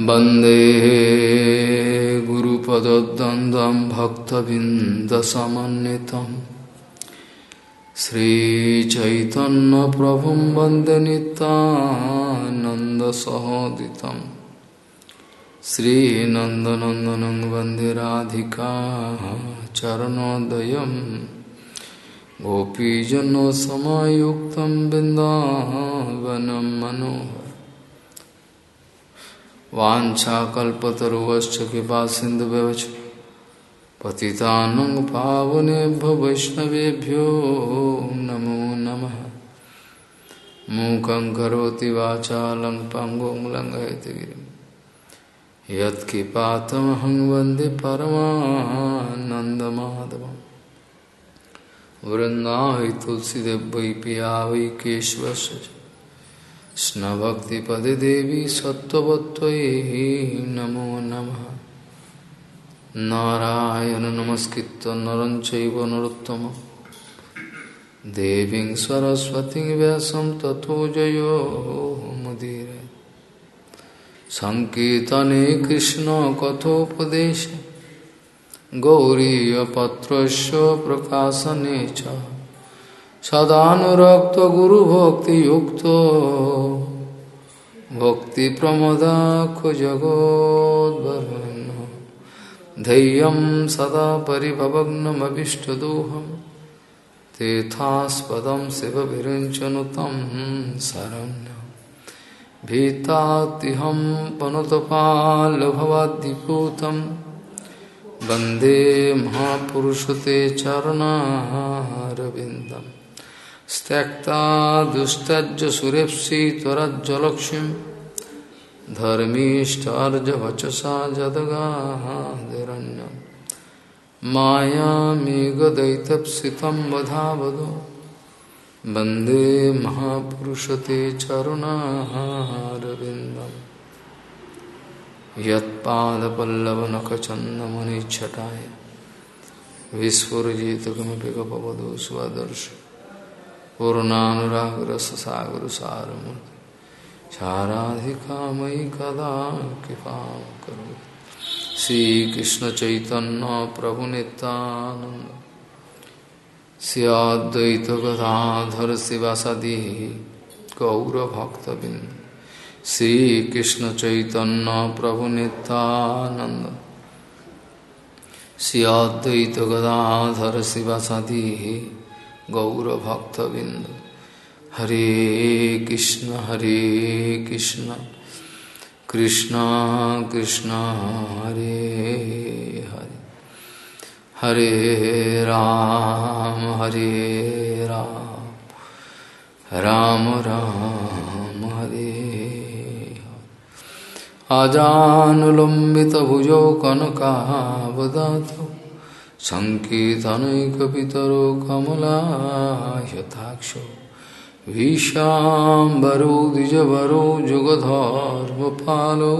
वंदे गुरुपदद्वन्द्वं भक्तबिन्दसमन्वितं श्रीचैतन्यप्रभुं वंदे नितानन्दसहोदितं श्रीनन्दनन्दनं वंदे राधिका चरणोदयं। गोपीजनसमायुक्तं बिन्दावनं मनोहर वाछाकल्पतरुवश्च कृपा सिन्धुव्यवच पतितानं पावनेभ्यो वैष्णवेभ्यो नमो नमः। मूकं करोति वाचालं पङ्गुं लङ्घयति गिरिं। यत्किपातमहं वंदे परमानन्दमाधवं वृन्दावै तुलसीदेव पिया वै कृष्णभक्तिपदे देवी सत्त्ववत्त्वयि नमो नमः। नारायण नमस्कृत्य नरं चैव देवीं सरस्वतीं व्यासं ततो जयो मुदीरे। सङ्कीर्तने कृष्णकथोपदेशे गौरीयपत्रस्य प्रकाशने च। सदानुरक्त गुरुभक्तियुक्त भक्तिप्रमदाख जगोद्वरुन् धैर्यं सदा परिभवग्नमभिष्टदोहं। तीर्थास्पदं शिवविरञ्चनु तं शरण्यं। भीतातिहं पनुतपाल्भवाद्दिपूतं वंदे महापुरुषते चरणारविन्दम्। त्यक्ता दुस्तज सुरेप्सि त्वरज्जलक्ष्मीं। धर्मीष्टार्जवचसा जदगादिरण्यं मायामेघदैतप्सितं वधावधो। वंदे महापुरुषते चरुणारविन्दम् यत्पादपल्लवनखचन्दमनिच्छटाय। विस्फुरजितकमपि गपवधू स्वदर्शि। पूर्णानुरागरससागरसारमूर्ति साराधिका मयि कदा कृपा करो श्रीकृष्ण चैतन्य प्रभु नित्यानंद सियाद्वैत गदाधर शिवासदि गौरभक्तबिंद श्रीकृष्ण चैतन्य प्रभु नित्यानंद सियाद्वैत गदाधर शिवासदि गौरभक्तबिंद। हरे कृष्ण हरे कृष्ण। कृष्ण कृष्ण, हरे हरे। हरे राम हरे राम। राम राम, हरे आजानुलम्बितभुजौ कनकावदातौ सङ्कीर्तनैकपितरो कमलायथाक्षो। भीशाम्बरो द्विजवरो, जुगधर्मपालो।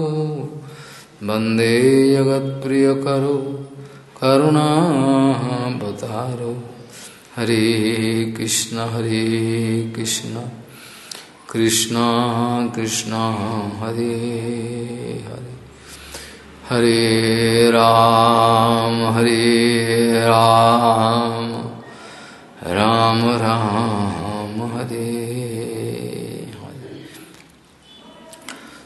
वंदे जगत्प्रियकरो, करुणावतारो। हरे कृष्ण हरे कृष्ण। कृष्ण कृष्ण, हरे हरे। हरे राम, हरे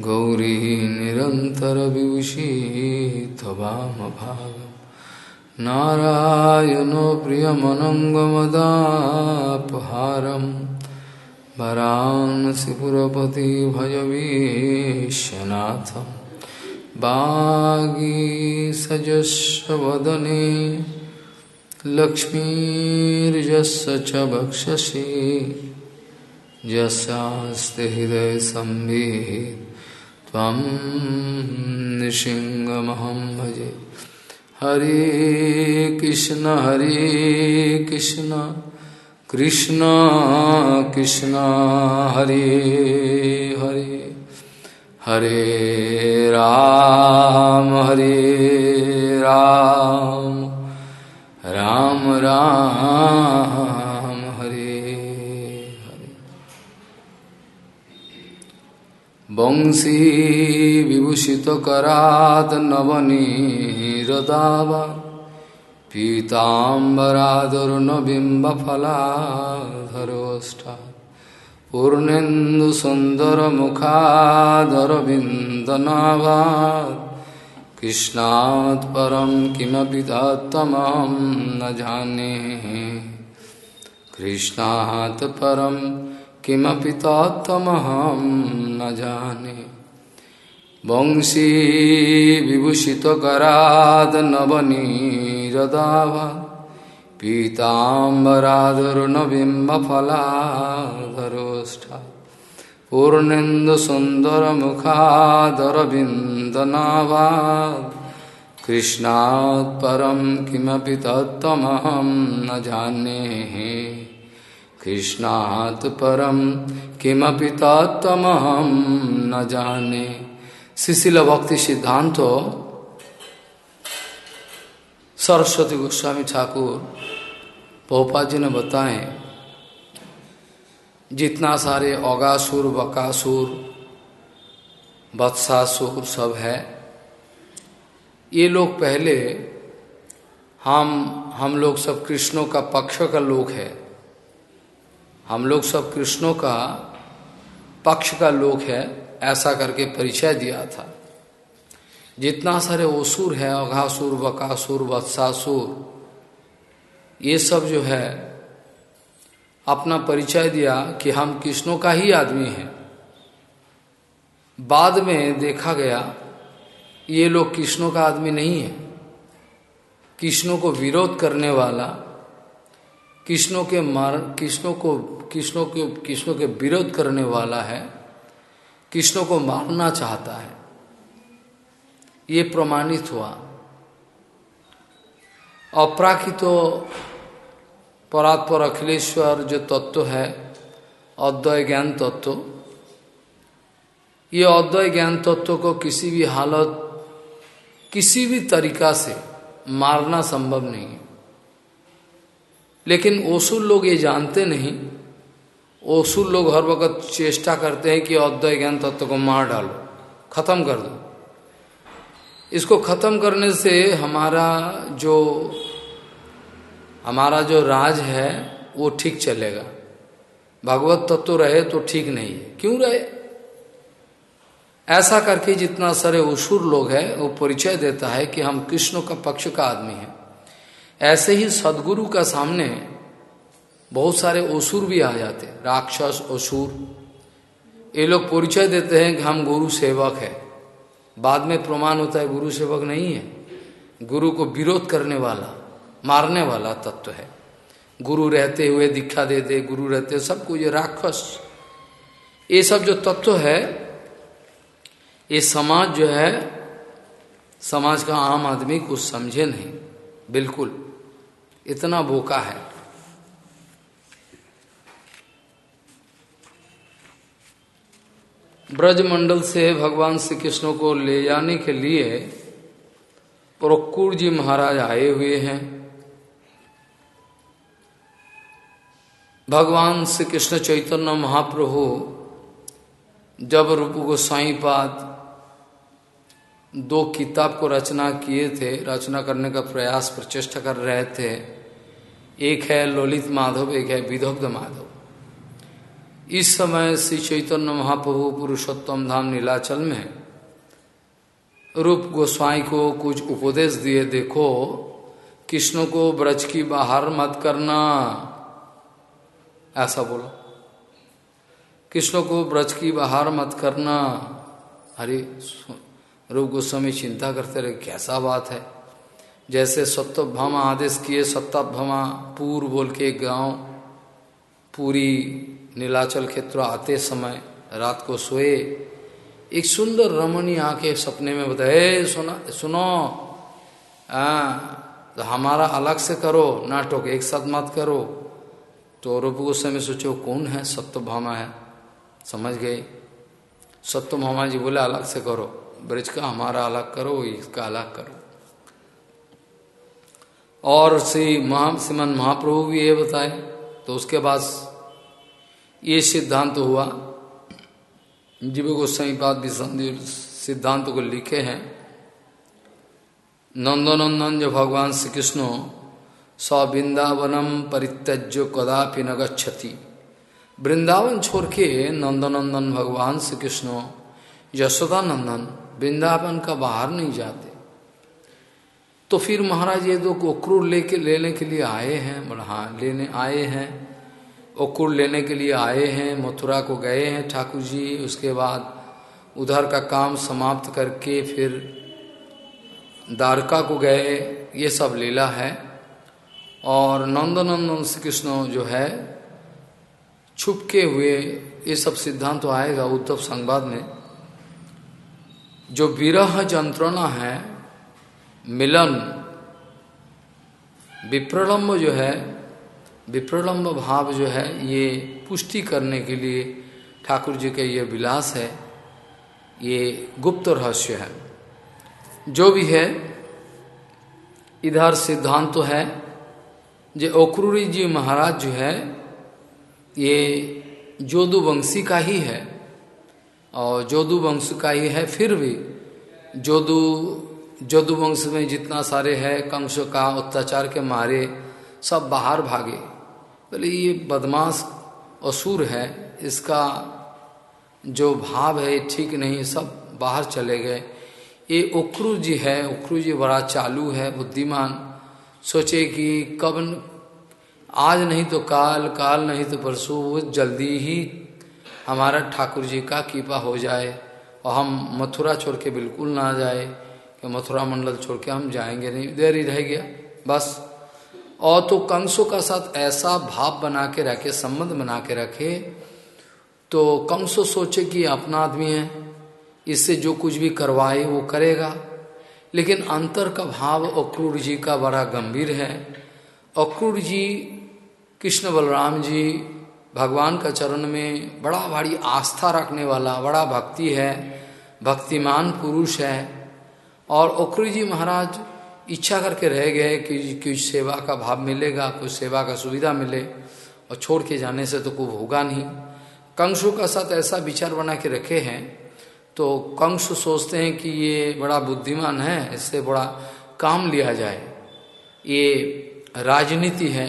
गौरी निरन्तरविभूषी त्ववामभागं नारायणो प्रियमनङ्गमदापहारं वरांसिपुरपति भजवीशनाथम् वागीसजस्वदने लक्ष्मीर्यस्य च वक्षसि हृदय संवित् त्वं भजे। हरे कृष्ण हरे कृष्ण कृष्ण कृष्ण, हरे हरे। हरे राम हरे राम राम राम। বংশী वंशी विभूषितकरात् नवनीरदाव पीताम्बरादुर्नबिम्बफलाधरोष्ठा पूर्णेन्दुसुन्दरमुखादरविन्दनाभात् कृष्णात् परम किमपि तत्तमं न जाने कृष्णात् परम किमपि तत्त्वमहं न जाने। वंशी विभूषितकराद् नवनीरदाभा पीताम्बरादरुणबिम्बफलाधरोष्ठा पूर्णेन्दुसुन्दरमुखादरविन्दनाभात् कृष्णात् परं किमपि तत्त्वमहं न जाने। कृष्णात् परम किमपि तत्तमहम न जाने। शिशिल भक्ति सिद्धांत, सरस्वती गोस्वामी ठाकुर पोपा जी ने बताए, जितना सारे अगासुर, बकासुर, बत्सासुर सब है, ये लोग पहले हम हम लोग सब कृष्णों का पक्ष का लोग है। हम लोग सब कृष्णों का पक्ष का लोग है, ऐसा करके परिचय दिया था। जितना सारे ओसुर है, अघासुर बकासुर वत्सासुर, ये सब जो है, अपना परिचय दिया कि हम कृष्णों का ही आदमी हैं। बाद में देखा गया, ये लोग कृष्णों का आदमी नहीं है। कृष्णों को विरोध करने वाला, कृष्णों के मार, कृष्णों को कृष्णों के कृष्णों के विरोध करने वाला है, कृष्णों को मारना चाहता है। ये प्रमाणित हुआ। अपराकित तो परात्पर अखिलेश्वर जो तत्व है, अद्वय ज्ञान तत्व, ये अद्वय ज्ञान तत्व को किसी भी हालत, किसी भी तरीका से मारना संभव नहीं है। लेकिन ओसुर लोग ये जानते नहीं ओसुर लोग हर वक्त चेष्टा करते हैं कि अद्वैय ज्ञान तत्व को मार डालो, खत्म कर दो। इसको खत्म करने से हमारा जो हमारा जो राज है, वो ठीक चलेगा। भगवत तत्व रहे तो ठीक नहीं है। क्यों रहे? ऐसा करके जितना सारे असुर लोग हैं, वो परिचय देता है कि हम कृष्ण का पक्ष का आदमी हैं। ऐसे ही सदगुरु का सामने बहुत सारे असुर भी आ जाते राक्षस, असुर। ये लोग परिचय देते हैं कि हम गुरु सेवक है। बाद में प्रमाण होता है गुरु सेवक नहीं है। गुरु को विरोध करने वाला, मारने वाला तत्व है। गुरु रहते हुए दीक्षा दे दे, गुरु रहते सब कुछ राक्षस। ये सब जो तत्व है, ये समाज जो है, समाज का आम आदमी कुछ समझे नहीं। बिल्कुल। इतना भूखा है। ब्रजमंडल से भगवान श्री कृष्ण को ले जाने के लिए प्रोक्कुर जी महाराज आए हुए हैं। भगवान श्री कृष्ण चैतन्य महाप्रभु, जब रूप गोसाई पाद दो किताब को रचना किए थे, रचना करने का प्रयास प्रचेष्टा कर रहे थे, एक है ललित माधव, एक है विदग्ध माधव। इस समय श्री चैतन्य महाप्रभु पुरुषोत्तम धाम नीलाचल में रूप गोस्वाई को कुछ उपदेश दिए, देखो, कृष्ण को ब्रज की बाहर मत करना। ऐसा बोलो। कृष्ण को ब्रज की बाहर मत करना। अरे रूप गोस्वामी चिंता करते रहे, कैसा बात है? जैसे सत्यभमा आदेश किए सत्यभमा पूर बोल के गाँव, पूरी नीलाचल क्षेत्र आते समय रात को सोए। एक सुंदर रमणी आके सपने में बताए सुना सुनो। आ, तो हमारा अलग से करो नाटक एक साथ मत करो। तो रूप गोस्वामी सोचो कौन है? सत्य भामा है। समझ गए। भामा जी बोले अलग से करो। ब्रज का हमारा अलग करो इसका अलग करो। और श्री महा श्रीमन महाप्रभु भी ये बताए। तो उसके बाद ये सिद्धांत तो हुआ। जीव गोस्वामी पाद भी सिद्धांत को लिखे हैं। नंदनंदन जो भगवान श्री कृष्ण स वृंदावनम परित्यज्य कदापि न गति वृंदावन छोड़ के नंदनंदन भगवान श्री कृष्ण यशोदा नंदन वृंदावन का बाहर नहीं जाते। तो फिर महाराज ये दो क्रूर लेके लेने के लिए आए हैं बोला हाँ लेने आए हैं। ओकुर लेने के लिए आए हैं, मथुरा को गए हैं, ठाकुर जी, उसके बाद उधर का काम समाप्त करके फिर द्वारका को गए, ये सब लीला है। और नंदनंदन श्री कृष्ण जो है, छुपके हुए ये सब सिद्धांत तो आएगा उद्धव संवाद में। जो विरह यंत्रणा है, मिलन विप्रलम्ब जो है विप्रलम्ब भाव जो है, ये पुष्टि करने के लिए ठाकुर जी का ये विलास है, ये गुप्त रहस्य है। जो भी है, इधर सिद्धांत तो है, जो ओक्रूरी जी महाराज जो है, ये जोदुवंशी का ही है, और जोदू वंश का ही है, फिर भी जोदू, जदुवंश में जितना सारे है, कंस का अत्याचार के मारे सब बाहर भागे। बोले ये बदमाश असुर है, इसका जो भाव है ठीक नहीं, सब बाहर चले गए। ये उक्रू जी है उक्रू जी बड़ा चालू है, बुद्धिमान। सोचे कि कब आज नहीं तो काल काल नहीं तो परसों, वो जल्दी ही हमारा ठाकुर जी का कीपा हो जाए और हम मथुरा छोड़ के बिल्कुल ना जाए, कि मथुरा मंडल छोड़ के हम जाएँगे नहीं। देर ही रह गया, बस। और तो कंसों का साथ ऐसा भाव बना के रखे, संबंध बना के रखे तो कंसो सोचे कि अपना आदमी है, इससे जो कुछ भी करवाए वो करेगा। लेकिन अंतर का भाव अक्रूर जी का बड़ा गंभीर है। अक्रूर जी, कृष्ण बलराम जी, भगवान का चरण में बड़ा भारी आस्था रखने वाला, बड़ा भक्ति है, भक्तिमान पुरुष है। और ओखरी जी महाराज इच्छा करके रह गए कि कुछ सेवा का भाव मिलेगा कुछ सेवा का सुविधा मिले और छोड़ के जाने से तो कुछ होगा नहीं। कंसों का साथ ऐसा विचार बना के रखे हैं तो कंस सोचते हैं कि ये बड़ा बुद्धिमान है, इससे बड़ा काम लिया जाए। ये राजनीति है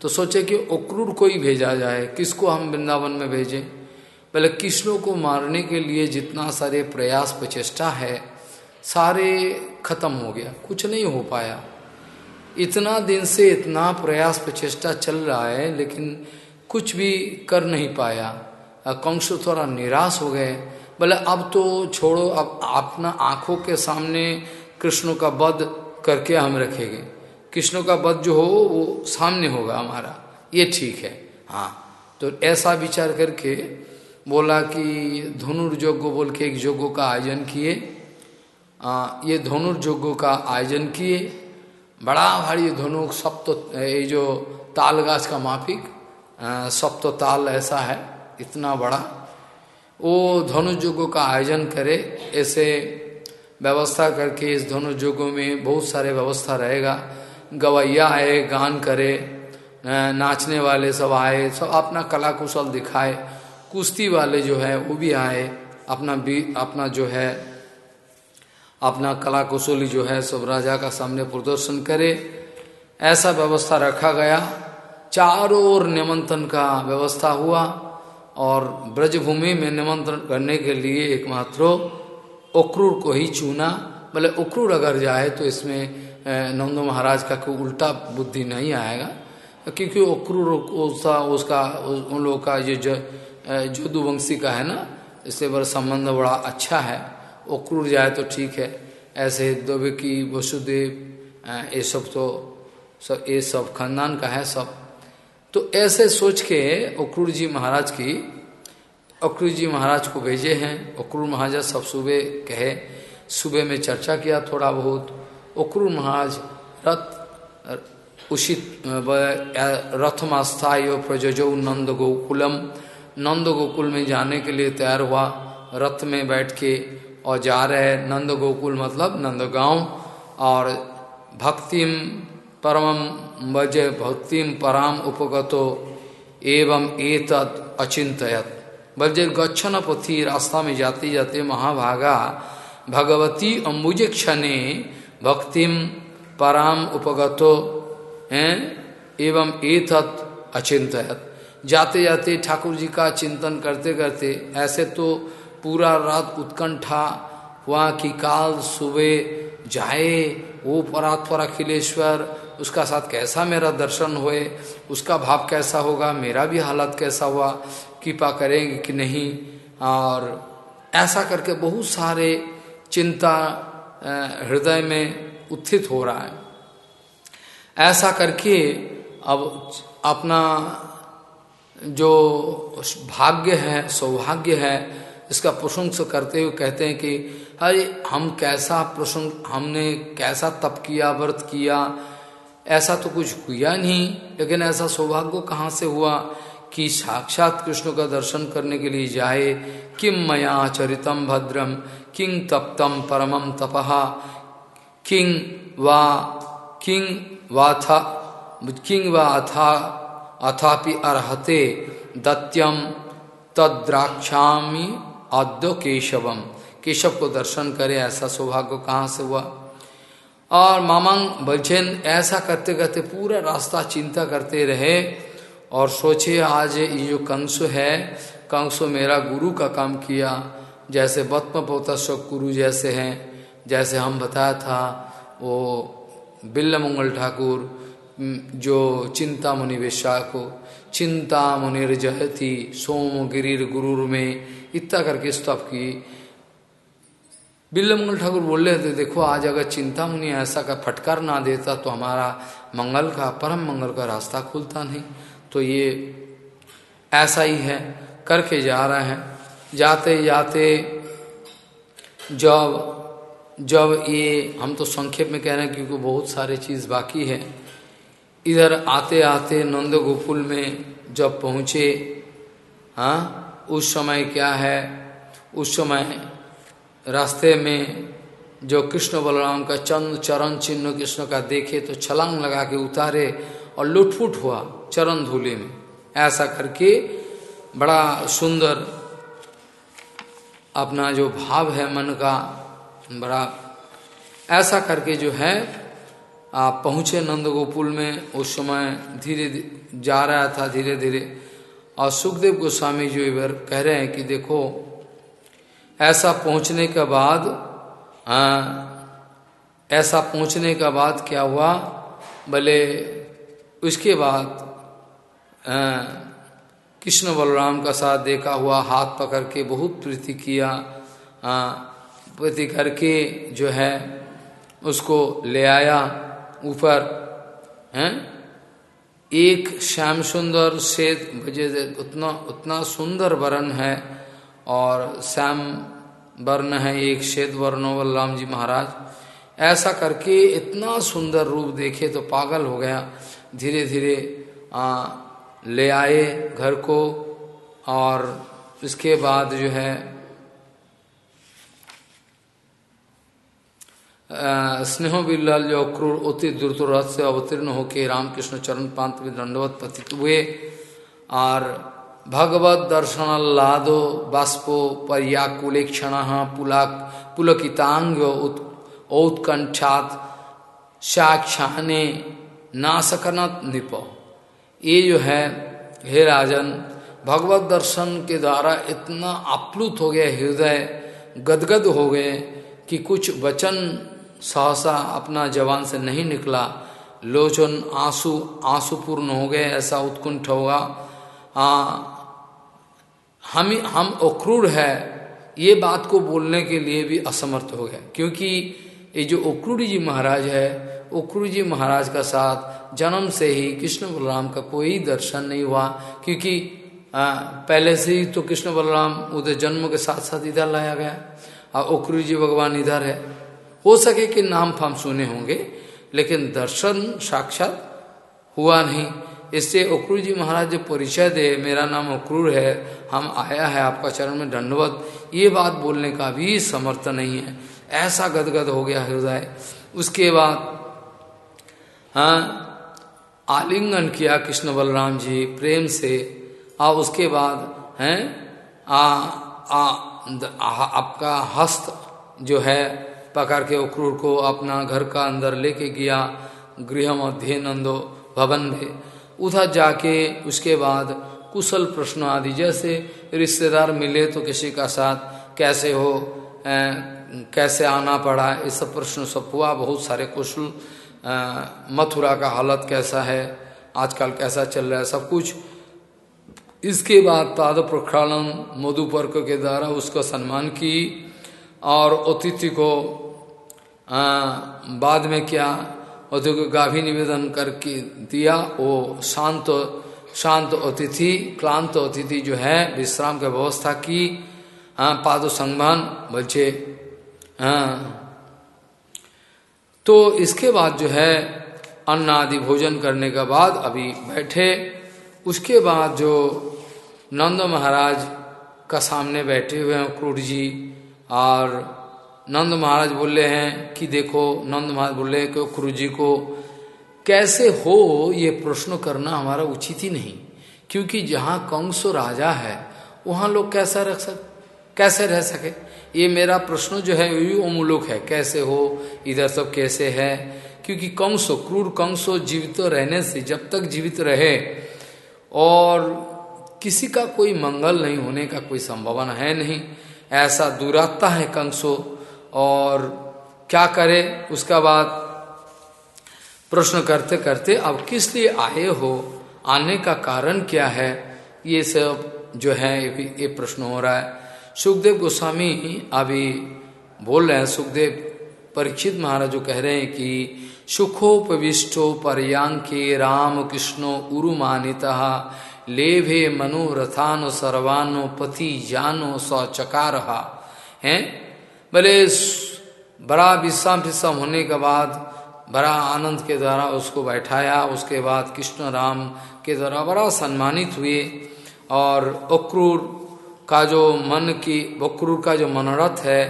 तो सोचे कि अक्रूर को ही भेजा जाए, किसको हम वृंदावन में भेजें? पहले कृष्णों को मारने के लिए जितना सारे प्रयास, प्रचेष्टा है, सारे खत्म हो गया, कुछ नहीं हो पाया। इतना दिन से इतना प्रयास प्रचेष्टा चल रहा है, लेकिन कुछ भी कर नहीं पाया। कंस थोड़ा निराश हो गए, बोले, अब तो छोड़ो, अब अपना आँखों के सामने कृष्ण का वध करके हम रखेंगे। कृष्ण का वध जो हो, वो सामने होगा हमारा। ये ठीक है। हाँ तो ऐसा विचार करके बोला कि धनुर्योग्य बोल के एक योगों का आयोजन किए। आ, ये धनुर्योगों का आयोजन किए। बड़ा भारी धनु सप्तो ये जो ताल गाछ का माफिक सप्तो ताल ऐसा है इतना बड़ा। वो धनुर्योगों का आयोजन करे ऐसे व्यवस्था करके इस धनुर्योगों में बहुत सारे व्यवस्था रहेगा। गवैया आए गान करे नाचने वाले सब आए सब अपना कला कुशल दिखाए। कुश्ती वाले जो है वो भी आए अपना भी अपना जो है अपना कला कुशली जो है सब राजा का सामने प्रदर्शन करे। ऐसा व्यवस्था रखा गया। चारों ओर निमंत्रण का व्यवस्था हुआ और ब्रजभूमि में निमंत्रण करने के लिए एकमात्र उक्रूर को ही चुना। बोले उक्रूर अगर जाए तो इसमें नंदो महाराज का कोई उल्टा बुद्धि नहीं आएगा। क्योंकि उक्रूर उसका उसका, उन लोगों का ये जो जोदुवंशी का है ना, इससे बड़ा संबंध बड़ा अच्छा है। उक्रूर जाए तो ठीक है। ऐसे की वसुदेव ये सब तो सब, ये सब खानदान का है सब। तो ऐसे सोच के अक्रूर जी महाराज की अक्रूर जी महाराज को भेजे हैं। अक्रूर महाराज सब सुबह कहे, सुबह में चर्चा किया थोड़ा बहुत। अक्रूर महाराज रथ उचित रथमास्थाय प्रजो नंद गोकुलम नंद गोकुल में जाने के लिए तैयार हुआ। रथ में बैठ के और जा रहे नंद गोकुल मतलब नंदगांव, और भक्तिम परम वज भक्तिम पराम उपगतो एवं एतद अचिंतयत बल्जे गच्छन पथी रास्ता में जाते जाते महाभागा, भगवती अम्बुज क्षणे भक्तिम पराम उपगतो, हैं, एवं एतत अचिंतयत जाते जाते ठाकुर जी का चिंतन करते करते, ऐसे तो पूरा रात उत्कंठा, हुआ कि काल सुबह जाए वो परात्पर अखिलेश्वर, उसका साथ कैसा मेरा दर्शन हुए, उसका भाव कैसा होगा, मेरा भी हालत कैसा हुआ, कृपा करेंगे कि नहीं, और ऐसा करके बहुत सारे चिंता हृदय में उत्थित हो रहा है। ऐसा करके अब अपना जो भाग्य है, सौभाग्य है इसका प्रशंसा करते हुए कहते हैं कि अरे हम कैसा प्रशंस हमने कैसा तप किया, व्रत किया? ऐसा तो कुछ हुआ नहीं, लेकिन ऐसा सौभाग्य कहाँ से हुआ कि साक्षात कृष्ण का दर्शन करने के लिए जाए? किम मया चरितम भद्रम किंग तप्तम परमम तपहा किंग वा किंग वाथा किंग वा अथा, अथापि अर्ते दत्यम तद्राक्षामी आद्य केशवम। केशव को दर्शन करे, ऐसा सौभाग्य कहाँ से हुआ? और मामांग बचन ऐसा करते करते पूरा रास्ता चिंता करते रहे और सोचे, आज ये जो कंस है, कंस मेरा गुरु का काम किया। जैसे बत्म पोता शोक गुरु जैसे हैं, जैसे हम बताया था, वो बिल्ल मंगल ठाकुर जो चिंता मुनि वेशा को चिंता मुनिर जयती, सोम गिरिर गुरु में इतना करके स्तप की। बिल्ल मंगल ठाकुर बोल रहे थे, देखो, आज अगर चिंता मुनि ऐसा का फटकार ना देता तो हमारा मंगल का, परम मंगल का रास्ता खुलता नहीं। तो ये ऐसा ही है, करके जा रहे हैं। जाते जाते, जब जब ये, हम तो संक्षेप में कह रहे हैं, क्योंकि बहुत सारे चीज़ बाकी है। इधर आते आते नंद गोकुल में जब पहुँचे हाँ उस समय क्या है? उस समय रास्ते में जो कृष्ण बलराम का चंद चरण चिन्ह कृष्ण का देखे तो छलांग लगा के उतारे और लुटफुट हुआ चरण धूले में। ऐसा करके बड़ा सुंदर अपना जो भाव है मन का, बड़ा ऐसा करके जो है, आप पहुँचे नंद गोकुल में। उस समय धीरे जा रहा था धीरे धीरे और सुखदेव गोस्वामी जो इधर कह रहे हैं कि देखो ऐसा पहुँचने के बाद आ, ऐसा पहुँचने के बाद क्या हुआ? भले उसके बाद कृष्ण बलराम का साथ देखा हुआ हाथ पकड़ के बहुत प्रीति किया प्रीति करके जो है उसको ले आया ऊपर हैं? एक श्याम सुंदर भजे उतना उतना सुंदर वर्ण है। और श्याम वर्ण है एक श्वेत वर्ण बलराम जी महाराज। ऐसा करके इतना सुंदर रूप देखे तो पागल हो गया। धीरे धीरे ले आए घर को। और इसके बाद जो है स्नेह बिल्लाल जो क्रूर, अति द्रुत रथ से अवतीर्ण होके रामकृष्ण चरण पांत में दंडवत पतित हुए। और भगवत दर्शन लादो, बाष्पो पर्याकुलेक्षण पुलाक, पुलकितांग औत्कंठात साक्षाने नासकनत निप। ये जो है, हे राजन, भगवत दर्शन के द्वारा इतना आप्लुत हो गया, हृदय गदगद हो गए कि कुछ वचन सहसा अपना जवान से नहीं निकला। लोचन आँसू आँसू पूर्ण हो गए ऐसा उत्कुंठ होगा। आ, हम हम अक्रूर है। ये बात को बोलने के लिए भी असमर्थ हो गए। क्योंकि ये जो उक्रूरी जी महाराज है उक्रू जी महाराज का साथ जन्म से ही कृष्ण बलराम का कोई दर्शन नहीं हुआ। क्योंकि आ, पहले से ही तो कृष्ण बलराम उधर जन्म के साथ साथ इधर लाया गया। और उक्रू जी भगवान इधर है। हो सके कि नाम फाम सुने होंगे लेकिन दर्शन साक्षात हुआ नहीं। इससे उक्रूर जी महाराज जो परिचय दे मेरा नाम अक्रूर है हम आया है आपका चरण में दंडवत। ये बात बोलने का भी समर्थ नहीं है। ऐसा गदगद हो गया हृदय। उसके बाद हाँ आलिंगन किया कृष्ण बलराम जी प्रेम से। और उसके बाद हैं आ, आ, आपका हस्त जो है पकड़ के उक्रूर को अपना घर का अंदर लेके गया। गृह मध्य नंदो भवन में उधर जाके उसके बाद कुशल प्रश्न आदि जैसे रिश्तेदार मिले तो किसी का साथ कैसे हो ए, कैसे आना पड़ा ये सब प्रश्न सब हुआ। बहुत सारे कुशल मथुरा का हालत कैसा है आजकल कैसा चल रहा है सब कुछ। इसके बाद पाद प्रक्षालन मधुपर्क के द्वारा उसका सम्मान की और अतिथि को आ, बाद में क्या? अतिथि को गाभी निवेदन करके दिया वो शांत शांत अतिथि क्लांत अतिथि जो है विश्राम की व्यवस्था की। हाँ पाद संगमान बच्चे हाँ। तो इसके बाद जो है अन्न आदि भोजन करने के बाद अभी बैठे। उसके बाद जो नंद महाराज का सामने बैठे हुए हैं क्रूर जी और नंद महाराज बोले हैं कि देखो, नंद महाराज बोले कि क्रूर जी को कैसे हो ये प्रश्न करना हमारा उचित ही नहीं। क्योंकि जहाँ कंस राजा है, वहाँ लोग कैसा रख सक, कैसे रह सके? ये मेरा प्रश्न जो है ये अमूलक है। कैसे हो, इधर सब कैसे है? क्योंकि कंसो, क्रूर कंसो जीवित रहने से, जब तक जीवित रहे, और किसी का कोई मंगल नहीं होने का कोई संभावना है नहीं। ऐसा दुरात्ता है कंसो और क्या करे उसका बाद प्रश्न करते करते, अब किस लिए आए हो? आने का कारण क्या है? ये सब जो है, ये प्रश्न हो रहा है। सुखदेव गोस्वामी अभी बोल रहे हैं, सुखदेव परीक्षित महाराज जो कह रहे हैं कि, सुखोपविष्टो पर्यांके राम कृष्णो उरुमानिता, लेभे मनोरथानो सर्वानो पति जानो स चकार है? भले बड़ा विश्राम विश्राम होने के बाद, बड़ा आनंद के द्वारा उसको बैठाया। उसके बाद कृष्ण राम के द्वारा बड़ा सम्मानित हुए और अक्रूर का जो मन की, बकरूर का जो मनोरथ है,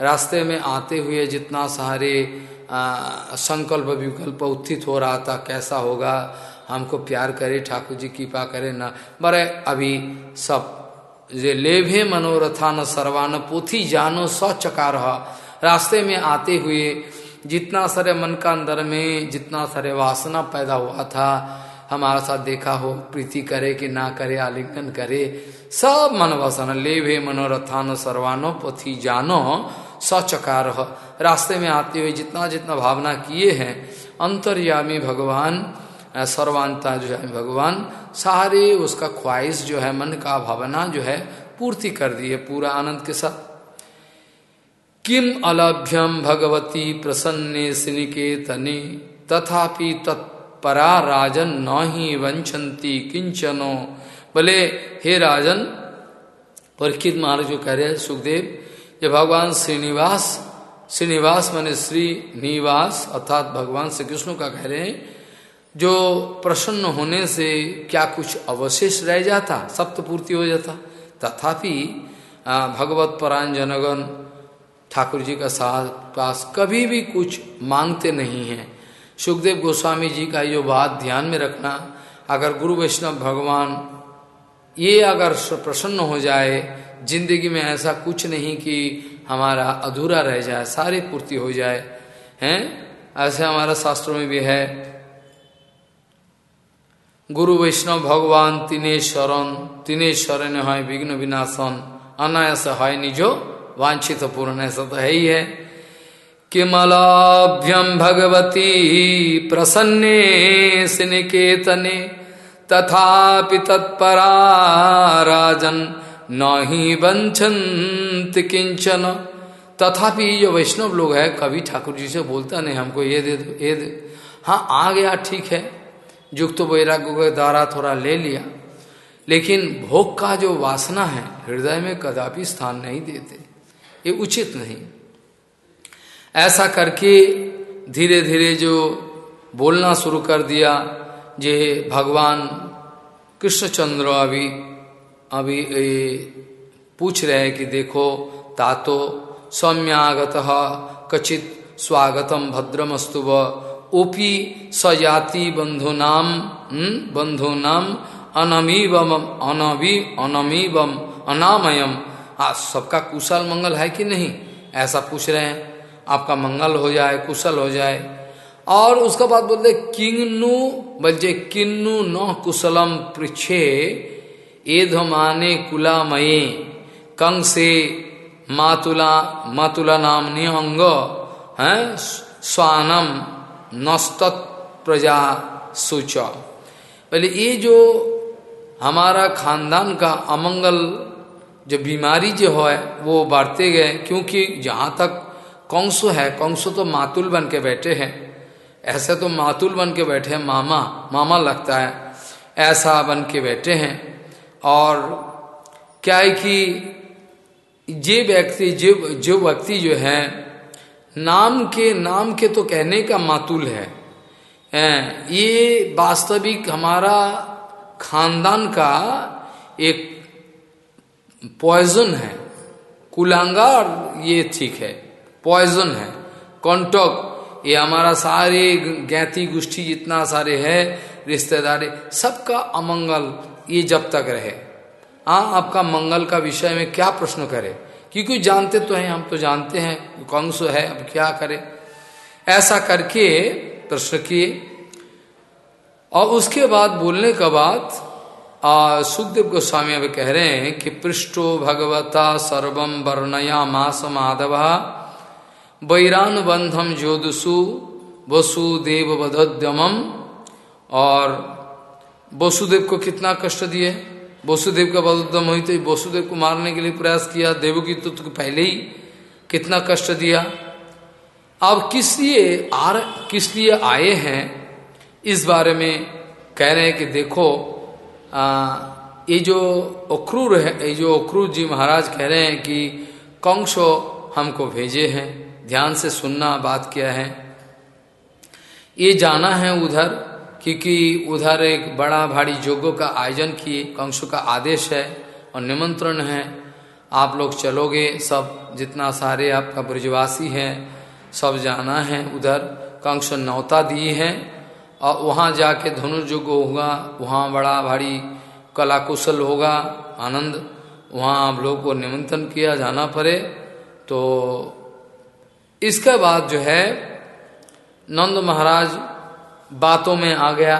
रास्ते में आते हुए जितना सारे संकल्प विकल्प उत्थित हो रहा था, कैसा होगा, हमको प्यार करे, ठाकुर जी कृपा करे, ना बड़े अभी सब जे लेभे मनोरथा न सर्वान पोथी जानो सचकार रास्ते में आते हुए जितना सारे मन का अंदर में, जितना सारे वासना पैदा हुआ था, हमारा साथ देखा हो, प्रीति करे कि ना करे, आलिंगन करे, सब मन वासना ले भे मनोरथान सर्वानो पोथी जानो सचकार रास्ते में आते हुए जितना जितना भावना किए हैं, अंतर्यामी भगवान, सर्वांता जो है, भगवान सारे उसका ख्वाहिश जो है, मन का भावना जो है, पूर्ति कर दी है पूरा आनंद के साथ। किम अलभ्यम भगवती प्रसन्ने सिनिकेतने, तथापि तत् परा राजन न ही वंचंती किंचनो। बोले, हे राजन परीक्षित महाराज जो कह रहे हैं, सुखदेव, ये भगवान श्रीनिवास श्रीनिवास माने श्री निवास, अर्थात भगवान श्री कृष्ण का कह रहे हैं जो प्रसन्न होने से क्या कुछ अवशेष रह जाता, सप्तपूर्ति हो जाता। तथापि भगवत परायण जनगण ठाकुर जी का साथ पास कभी भी कुछ मांगते नहीं हैं। सुखदेव गोस्वामी जी का ये बात ध्यान में रखना, अगर गुरु वैष्णव भगवान ये अगर प्रसन्न हो जाए, ज़िंदगी में ऐसा कुछ नहीं कि हमारा अधूरा रह जाए, सारी पूर्ति हो जाए, हैं? ऐसे हमारा शास्त्रों में भी है गुरु वैष्णव भगवान, तीने शरण तीने शरण है विघ्न विनाशन, अनायास है निजो, वांछित पूर्ण ऐसा तो है ही है। किमलाभ्यम भगवती प्रसन्ने, सिनिकेतने, तथापि तत्परा राजन न ही वंचंत किंचन तथापि जो वैष्णव लोग है कभी ठाकुर जी से बोलता नहीं, हमको ये दे दो, ये दे। हाँ आ गया, ठीक है। युक्त वैराग्य के द्वारा थोड़ा ले लिया। लेकिन भोग का जो वासना है, हृदय में कदापि स्थान नहीं देते। ये उचित नहीं। ऐसा करके धीरे धीरे जो बोलना शुरू कर दिया, जे भगवान कृष्णचंद्र अभी अभी पूछ रहे हैं कि देखो, तातो सौम्यागत कचित स्वागतम भद्रमस्तुव ओपी सजाति बंधुनाम हम्म, बंधुनाम अनमीवम अनवी अनमीवम अनामयम। आज सबका कुशल मंगल है कि नहीं? ऐसा पूछ रहे हैं। आपका मंगल हो जाए कुशल हो जाए। और उसका बाद बोलते किन्नु बल्जे किन्नु न कुशलम पृछे एधमाने कुलामये कंग से मातुला मातुला नाम निहंग है स्वानम। नस्त प्रजा सूच। पहले ये जो हमारा खानदान का अमंगल, जो बीमारी जो है, वो बढ़ते गए, क्योंकि जहाँ तक कंसो है, कंसो तो मातुल बन के बैठे हैं। ऐसे तो मातुल बन के बैठे हैं, मामा मामा लगता है, ऐसा बन के बैठे हैं। और क्या है कि जे व्यक्ति, जो जो व्यक्ति जो है नाम के नाम के तो कहने का मातुल है। ये वास्तविक हमारा खानदान का एक पॉइजन है। कुलांगा और ये ठीक है पॉइजन है। कॉन्टॉक, ये हमारा सारे ज्ञाति गोष्ठी जितना सारे है, रिश्तेदारी, सबका अमंगल ये जब तक रहे। हाँ आपका मंगल का विषय में क्या प्रश्न करे? क्योंकि जानते तो हैं, हम तो जानते हैं, कौन सो है, अब क्या करे। ऐसा करके प्रश्न किए। और उसके बाद बोलने के बाद सुखदेव गोस्वामी अब कह रहे हैं कि पृष्ठो भगवता सर्वम वर्णया मास माधवा बंधम ज्योदसु वसुदेव वधोद्यमम और वसुदेव को कितना कष्ट दिए? वसुदेव का वधोद्यम हुई तो वसुदेव को मारने के लिए प्रयास किया देव की तो, तो पहले ही कितना कष्ट दिया। अब किस लिए आ किस लिए आए हैं इस बारे में कह रहे हैं कि देखो आ, ये जो अक्रूर है ये जो अक्रूर जी महाराज कह रहे हैं कि कंसो हमको भेजे हैं ध्यान से सुनना बात क्या है। ये जाना है उधर क्योंकि उधर एक बड़ा भारी जोगों का आयोजन किए, कंसु का आदेश है और निमंत्रण है। आप लोग चलोगे, सब जितना सारे आपका ब्रजवासी हैं, सब जाना है उधर। कंस नौता दिए हैं और वहाँ जाके धनुर्युग होगा, वहाँ बड़ा भारी कला कुशल होगा, आनंद। वहाँ आप लोग को निमंत्रण किया जाना पड़े। तो इसके बाद जो है, नंद महाराज बातों में आ गया।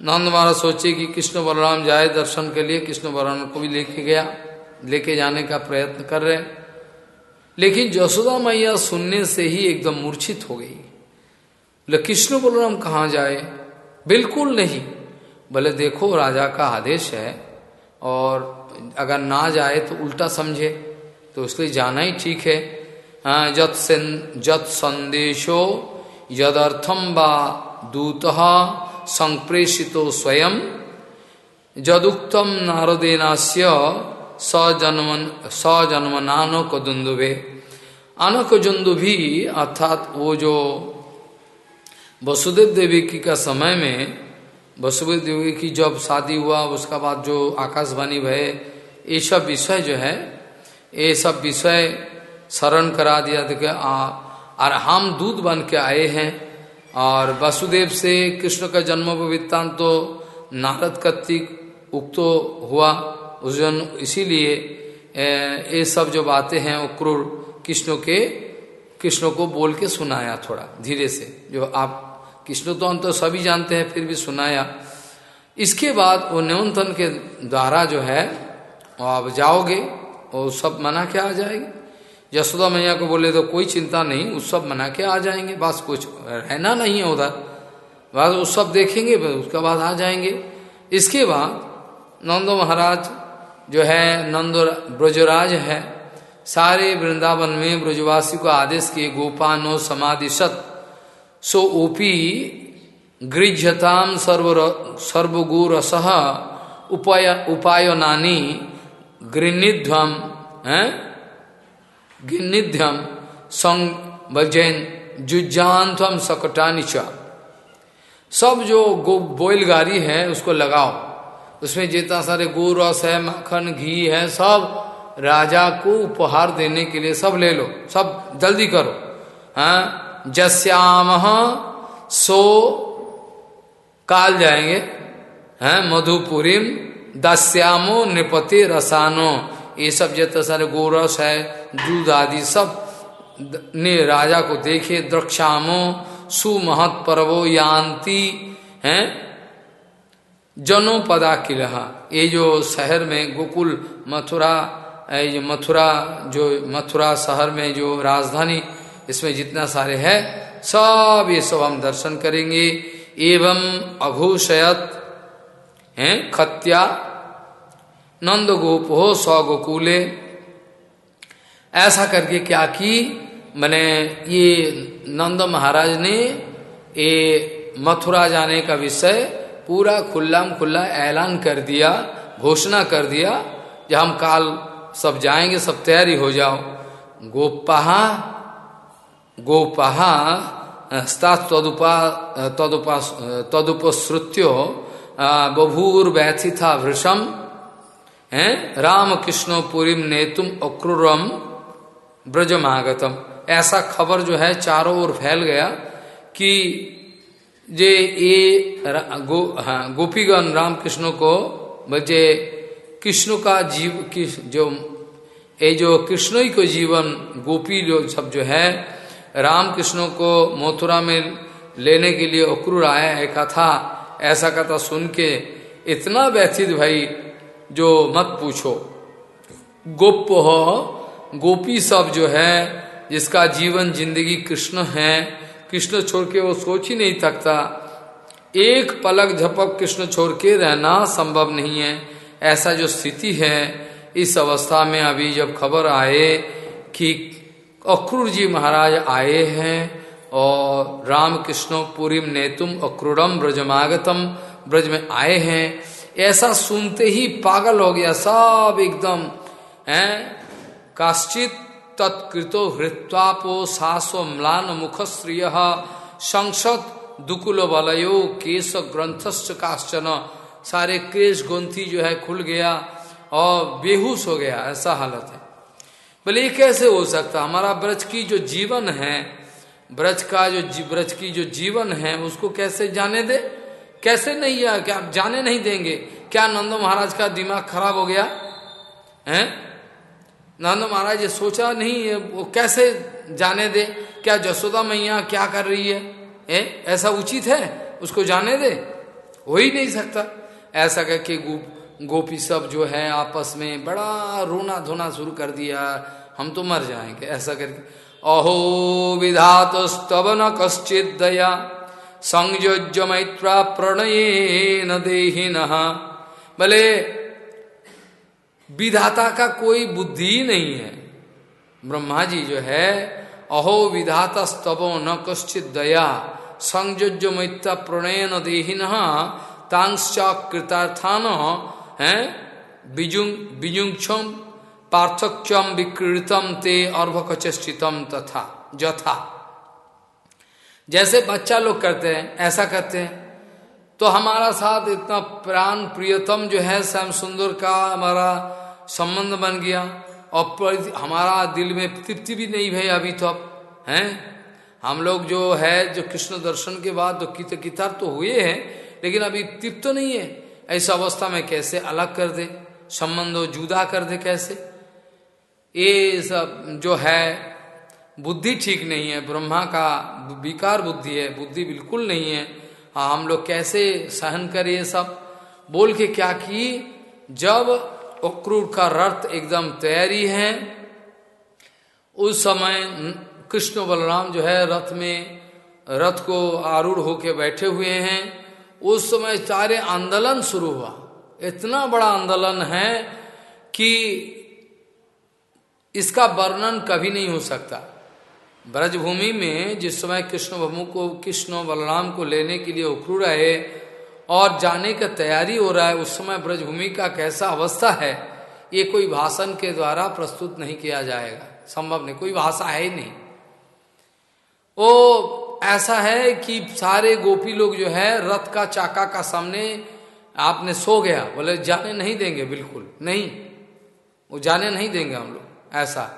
नंद महाराज सोचे कि कृष्ण बलराम जाए दर्शन के लिए, कृष्ण बलराम को भी लेके गया, लेके जाने का प्रयत्न कर रहे। लेकिन जसोदा मैया सुनने से ही एकदम मूर्छित हो गई। बोले, कृष्ण बलराम कहाँ जाए? बिल्कुल नहीं। बोले, देखो, राजा का आदेश है और अगर ना जाए तो उल्टा समझे तो इसलिए जाना ही ठीक है। जत जत संदेशो यदर्थम बा दूत संप्रेषितो स्वयं। जदुक्तम नारदेनास्य सजन्मन सजन्मनानक दुंदुभे आनक जुंदुभी अर्थात वो जो वसुदेव देवी की का समय में, वसुदेव देवी की जब शादी हुआ, उसका बाद जो आकाशवाणी भय, ये सब विषय जो है, ये सब विषय शरण करा दिया, देखे और हम दूध बन के आए हैं। और वसुदेव से कृष्ण का जन्म वृत्तांत तो नारद कत्तिक उक्तो हुआ। उस जन इसीलिए ये सब जो बातें हैं वो क्रूर कृष्ण के, कृष्ण को बोल के सुनाया थोड़ा, धीरे से। जो आप, कृष्ण तो अंत तो सभी जानते हैं, फिर भी सुनाया। इसके बाद वो निमंत्रण के द्वारा जो है, आप जाओगे, वो सब मना के आ जाएगी? यशोदा मैया को बोले तो कोई चिंता नहीं, उस सब मना के आ जाएँगे। बस कुछ रहना नहीं है उधर। बस उस सब देखेंगे उसके बाद आ जाएँगे। इसके बाद नंदो महाराज जो है, नंदो ब्रजराज है, सारे वृंदावन में ब्रजवासी को आदेश किए, गोपानो समाधिशत सो ओपी गृह्यताम सर्व सर्वगो रस उपाय उपाय नानी गृनिध्वम है? गिनिध्यम संग बजैन जुजान सकटानी सब जो गो गाड़ी है, उसको लगाओ। उसमें जितना सारे गो रस है मक्खन घी है, सब राजा को उपहार देने के लिए सब ले लो, सब जल्दी करो। हाँ? जस्याम सो काल जाएँगे। हैं? मधुपुरीम दस्यामो नृपति रसानो। ये सब जितना सारे गोरस है, दूध आदि सबने राजा को देखे, द्रक्षामो सुमहत पर्वो यान्ति, हैं? जनो पदा किलहा ये जो शहर में गोकुल मथुरा ये जो मथुरा जो मथुरा शहर में जो राजधानी, इसमें जितना सारे है, सब ये सब हम दर्शन करेंगे। एवं अघोषयत, हैं? खत्या नंद गोप हो सौ गोकुले ऐसा करके क्या की? मैंने ये नंद महाराज ने ये मथुरा जाने का विषय पूरा खुल्लाम खुल्ला ऐलान कर दिया, घोषणा कर दिया जब हम काल सब जाएँगे, सब तैयारी हो जाओ। गोपहा गोपहा तदुपा तदुपा तदुपश्रुत्यो बभूर व्यथिथा भृषम है? राम कृष्ण पुरीम नेतुम अक्रूरम ब्रजमागतम ऐसा खबर जो है, चारों ओर फैल गया कि जे ये गो हाँ गोपीगण राम कृष्ण को, बजे कृष्ण का जीव, किस, जो ये जो कृष्ण ही को जीवन, गोपी जो सब जो है राम कृष्ण को मथुरा में लेने के लिए अक्रूर आया है। कथा, ऐसा कथा सुन के इतना व्यथित भाई जो मत पूछो। गोप हो, गोपी सब जो है, जिसका जीवन ज़िंदगी कृष्ण है, कृष्ण छोड़ के वो सोच ही नहीं सकता। एक पलक झपक कृष्ण छोड़ के रहना संभव नहीं है। ऐसा जो स्थिति है, इस अवस्था में अभी जब खबर आए कि अक्रूर जी महाराज आए हैं और राम कृष्ण पुरीम नेतुम अक्रूरम ब्रजमागतम ब्रज में आए हैं ऐसा सुनते ही पागल हो गया, सब एकदम, है? काश्चित तत्कृतो हृत्वापो सासो म्लान मुख श्रिय संसद दुकुल बलयो केश ग्रंथस्थ काश्चन। सारे केश ग्रंथि जो है खुल गया और बेहूस हो गया, ऐसा हालत है। बोले ये कैसे हो सकता हमारा ब्रज की जो जीवन है, ब्रज का जो, ब्रज की जो जीवन है, उसको कैसे जाने दे? कैसे नहीं है क्या आप जाने नहीं देंगे? क्या नंदो महाराज का दिमाग खराब हो गया? है? नंदो महाराज ये सोचा नहीं वो कैसे जाने दे? क्या जसोदा मैया क्या कर रही है? ए? ऐसा उचित है? उसको जाने दे? हो ही नहीं सकता। ऐसा करके गो, गोपी सब जो है आपस में बड़ा रोना धोना शुरू कर दिया। हम तो मर जाएँगे ऐसा करके। अहो विधात स्तवन कश्चित दया संयोज्य मैत्रा प्रणये न देही भले विधाता का कोई बुद्धि नहीं है। ब्रह्मा जी जो है, अहो विधाता स्तवो न कश्चित दया संयोज्य मैत्रा प्रणय न देहीन कृतार्थान है पार्थक्यम विकृतम ते अर्भकचितम तथा, जथा। जैसे बच्चा लोग करते हैं, ऐसा करते हैं। तो हमारा साथ इतना प्राण प्रियतम जो है, श्याम सुंदर का हमारा संबंध बन गया। और हमारा दिल में तृप्ति भी नहीं भाई अभी तो अब, हैं? हम लोग जो है, जो कृष्ण दर्शन के बाद तो कित कितार तो हुए हैं, लेकिन अभी तृप्त तो नहीं है। ऐसा अवस्था में कैसे अलग कर दे? संबंध जुदा कर दे कैसे? ये सब जो है बुद्धि ठीक नहीं है, ब्रह्मा का विकार बुद्धि है, बुद्धि बिल्कुल नहीं है। हाँ हम लोग कैसे सहन करें ये सब? बोल के क्या की? जब अक्रूर का रथ एकदम तैयारी है, उस समय कृष्ण बलराम जो है रथ में, रथ को आरूढ़ होके बैठे हुए हैं। उस समय सारे आंदोलन शुरू हुआ। इतना बड़ा आंदोलन है कि इसका वर्णन कभी नहीं हो सकता। ब्रजभूमि में जिस समय कृष्ण भमु को, कृष्ण बलराम को लेने के लिए उखरू रहे और जाने का तैयारी हो रहा है, उस समय ब्रजभूमि का कैसा अवस्था है, ये कोई भाषण के द्वारा प्रस्तुत नहीं किया जाएगा। संभव नहीं, कोई भाषा है ही नहीं। वो ऐसा है कि सारे गोपी लोग जो है, रथ का, चाका का सामने आपने सो गया। बोले, जाने नहीं देंगे, बिल्कुल नहीं। वो जाने नहीं देंगे हम लोग, ऐसा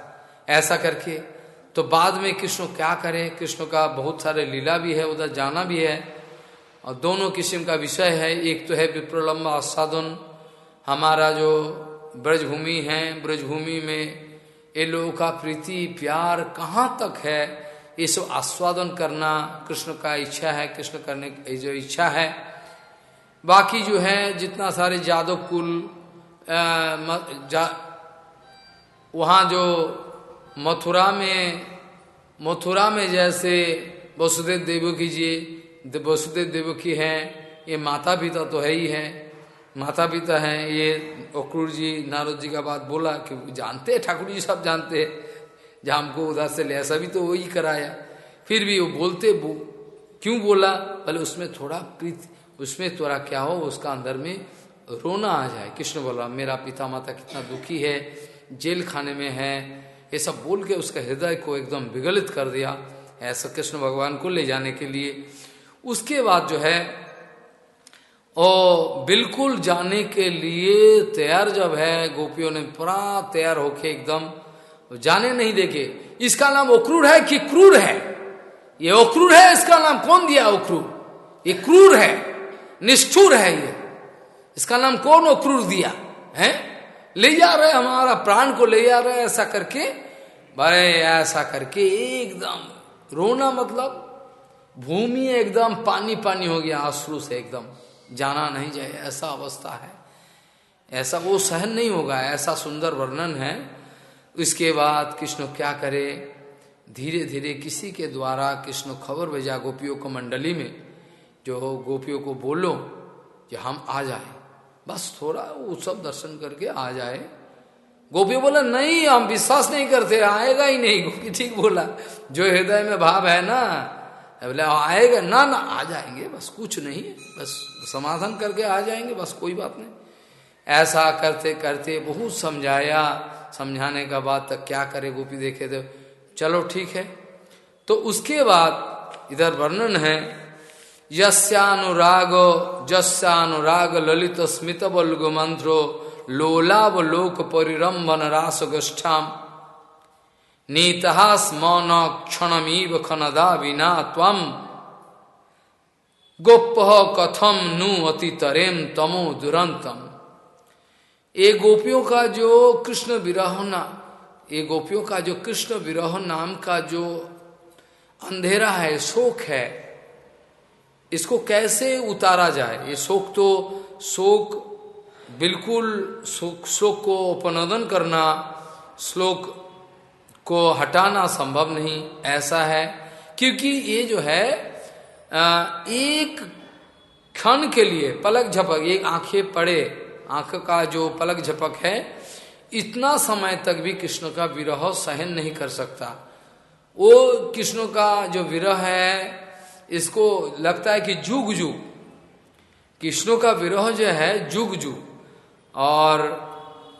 ऐसा करके तो बाद में कृष्ण क्या करें? कृष्ण का बहुत सारे लीला भी है उधर जाना भी है। और दोनों किस्म का विषय है। एक तो है विप्रलम्ब आस्वादन। हमारा जो ब्रजभूमि है ब्रजभूमि में ये लोगों का प्रीति प्यार कहाँ तक है? ये सब आस्वादन करना कृष्ण का इच्छा है। कृष्ण करने की जो इच्छा है। बाकी जो है जितना सारे जादव कुल जा, वहाँ जो मथुरा में मथुरा में जैसे वसुदेव देवकी जी वसुदेव देवकी हैं ये माता पिता तो है ही है। माता पिता हैं ये अक्रूर जी नारद जी का बात बोला कि जानते हैं ठाकुर जी सब जानते हैं। जहाँ हमको उधर से ले ऐसा भी तो वही कराया। फिर भी वो बोलते बो, क्यों बोला? भले उसमें थोड़ा प्रीति उसमें थोड़ा क्या हो उसका अंदर में रोना आ जाए। कृष्ण बोला मेरा पिता माता कितना दुखी है जेल खाने में है ये सब बोल के उसका हृदय को एकदम विगलित कर दिया ऐसा कृष्ण भगवान को ले जाने के लिए। उसके बाद जो है, ओ, बिल्कुल जाने के लिए तैयार जब है, गोपियों ने पूरा तैयार होके एकदम जाने नहीं देखे इसका नाम अक्रूर है कि क्रूर है? ये अक्रूर है, इसका नाम कौन दिया अक्रूर? ये क्रूर है, निष्ठुर है ये। इसका नाम कौन अक्रूर दिया? है? ले जा रहे हमारा प्राण को ले जा रहे ऐसा करके बड़े ऐसा करके एकदम रोना मतलब भूमि एकदम पानी पानी हो गया, आँसू से एकदम जाना नहीं जाए, ऐसा अवस्था है। ऐसा वो सहन नहीं होगा, ऐसा सुंदर वर्णन है। इसके बाद कृष्ण क्या करे? धीरे धीरे किसी के द्वारा कृष्ण खबर भेजा गोपियों को मंडली में, जो गोपियों को बोलो कि हम आ जाए। बस थोड़ा वो सब दर्शन करके आ जाए। गोपी बोला, नहीं, हम विश्वास नहीं करते, आएगा ही नहीं। गोपी ठीक बोला, जो हृदय में भाव है ना? बोले, आएगा, ना ना, आ जाएँगे, बस कुछ नहीं बस समाधान करके आ जाएँगे, बस कोई बात नहीं। ऐसा करते करते बहुत समझाया। समझाने का बाद तक क्या करे गोपी, देखे तो चलो, ठीक है। तो उसके बाद इधर वर्णन है, यस्यानुराग, जस्यानुराग ललित स्मित बल्गु मंत्रो लोलाव लोक परिरंबन रास गोष्ठाम नीतहास मौन क्षणमीव खनदा विना तम गोप कथम नु अति तरेम तमो दुरंतम ये गोपियों का जो कृष्ण विरह ना ये गोपियों का जो कृष्ण विरह नाम का जो अंधेरा है, शोक है, इसको कैसे उतारा जाए? ये शोक तो शोक बिल्कुल शोक शोक को उपनोदन करना, श्लोक को हटाना संभव नहीं, ऐसा है। क्योंकि ये जो है एक क्षण के लिए पलक झपक एक आँखें पड़े, आँख का जो पलक झपक है, इतना समय तक भी कृष्ण का विरह सहन नहीं कर सकता। वो कृष्ण का जो विरह है, इसको लगता है कि जुग जुग कृष्ण का विरह जो है जुग जुग और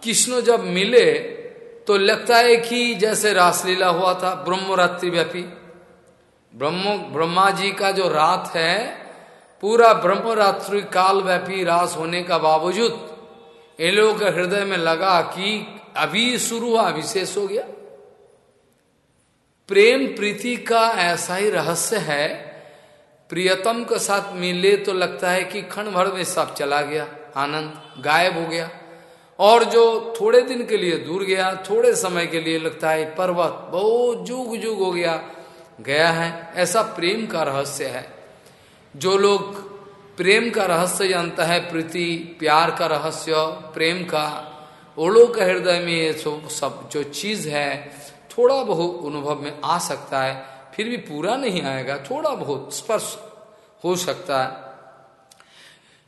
कृष्ण जब मिले तो लगता है कि जैसे रासलीला हुआ था, ब्रह्मरात्रि व्यापी। ब्रह्म, ब्रह्मा जी का जो रात है, पूरा ब्रह्मरात्रि काल व्यापी रास होने का बावजूद, इन लोगों के हृदय में लगा कि अभी शुरू हुआ अभिशेष हो गया। प्रेम प्रीति का ऐसा ही रहस्य है, प्रियतम के साथ मिले तो लगता है कि क्षण भर में सब चला गया। आनंद गायब हो गया। और जो थोड़े दिन के लिए दूर गया, थोड़े समय के लिए लगता है, पर्वत बहुत जुग जुग हो गया गया है। ऐसा प्रेम का रहस्य है। जो लोग प्रेम का रहस्य जानता है, प्रीति, प्यार का रहस्य, प्रेम का वो लोग के हृदय में ये सब जो चीज़ है, थोड़ा बहुत अनुभव में आ सकता है, फिर भी पूरा नहीं आएगा, थोड़ा बहुत स्पर्श हो सकता है।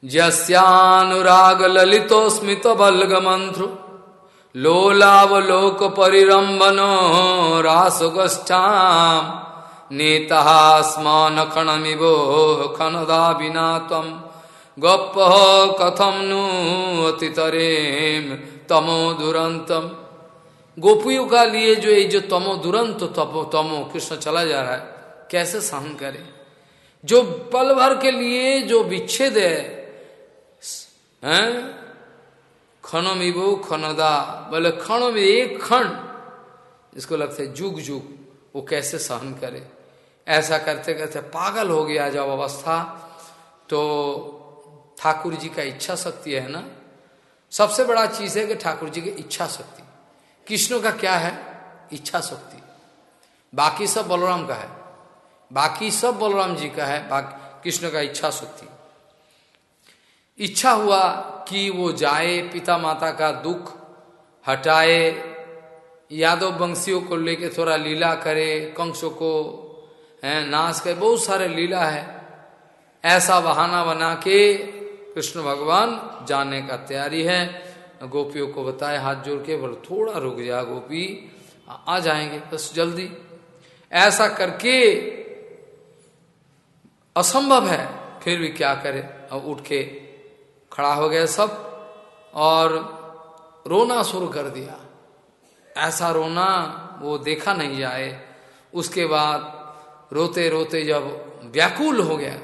जस्यानुराग ललितो स्मित बलग मंत्र लोलावलोक परिरंबनो रासुगष्ठाम नेता स्मान खणमिवो खनदा बिना तम गप कथम नु अतितरेम तमो दुरंतम गोपियों का लिए जो ये जो तमो दुरंत तपो, तमो कृष्ण चला जा रहा है, कैसे सहन करे? जो पल भर के लिए जो विच्छेद है हैं? खनम इबो खनदा। बोले क्षण में एक क्षण इसको लगता है जुग जुग। वो कैसे सहन करे? ऐसा करते करते पागल हो गया जब अवस्था। तो ठाकुर जी का इच्छा शक्ति है ना? सबसे बड़ा चीज़ है कि ठाकुर जी की इच्छा शक्ति। कृष्ण का क्या है? इच्छा शक्ति। बाकी सब बलराम का है। बाकी सब बलराम जी का है। कृष्ण का इच्छा शक्ति। इच्छा हुआ कि वो जाए पिता माता का दुख हटाए यादव वंशियों को लेके थोड़ा लीला करे, कंसों को, है, नाश करे, बहुत सारे लीला है। ऐसा बहाना बना के कृष्ण भगवान जाने का तैयारी है। गोपियों को बताए, हाथ जोड़ के बोले, थोड़ा रुक जा गोपी, आ जाएँगे, बस जल्दी। ऐसा करके असंभव है, फिर भी क्या करे, अब उठ के खड़ा हो गया सब और रोना शुरू कर दिया। ऐसा रोना वो देखा नहीं जाए। उसके बाद रोते रोते जब व्याकुल हो गया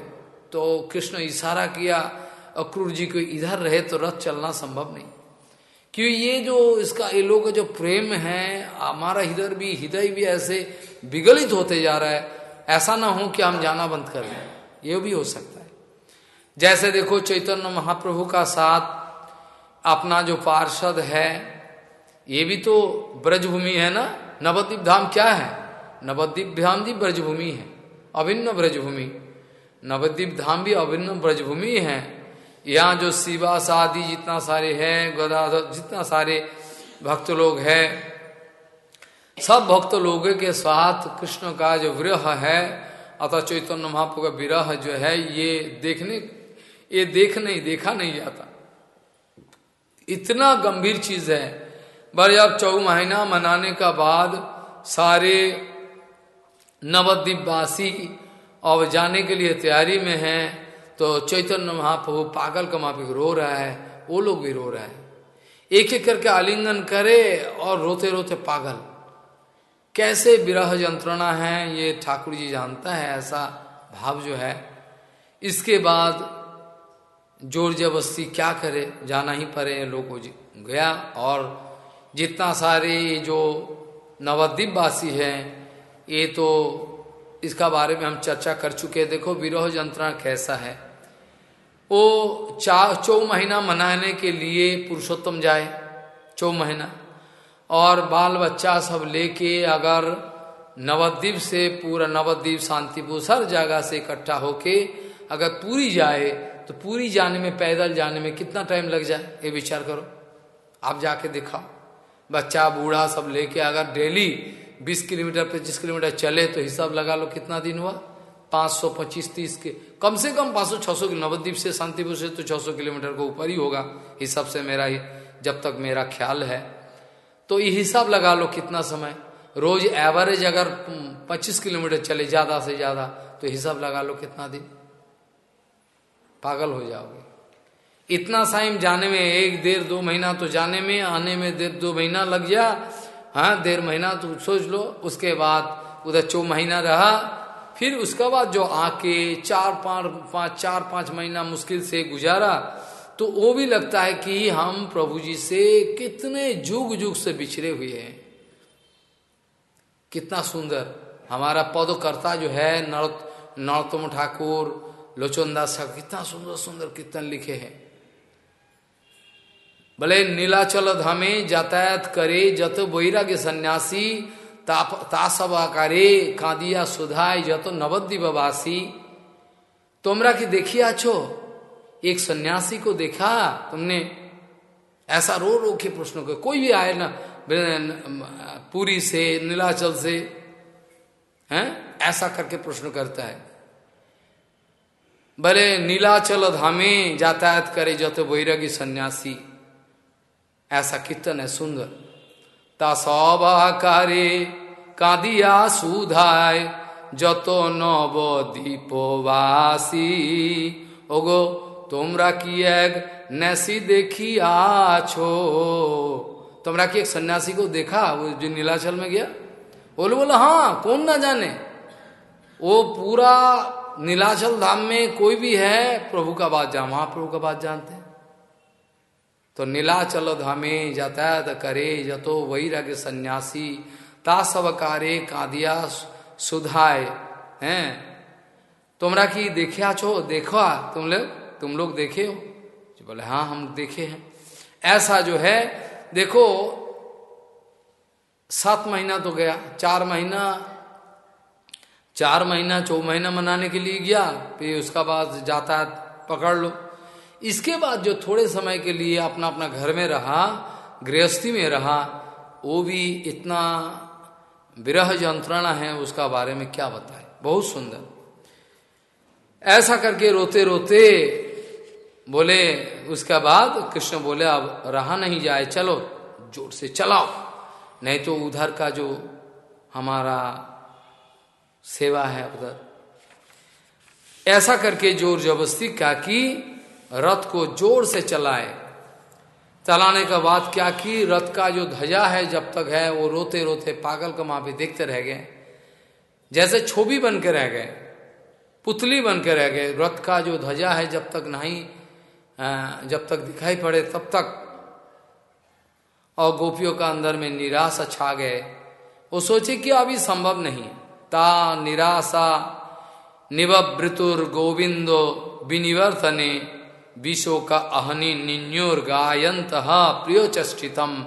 तो कृष्ण इशारा किया, अक्रूर जी को इधर रहे तो रथ चलना संभव नहीं। क्योंकि ये जो इसका, ये लोग जो प्रेम है, हमारा हृदय भी हृदय भी ऐसे विगलित होते जा रहा है। ऐसा ना हो कि हम जाना बंद कर दें। ये भी हो सकता है। जैसे देखो चैतन्य महाप्रभु का साथ अपना जो पार्षद है, ये भी तो ब्रजभूमि है ना? नवद्वीप धाम क्या है? नवद्वीप धाम भी ब्रजभूमि है, अभिन्न ब्रजभूमि। नवद्वीप धाम भी अभिन्न ब्रजभूमि है। यहाँ जो शिवा आदि जितना सारे हैं, गदाधर जितना सारे भक्त लोग हैं, सब भक्त लोगों के साथ कृष्ण का जो विरह है, अतः चैतन्य महाप्रभु का विरह जो है, ये देखने ये देख नहीं, देखा नहीं जाता। इतना गंभीर चीज़ है। पर जब चौ महीना मनाने का बाद सारे नवद्वीपवासी अब जाने के लिए तैयारी में हैं तो चैतन्य महाप्रभु पागल का माफिक रो रहा है, वो लोग भी रो रहा है। एक एक करके आलिंगन करे और रोते रोते पागल। कैसे विरह यंत्रणा है, ये ठाकुर जी जानता है, ऐसा भाव जो है। इसके बाद ज़ोर जबरस्ती क्या करे, जाना ही पड़े लोगों गया और जितना सारे जो नवद्वीप वासी हैं, ये तो इसका बारे में हम चर्चा कर चुके देखो, विरोह यंत्रणा कैसा है? वो चार चौ महीना मनाने के लिए पुरुषोत्तम जाए चौ महीना। और बाल बच्चा सब लेके अगर नवद्वीप से पूरा नवद्वीप शांतिपुर हर जगह से इकट्ठा होके अगर पूरी जाए तो पूरी जाने में, पैदल जाने में कितना टाइम लग जाए? ये विचार करो। आप जाके दिखाओ। बच्चा, बूढ़ा सब लेके अगर डेली 20 किलोमीटर, पच्चीस किलोमीटर चले तो हिसाब लगा लो कितना दिन हुआ? 500 पच्चीस, तीस के। कम से कम 500 600 नवद्वीप से शांतिपुर से तो 600 किलोमीटर को ऊपर ही होगा, हिसाब से मेरा जब तक मेरा ख्याल है। तो ये हिसाब लगा लो कितना समय। रोज एवरेज अगर 25 किलोमीटर चले, ज़्यादा से ज़्यादा तो हिसाब लगा लो कितना दिन। पागल हो जाओगे। इतना टाइम जाने में, एक डेढ़ दो महीना तो जाने में, आने में डेढ़ दो महीना लग गया हाँ डेढ़ महीना तो सोच लो, उसके बाद उधर चौ महीना रहा, फिर उसके बाद जो आके चार पाँच, पाँच, चार पाँच महीना मुश्किल से गुजारा तो वो भी लगता है कि हम प्रभु जी से कितने जुग जुग से बिछड़े हुए हैं। कितना सुंदर। हमारा पदकर्ता जो है नरोत्तम ठाकुर लोचनदास साहब कितना सुंदर सुंदर कीर्तन लिखे हैं। भले नीलाचल धामे यातायात करे, जत बैराग्य सन्यासी कादिया सुधाय, जत नवद्वीपवासी तुमरा की देखिए आछो? एक सन्यासी को देखा? तुमने ऐसा रो रो के प्रश्न को कोई भी आए ना पूरी से, नीलाचल से, हैं? ऐसा करके प्रश्न करता है। भले नीलाचल धामे यातायात करे जत बैरागी सन्यासी ऐसा कीर्तन है सुंदर ता सब आकारे কাঁদিয়া সুধায় যত নবদ্বীপবাসী ওগো तुमरा की एक नैसी देखी आछो तुमरा की एक सन्यासी को देखा वो जो नीलाचल में गया बोले बोला हाँ कौन ना जाने वो पूरा नीलाचल धाम में कोई भी है, प्रभु का बात जान, वहाँ प्रभु का बात जानते हैं। तो नीलाचल धामे यातायात करे जतो वही सन्यासी, तासवकारे कादिया सुधाए हैं? तुमरा की देखा छो देखो तुम लोग तुम लोग देखे हो? बोले हाँ हम देखे हैं। ऐसा जो है, देखो, सात महीना तो गया, चार महीना चार महीना, चौ महीना मनाने के लिए गया, फिर उसका बाद जाता है, पकड़ लो। इसके बाद जो थोड़े समय के लिए अपना अपना घर में रहा, गृहस्थी में रहा, वो भी इतना विरह यंत्रणा है, उसका बारे में क्या बताए? बहुत सुंदर। ऐसा करके रोते रोते बोले, उसके बाद कृष्ण बोले, अब रहा नहीं जाए, चलो, ज़ोर से चलाओ। नहीं तो उधर का जो हमारा सेवा है उधर। ऐसा करके ज़ोर जबरस्ती क्या की रथ को ज़ोर से चलाए। चलाने के बाद क्या की, रथ का जो ध्वजा है जब तक है, वो रोते रोते पागल को पे देखते रह गए। जैसे छोबी बन के रह गए, पुतली बन के रह गए, रथ का जो ध्वजा है जब तक नहीं जब तक दिखाई पड़े तब तक। और गोपियों का अंदर में निराशा छा गए। वो सोचे कि अभी संभव नहीं ता निराशा निवृतुर गोविंदो विनिवर्तने विशो का अहनि निन्योर गायंत प्रियो चष्टितम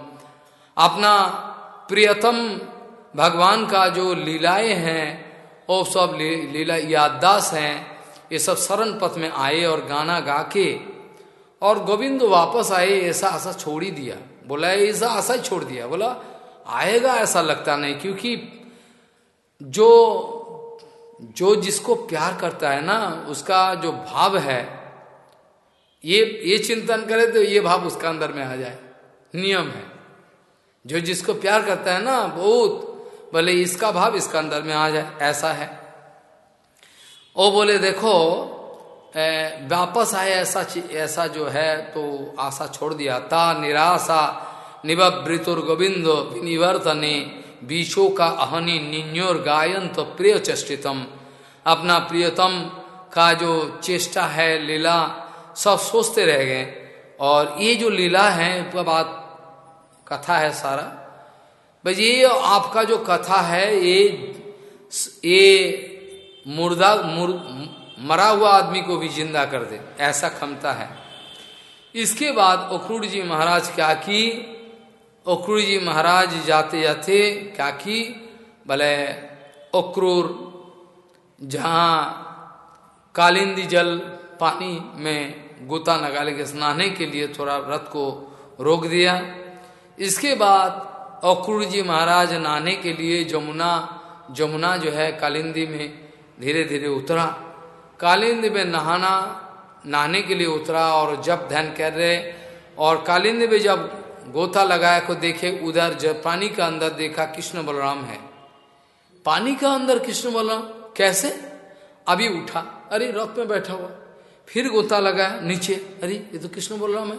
अपना प्रियतम भगवान का जो लीलाएँ हैं, वो सब लीला याददास हैं, ये सब शरण पथ में आए और गाना गा के और गोविंद वापस आए, ऐसा आशा छोड़ ही दिया। बोला, ऐसा आशा छोड़ दिया। बोला, आएगा ऐसा लगता नहीं क्योंकि जो जो जिसको प्यार करता है ना, उसका जो भाव है, ये ये चिंतन करे तो ये भाव उसका अंदर में आ जाए। नियम है। जो जिसको प्यार करता है ना, बहुत बोले इसका भाव इसका अंदर में आ जाए, ऐसा है। ओ बोले, देखो वापस आए ऐसा ऐसा जो है तो आशा छोड़ दिया। ता निराशा निवृतुर गोविंद विनिवर्तने बीचों का अहनी निन्योर गायन तो प्रिय चेष्टितम अपना प्रियतम का जो चेष्टा है लीला सब सोचते रह गए। और ये जो लीला है बात कथा है सारा। भाई ये आपका जो कथा है ये ये मुर्दा मुर, मरा हुआ आदमी को भी ज़िंदा कर दे। ऐसा क्षमता है। इसके बाद अक्रूर जी महाराज क्या की अक्रूर जी महाराज जाते जाते क्या की? भले अक्रूर जहाँ कालिंदी जल पानी में गोता नगाले के स्नाने के लिए थोड़ा व्रत को रोक दिया। इसके बाद अक्रूर जी महाराज नहाने के लिए जमुना जमुना जो है कालिंदी में धीरे धीरे उतरा। कालिंद में नहाना, नहाने के लिए उतरा और जब ध्यान कर रहे, और कालिंद में जब गोता लगाया को देखे उधर जब पानी का अंदर देखा, कृष्ण बलराम है। पानी का अंदर कृष्ण बलराम? कैसे? अभी उठा, अरे, रथ में बैठा हुआ। फिर गोता लगाया, नीचे, अरे, ये तो कृष्ण बलराम है।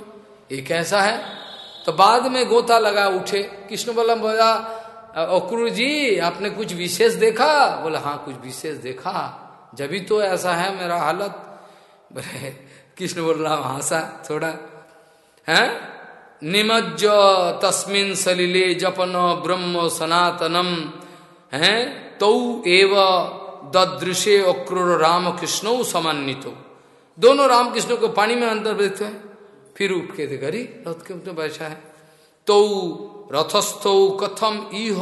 ये कैसा है? तो बाद में गोता लगा, उठे, कृष्ण बलराम बोला अक्रू जी, आपने कुछ विशेष देखा? बोला हाँ कुछ विशेष देखा। जब भी तो ऐसा है, मेरा हालत। बोले, कृष्ण बोल रहा हंसा थोड़ा, है? निमज्ज तस्मिन सलिले जपन ब्रह्म सनातनम, है? तौ एव ददृशे अक्रूर राम कृष्ण समन्वित। दोनों राम कृष्ण को पानी में अंदर बैठते हैं, फिर उठ के देखा रथ के तो बैठा है। तो रथस्थौ कथम इह,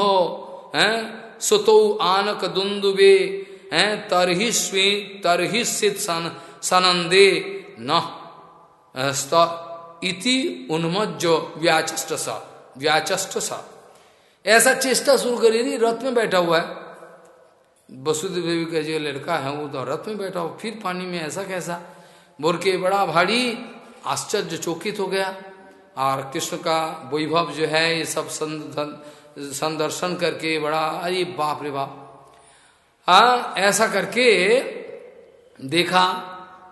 है? सुतौ आनक दुंदुबे हैं? तरही स्वी, तरही सित सन सनंदे न इति उन्मज्जो व्याचष्ट सा व्याचष्ट सा ऐसा चेष्टा शुरू करी नहीं, रथ में बैठा हुआ है। वसुदेव देवी का जो लड़का है, वो तो रथ में बैठा हुआ, फिर पानी में ऐसा कैसा? बोल के बड़ा भारी आश्चर्य चौकित हो गया। और कृष्ण का वैभव जो है, ये सब संदर्शन करके बड़ा, अरे बाप रे बाप। हाँ ऐसा करके देखा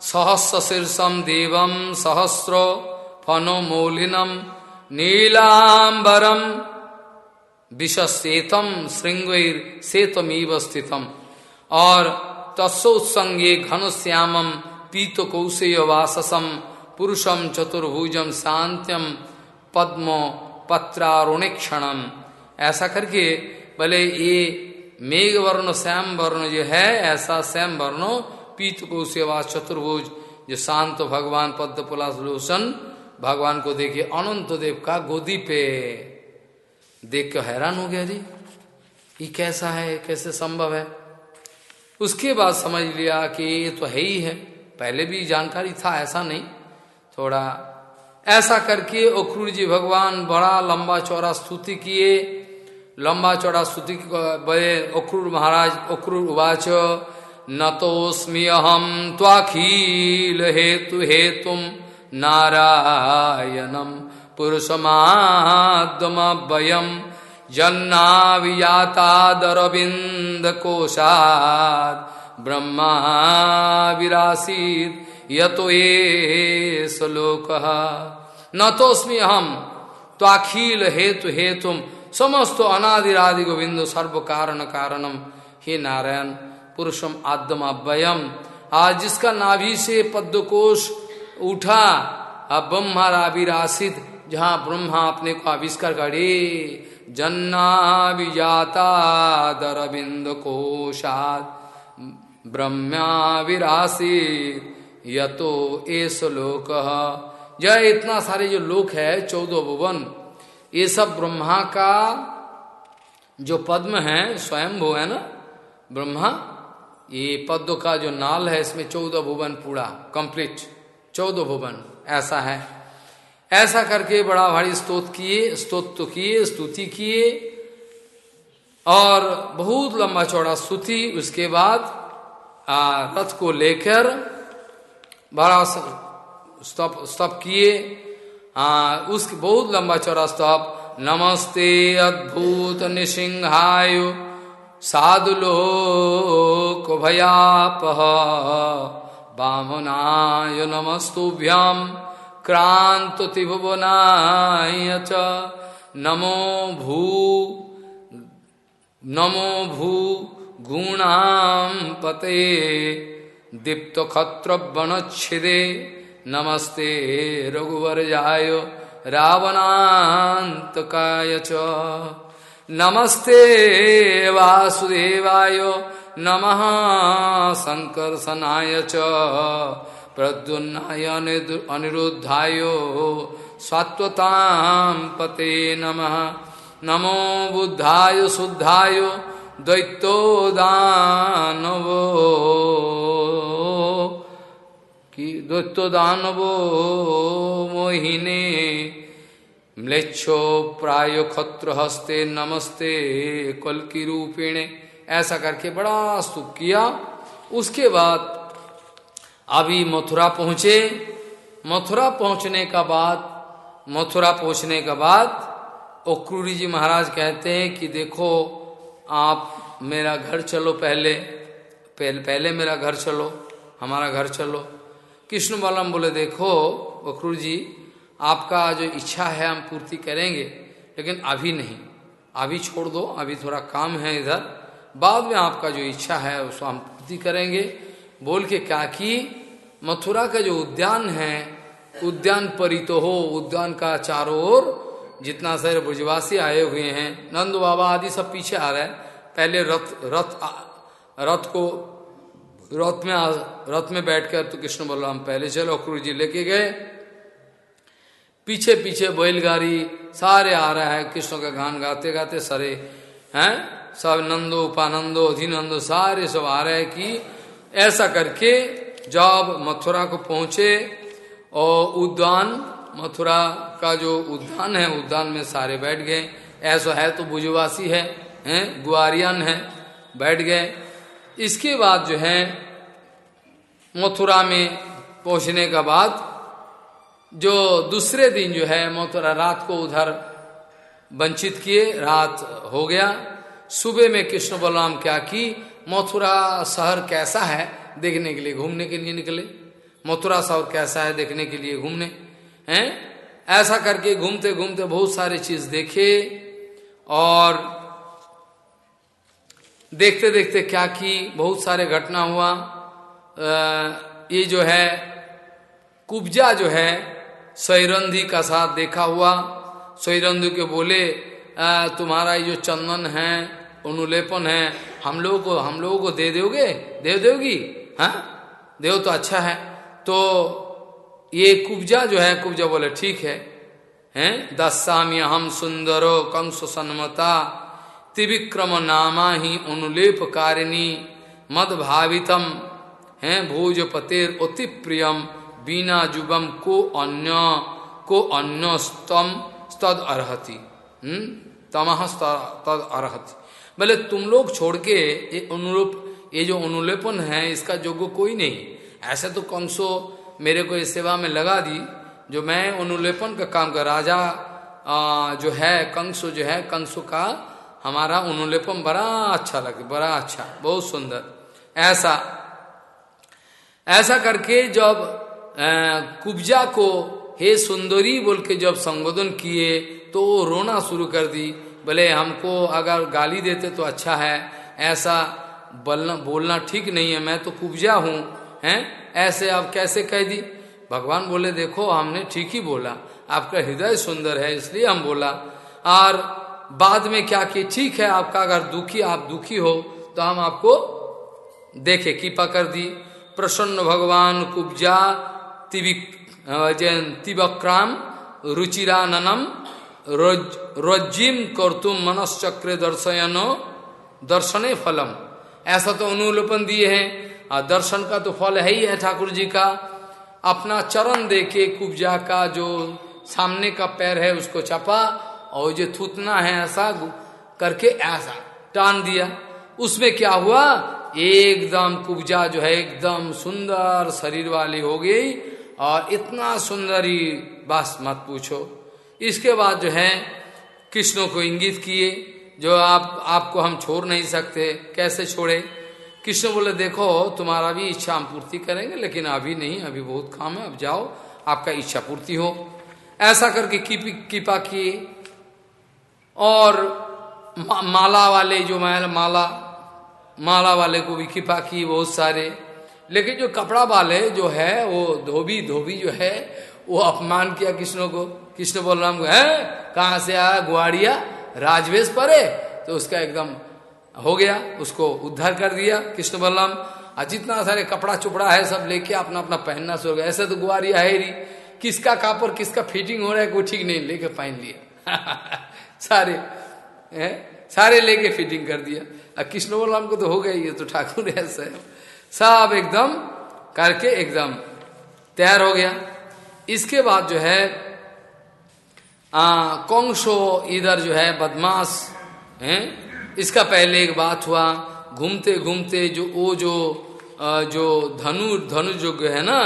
सहस्र शीर्षम देवम सहस्रो फनोमूलिनम नीलांबरम विषेतम श्रृंगैर सेतमीव स्थितम। और तत्सोत्संगे घनश्यामम पीत कौशेय वाससम पुरुषम चतुर्भुजम शांत्यम पद्म पत्रारुणिक्षणम। ऐसा करके भले ये मेघ वर्ण श्याम वर्ण जो है, ऐसा श्याम वर्ण पीत कौशेय वास चतुर्भुज, जो शांत भगवान पद्म पुलास लोशन भगवान को देखिए, अनंत देव का गोदी पे देख के हैरान हो गया जी। ये कैसा है, कैसे संभव है? उसके बाद समझ लिया कि ये तो है ही है। पहले भी जानकारी था, ऐसा नहीं। थोड़ा ऐसा करके अक्रूर जी भगवान बड़ा लंबा चौड़ा स्तुति किए। लंबा चौड़ा स्तुति बड़े अक्रूर महाराज, अक्रूर उवाच, न तोस्मी अहम त्वाखील हेतु हेतुम नारायणम जन्नावियातादरविंद कोशाद ब्रह्मा विरासीत यतो ये श्लोक न तोस्मी हम तो अखिल हेतु हेतुम समस्त अनादिरादि गोविंद सर्व कारण। कारणम हे नारायण पुरुषम आद्यम अव्ययम आज जिसका नाभि से पद्मकोश उठा। अब ब्रह्मा विरासित, जहाँ ब्रह्मा अपने को आविष्कार करे। जन्ना विजाता दरबिंद ब्रह्मा विरासित, यतो एस लोक यह इतना सारे जो लोक है, चौदह भुवन, ये सब ब्रह्मा का जो पद्म है स्वयं भू है ना? ब्रह्मा, ये पद्म का जो नाल है, इसमें चौदह भुवन पूरा कंप्लीट चौदह भुवन ऐसा है। ऐसा करके बड़ा भारी स्तोत किए, स्तोत तो किए, स्तुति किए, और बहुत लंबा चौड़ा स्तुति, उसके बाद रथ को लेकर बड़ा स्तप स्तप किए। उस, बहुत लंबा चौड़ा स्तप, नमस्ते अद्भुत निसिंहाय साधुलोक भयापह। वामनाय नमस्तुभ्याम क्रांत त्रिभुवनाय च नमो भू नमो भू गुणाम पते दीप्त खत्रवनच्छिदे नमस्ते रघुवरजाय रावणान्तकाय च। नमस्ते वासुदेवाय नमः। संकर्षणाय च प्रद्युन्नाय अनिरुद्धाय स्वात्वतां पते नमः। नमो बुद्धाय शुद्धाय दैत्यो कि दानवो मोहिने म्लेच्छो प्राय खत्र हस्ते नमस्ते कल की रूपिणे ऐसा करके बड़ा स्तुप किया। उसके बाद अभी मथुरा पहुँचे। मथुरा पहुँचने का बाद, मथुरा पहुँचने का बाद ओक्रूरी जी महाराज कहते हैं कि देखो, आप मेरा घर चलो पहले। पहले पहले मेरा घर चलो, हमारा घर चलो। कृष्ण बालम बोले, देखो ओक्रूर जी, आपका जो इच्छा है हम पूर्ति करेंगे, लेकिन अभी नहीं। अभी छोड़ दो, अभी थोड़ा काम है इधर। बाद में आपका जो इच्छा है, उसको हम पूर्ति करेंगे। बोल के क्या की, मथुरा का जो उद्यान है, उद्यान परितो हो, उद्यान का चारों ओर जितना सारे ब्रजवासी आए हुए हैं, नंद बाबा आदि सब पीछे आ रहे हैं। पहले रथ रथ रथ को, रथ में रथ में बैठकर तो कृष्ण बलराम पहले चलो, अक्रूर जी लेके गए। पीछे पीछे बैलगाड़ी, सारे आ रहा है। कृष्ण का गान गाते गाते सारे हैं। सब नंदो उपानंदो, अधिनंदो, सारे सब आ रहे कि ऐसा करके जब मथुरा को पहुँचे और उद्यान, मथुरा का जो उद्यान है, उद्यान में सारे बैठ गए। ऐसा है तो बुजुवासी है, हैं, गुआरियन है, बैठ गए। इसके बाद जो है, मथुरा में पहुँचने का बाद जो दूसरे दिन जो है, मथुरा रात को उधर वंचित किए, रात हो गया। सुबह में कृष्ण बलराम क्या की? मथुरा शहर कैसा है देखने के लिए? घूमने के लिए निकले। मथुरा शहर कैसा है देखने के लिए घूमने? हैं? ऐसा करके घूमते घूमते बहुत सारे चीज़ देखे और देखते देखते क्या की? बहुत सारे घटना हुआ। ये जो है, कुब्जा जो है, सैरंधी का साथ देखा हुआ। सैरंधी के बोले तुम्हारा ये जो चंदन है अनुलेपन है। हम लोगों को, हम लोगों को दे दोगे? दे दोगी? हाँ? देव तो अच्छा है। तो ये कुब्जा जो है, कुब्जा बोले, ठीक है। हैं? दस्सामी हम सुंदरो कंस सन्मता, त्रिविक्रम नामा ही अनुलेप कारिणी मद भावितम है? भोज पतेर अति प्रियम, बीना जुगम को अन्य को अन्य स्तम तद अर्ति हम्म तमह तद अर्ति बोले तुम लोग छोड़ के ये अनुरूप ये जो अनुलेपन है इसका जोग्य कोई नहीं। ऐसे तो कंसो मेरे को इस सेवा में लगा दी जो मैं अनुलेपन का काम कर राजा आ, जो है कंसो जो है कंसो का हमारा अनुलेपन बड़ा अच्छा लगे बड़ा अच्छा बहुत सुंदर। ऐसा ऐसा करके जब कुब्जा को हे सुंदरी बोल के जब संबोधन किए तो रोना शुरू कर दी। बोले हमको अगर गाली देते तो अच्छा है, ऐसा बोलना बोलना ठीक नहीं है, मैं तो कुब्जा हूँ, हैं? ऐसे आप कैसे कह दी? भगवान बोले, देखो, हमने ठीक ही बोला। आपका हृदय सुंदर है, इसलिए हम बोला। और बाद में क्या कि ठीक है, आपका अगर दुखी, आप दुखी हो तो हम आपको देखे, कृपा कर दी। प्रसन्न भगवान कुब्जा तिविक तिवक्राम रुचिराननम रज्जिम कर्तुम मनश्चक्र दर्शयनो, दर्शने फलम। ऐसा तो अनुलोपन दिए हैं। और दर्शन का तो फल है ही है ठाकुर जी का। अपना चरण देके कुब्जा का जो सामने का पैर है उसको चपा और जो थूतना है ऐसा करके ऐसा टान दिया। उसमें क्या हुआ? एकदम कुब्जा जो है, एकदम सुंदर शरीर वाली हो गई, और इतना सुंदरी बस मत पूछो। इसके बाद जो है कृष्ण को इंगित किए जो आप आपको हम छोड़ नहीं सकते कैसे छोड़े? कृष्ण बोले देखो तुम्हारा भी इच्छा हम पूर्ति करेंगे लेकिन अभी नहीं अभी बहुत काम है अब जाओ आपका इच्छा पूर्ति हो। ऐसा करके कृपा किए। और मा, माला वाले जो माला माला वाले को भी कृपा की बहुत सारे। लेकिन जो कपड़ा वाले जो है वो धोबी धोबी जो है वो अपमान किया कृष्ण को। कृष्ण बलराम को, है? कहा से आया? गुआड़िया राजवेश परे? तो उसका एकदम हो गया, उसको उद्धार कर दिया कृष्ण बलराम। और जितना सारे कपड़ा चुपड़ा है, सब लेके अपना अपना पहनना शुरू गया। ऐसे तो गुआरिया है ही किसका कापर किसका फिटिंग हो रहा है कोई ठीक नहीं, लेके पहन लिया। सारे, है? सारे लेके फिटिंग कर दिया। और कृष्ण बलराम को तो हो गया ये तो ठाकुर ऐसा सब एकदम करके एकदम तैयार हो गया। इसके बाद जो है कौशो इधर जो है बदमाश है? इसका पहले एक बात हुआ घूमते घूमते जो वो जो आ, जो धनु धनु जो है ना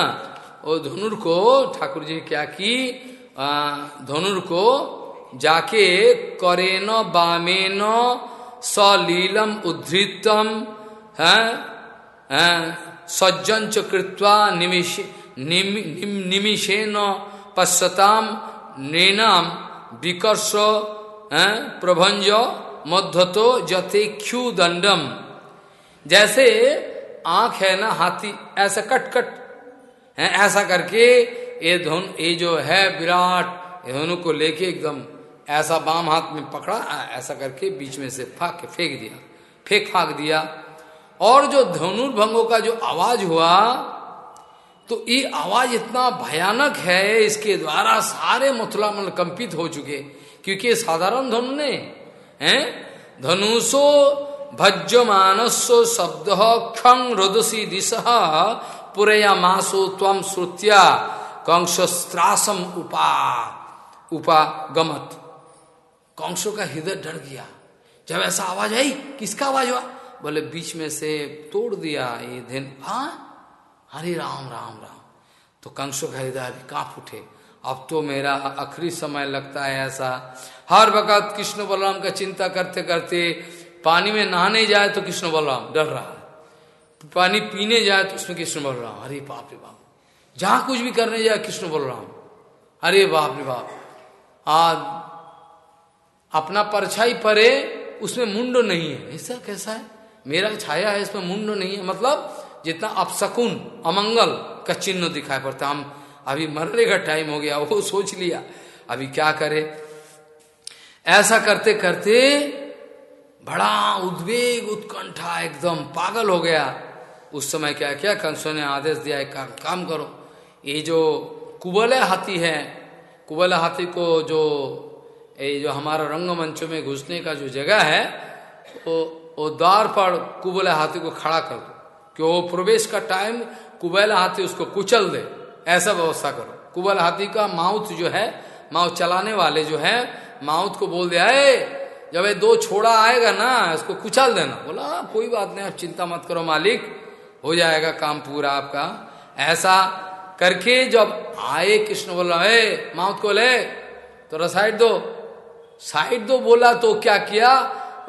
वो धनुर को ठाकुर जी क्या की? धनुर को जाके करेन बामेन सलीलम उद्धृतम है? सज्जन कृत्वा निमिष निम, निम, निमिषेन नैनाम विकर्ष प्रभंज मध्य जथे क्षु दंडम। जैसे आँख है ना हाथी, ऐसा कट कट है ऐसा करके ये धुन, ये जो है विराट धनु को लेके एकदम ऐसा बाम हाथ में पकड़ा ऐसा करके बीच में से फाक, फेंक दिया, फेंक, फाक दिया। और जो धनुर्भंगों का जो आवाज़ हुआ तो ये आवाज़ इतना भयानक है, इसके द्वारा सारे मथुरा मन कंपित हो चुके। क्योंकि साधारण धनु ने हैं? धनुषो भज्यमानसो शब्द क्षंग रोदसी दिश पुरया मासो तम श्रुत्या कंसस्त्रासम उपा उपा गमत कंसों का हृदय डर गया। जब ऐसा आवाज़ आई, किसका आवाज़ हुआ? बोले, बीच में से तोड़ दिया ये दिन। हाँ? हरे राम राम राम। तो कंसों हृदय अभी काँप उठे। अब तो मेरा आखिरी समय लगता है ऐसा। हर वक्त कृष्ण बलराम का चिंता करते करते पानी में नहाने जाए तो कृष्ण बलराम डर रहा है। पानी पीने जाए तो उसमें कृष्ण बलराम, अरे बाप रे बाप। जहाँ कुछ भी करने जाए कृष्ण बलराम। अरे बाप रे बाप। आज अपना परछाई परे उसमें मुंडो नहीं है। ऐसा कैसा है? मेरा छाया है, इसमें मुंडो नहीं है। मतलब जितना अपसकुन अमंगल का चिन्ह दिखाई पड़ता। हम अभी मरने का टाइम हो गया वो सोच लिया। अभी क्या करे? ऐसा करते करते बड़ा उद्वेग उत्कंठा एकदम पागल हो गया। उस समय क्या क्या कंसों ने आदेश दिया है का, काम करो। ये जो कुबले हाथी है कुबले हाथी को जो ये जो हमारा रंगमंच में घुसने का जो जगह है वो वो द्वार पर कुबले हाथी को खड़ा कर दो। कि वो प्रवेश का टाइम कुबैल हाथी उसको कुचल दे। ऐसा व्यवस्था करो। कुबल हाथी का माउथ जो है माउथ चलाने वाले जो है माउथ को बोल दिया जब ये दो छोड़ा आएगा ना इसको कुचल देना। बोला हाँ, कोई बात नहीं आप चिंता मत करो मालिक हो जाएगा काम पूरा आपका। ऐसा करके जब आए कृष्ण बोला है माउथ को ले तो साइड दो। साइड दो बोला तो क्या किया?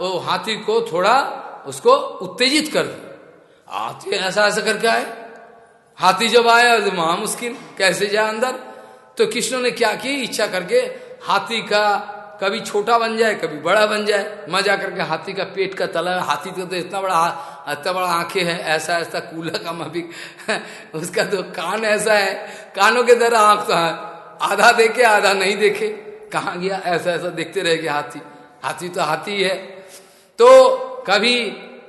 वो हाथी को थोड़ा उसको उत्तेजित कर दिया। हाथी ऐसा ऐसा करके आए। हाथी जब आया तो महा मुश्किल कैसे जाए अंदर? तो कृष्ण ने क्या की? इच्छा करके हाथी का कभी छोटा बन जाए, कभी बड़ा बन जाए मज़ा करके हाथी का पेट का तला, हाथी का तो इतना बड़ा इतना बड़ा आँखें है, ऐसा ऐसा कूला का मभी उसका तो कान ऐसा है, कानों के तरह आँख तो है। आधा देखे, आधा नहीं देखे। कहा गया? ऐसा ऐसा देखते रह गया हाथी। हाथी तो हाथी है। तो कभी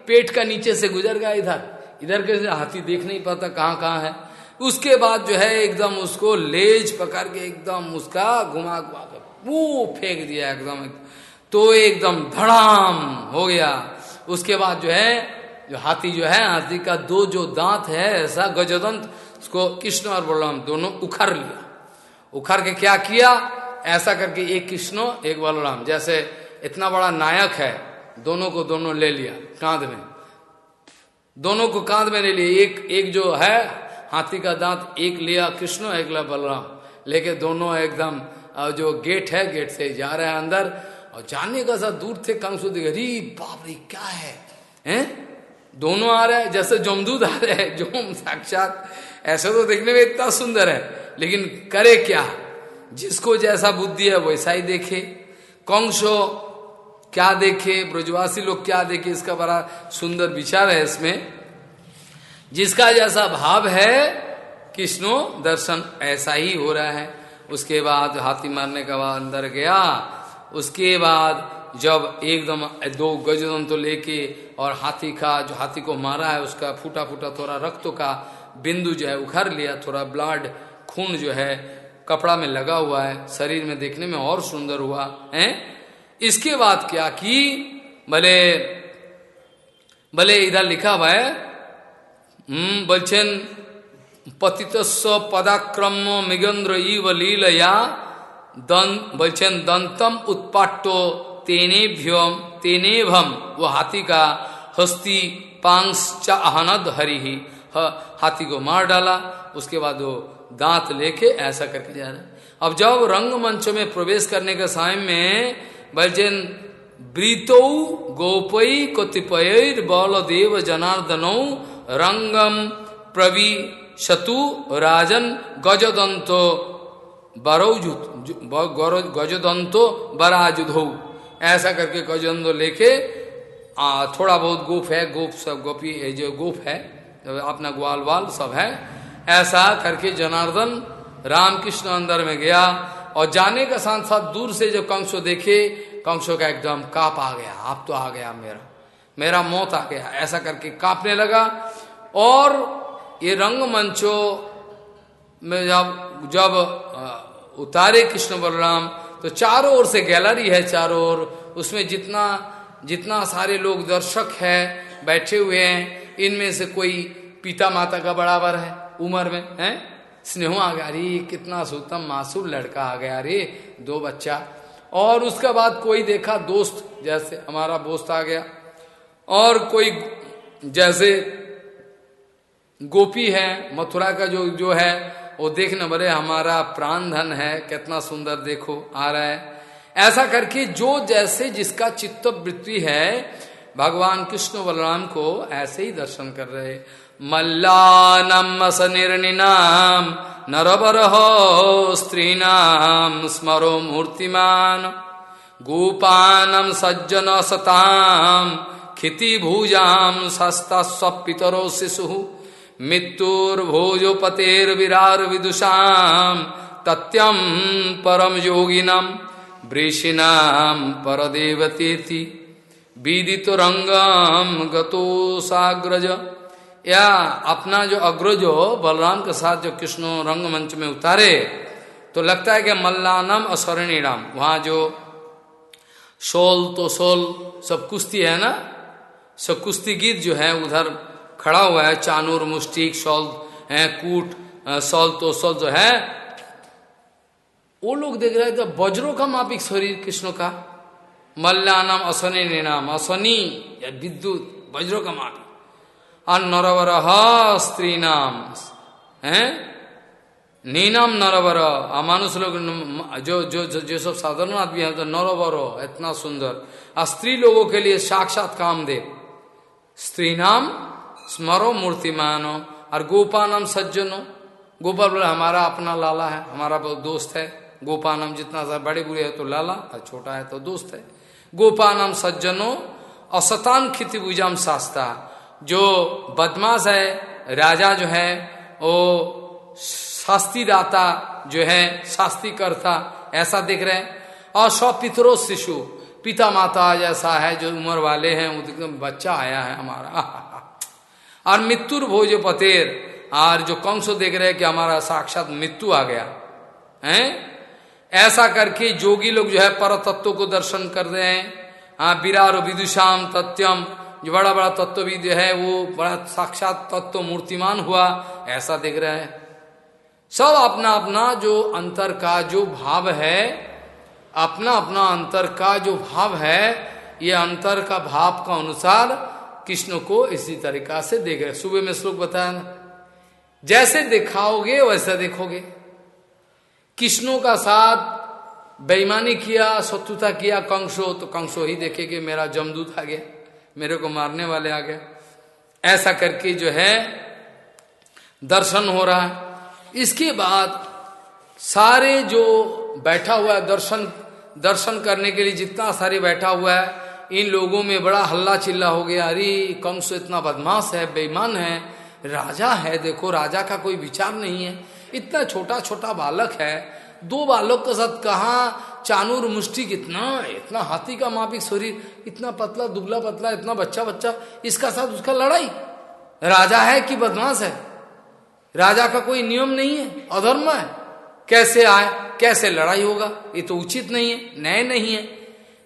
पेट का नीचे से गुजर गया इधर। इधर कैसे हाथी देख नहीं पाता कहाँ कहाँ है। उसके बाद जो है एकदम उसको लेज पकड़ के एकदम उसका घुमा घुमा कर वो फेंक दिया एकदम। तो एकदम धड़ाम हो गया। उसके बाद जो है, जो हाथी जो है, हाथी का दो जो दांत है, ऐसा गजदंत, उसको कृष्ण और बलराम दोनों उखड़ लिया। उखड़ के क्या किया? ऐसा करके एक कृष्ण, एक बलराम। जैसे इतना बड़ा नायक है दोनों को दोनों ले लिया, कांध में। दोनों को कांध में ले लिया एक एक जो है, हाथी का दांत, एक लिया कृष्ण, एक लिया बलराम। लेके दोनों एकदम जो गेट है, गेट से जा रहे हैं अंदर, और जाने का सा दूर थे कंसु दिखे अरे बाप रे, क्या है? हैं? दोनों आ रहे हैं, जैसे जोमदूद आ रहे हैं जोम साक्षात, ऐसे तो देखने में इतना सुंदर है। लेकिन करे क्या? जिसको जैसा बुद्धि है, वैसा ही देखे। कंसो क्या देखे, ब्रजवासी लोग क्या देखे, इसका बड़ा सुंदर विचार है इसमें। जिसका जैसा भाव है, कृष्णो, दर्शन ऐसा ही हो रहा है। उसके बाद हाथी मारने का बाद अंदर गया। उसके बाद जब एकदम दो गजदम तो लेके और हाथी का, जो हाथी को मारा है, उसका फूटा फूटा थोड़ा रक्त का बिंदु जो है उखर लिया, थोड़ा ब्लड खून जो है कपड़ा में लगा हुआ है। शरीर में देखने में और सुंदर हुआ, है? इसके बाद क्या की? भले भले इधर लिखा हुआ है हम्म बलचन पतितस्व पदाक्रम मिगंद्र इव लीलया दन बलचन, दंतम उत्पाटो तेनेभ्यम तेनेभम वो हाथी का हस्ती पांस च अहनद हरि, ही, हाथी को मार डाला, उसके बाद वो दांत लेके ऐसा करके जा रहे अब जब रंग मंच में प्रवेश करने के समय में बलचन ब्रीतो कोतिपय बल देव जनार्दनो रंगम प्रवी शतु राजन गजदंतो बरौजुत गजदंतो बराजुधो। ऐसा करके गजदंतो लेके आ, थोड़ा बहुत गोप है गोप सब गोपी जो गोप है अपना ग्वाल वाल सब है। ऐसा करके जनार्दन रामकृष्ण अंदर में गया और जाने का साथ साथ दूर से जब कंसो देखे कंसो का एकदम काप आ गया, आप तो आ गया मेरा। मेरा मौत आ गया, ऐसा करके कांपने लगा। और ये रंग मंचो में जब जब उतारे कृष्ण बलराम तो चारों ओर से गैलरी है चारों ओर। उसमें जितना जितना सारे लोग दर्शक है, बैठे हुए हैं, इनमें से कोई पिता माता का बराबर है, उम्र में, है? स्नेह आ गया, अरे कितना सुतम मासूम लड़का आ गया, अरे दो बच्चा। और उसके बाद कोई देखा दोस्त जैसे हमारा दोस्त आ गया। और कोई जैसे गोपी है, मथुरा का जो जो है, वो देखने बड़े हमारा प्राण धन है, कितना सुंदर देखो, आ रहा है। ऐसा करके जो जैसे जिसका चित्त वृत्ति है, भगवान कृष्ण बलराम को ऐसे ही दर्शन कर रहे। मल्ला मल्लानम असनिर्निनाम नरबर स्त्रीनाम स्मरो मूर्तिमान गोपानम सज्जन सताम खिति भूजाम सस्ता पितरो शिशु मृत्युर्भोजोपतेर्विरार विदुषाम तत्यम परम योगिनम वृषिनाम परदेवती विदित रंगम गतो साग्रज या अपना जो अग्रजो बलराम के साथ जो कृष्ण रंगमंच में उतारे तो लगता है कि मल्लानम असरणीराम वहाँ जो शोल तो शोल, सब कुश्ती है ना? सब कुश्ती गीत जो है, उधर खड़ा हुआ है, चानूर मुस्टिक शॉल, है, कूट सौल तो सौल जो है, वो लोग देख रहे थे वज्रों का मापिक शरीर कृष्ण का। मल्यानम असनी नाम असनी या विद्युत वज्रों का मापिक। और नरवर स्त्री नाम है? नीनम नरवर। अमानुष लोग जो जो जो, सब साधारण आदमी है तो नरवर इतना सुंदर। और स्त्री लोगों के लिए साक्षात काम दे स्त्री नाम स्मरो मूर्तिमानो। और गोपानम सज्जनो। गोपाल बोले हमारा अपना लाला है हमारा दोस्त है। गोपानम जितना सा बड़े बुरे है तो लाला और छोटा है तो दोस्त है। गोपानम सज्जनो असतान खिति बुजाम शास्ता जो बदमाश है, राजा जो है, वो शास्ती दाता जो है शास्ती करता, ऐसा देख रहे हैं। और सौ पितरो शिशु पिता माता जैसा है, जो उम्र वाले हैं एकदम बच्चा आया है हमारा। और मृत्युर भोज पतेर, और जो कंस देख रहे हैं कि हमारा साक्षात मृत्यु आ गया। है? ऐसा करके जोगी लोग जो है पर तत्व को दर्शन कर रहे हैं। हाँ विरार विदुषाम तत्यम जो बड़ा बड़ा तत्व भी जो है, वो बड़ा साक्षात तत्व मूर्तिमान हुआ, ऐसा देख रहे हैं। सब अपना अपना जो अंतर का जो भाव है, अपना अपना अंतर का जो भाव है, ये अंतर का भाव का अनुसार कृष्ण को इसी तरीका से देख रहे सुबह में श्लोक बताया ना, जैसे दिखाओगे, वैसा देखोगे। कृष्णों का साथ बेईमानी किया, शत्रुता किया, कंसो तो कंसो ही देखेगे, मेरा जमदूत आ गया। मेरे को मारने वाले आ गए। ऐसा करके जो है, दर्शन हो रहा है। इसके बाद सारे जो बैठा हुआ है दर्शन दर्शन करने के लिए जितना सारे बैठा हुआ है, इन लोगों में बड़ा हल्ला चिल्ला हो गया। अरे कंस इतना बदमाश है, बेईमान है? राजा है, देखो, राजा का कोई विचार नहीं है। इतना छोटा छोटा बालक है, दो बालक के साथ कहा चानूर मुष्टि इतना इतना हाथी का मापिक शरीर, इतना पतला, दुबला पतला, इतना बच्चा बच्चा, इसका साथ उसका लड़ाई। राजा है कि बदमाश है? राजा का कोई नियम नहीं है, अधर्म है। कैसे आए, कैसे लड़ाई होगा, ये तो उचित नहीं है, न्याय नहीं है।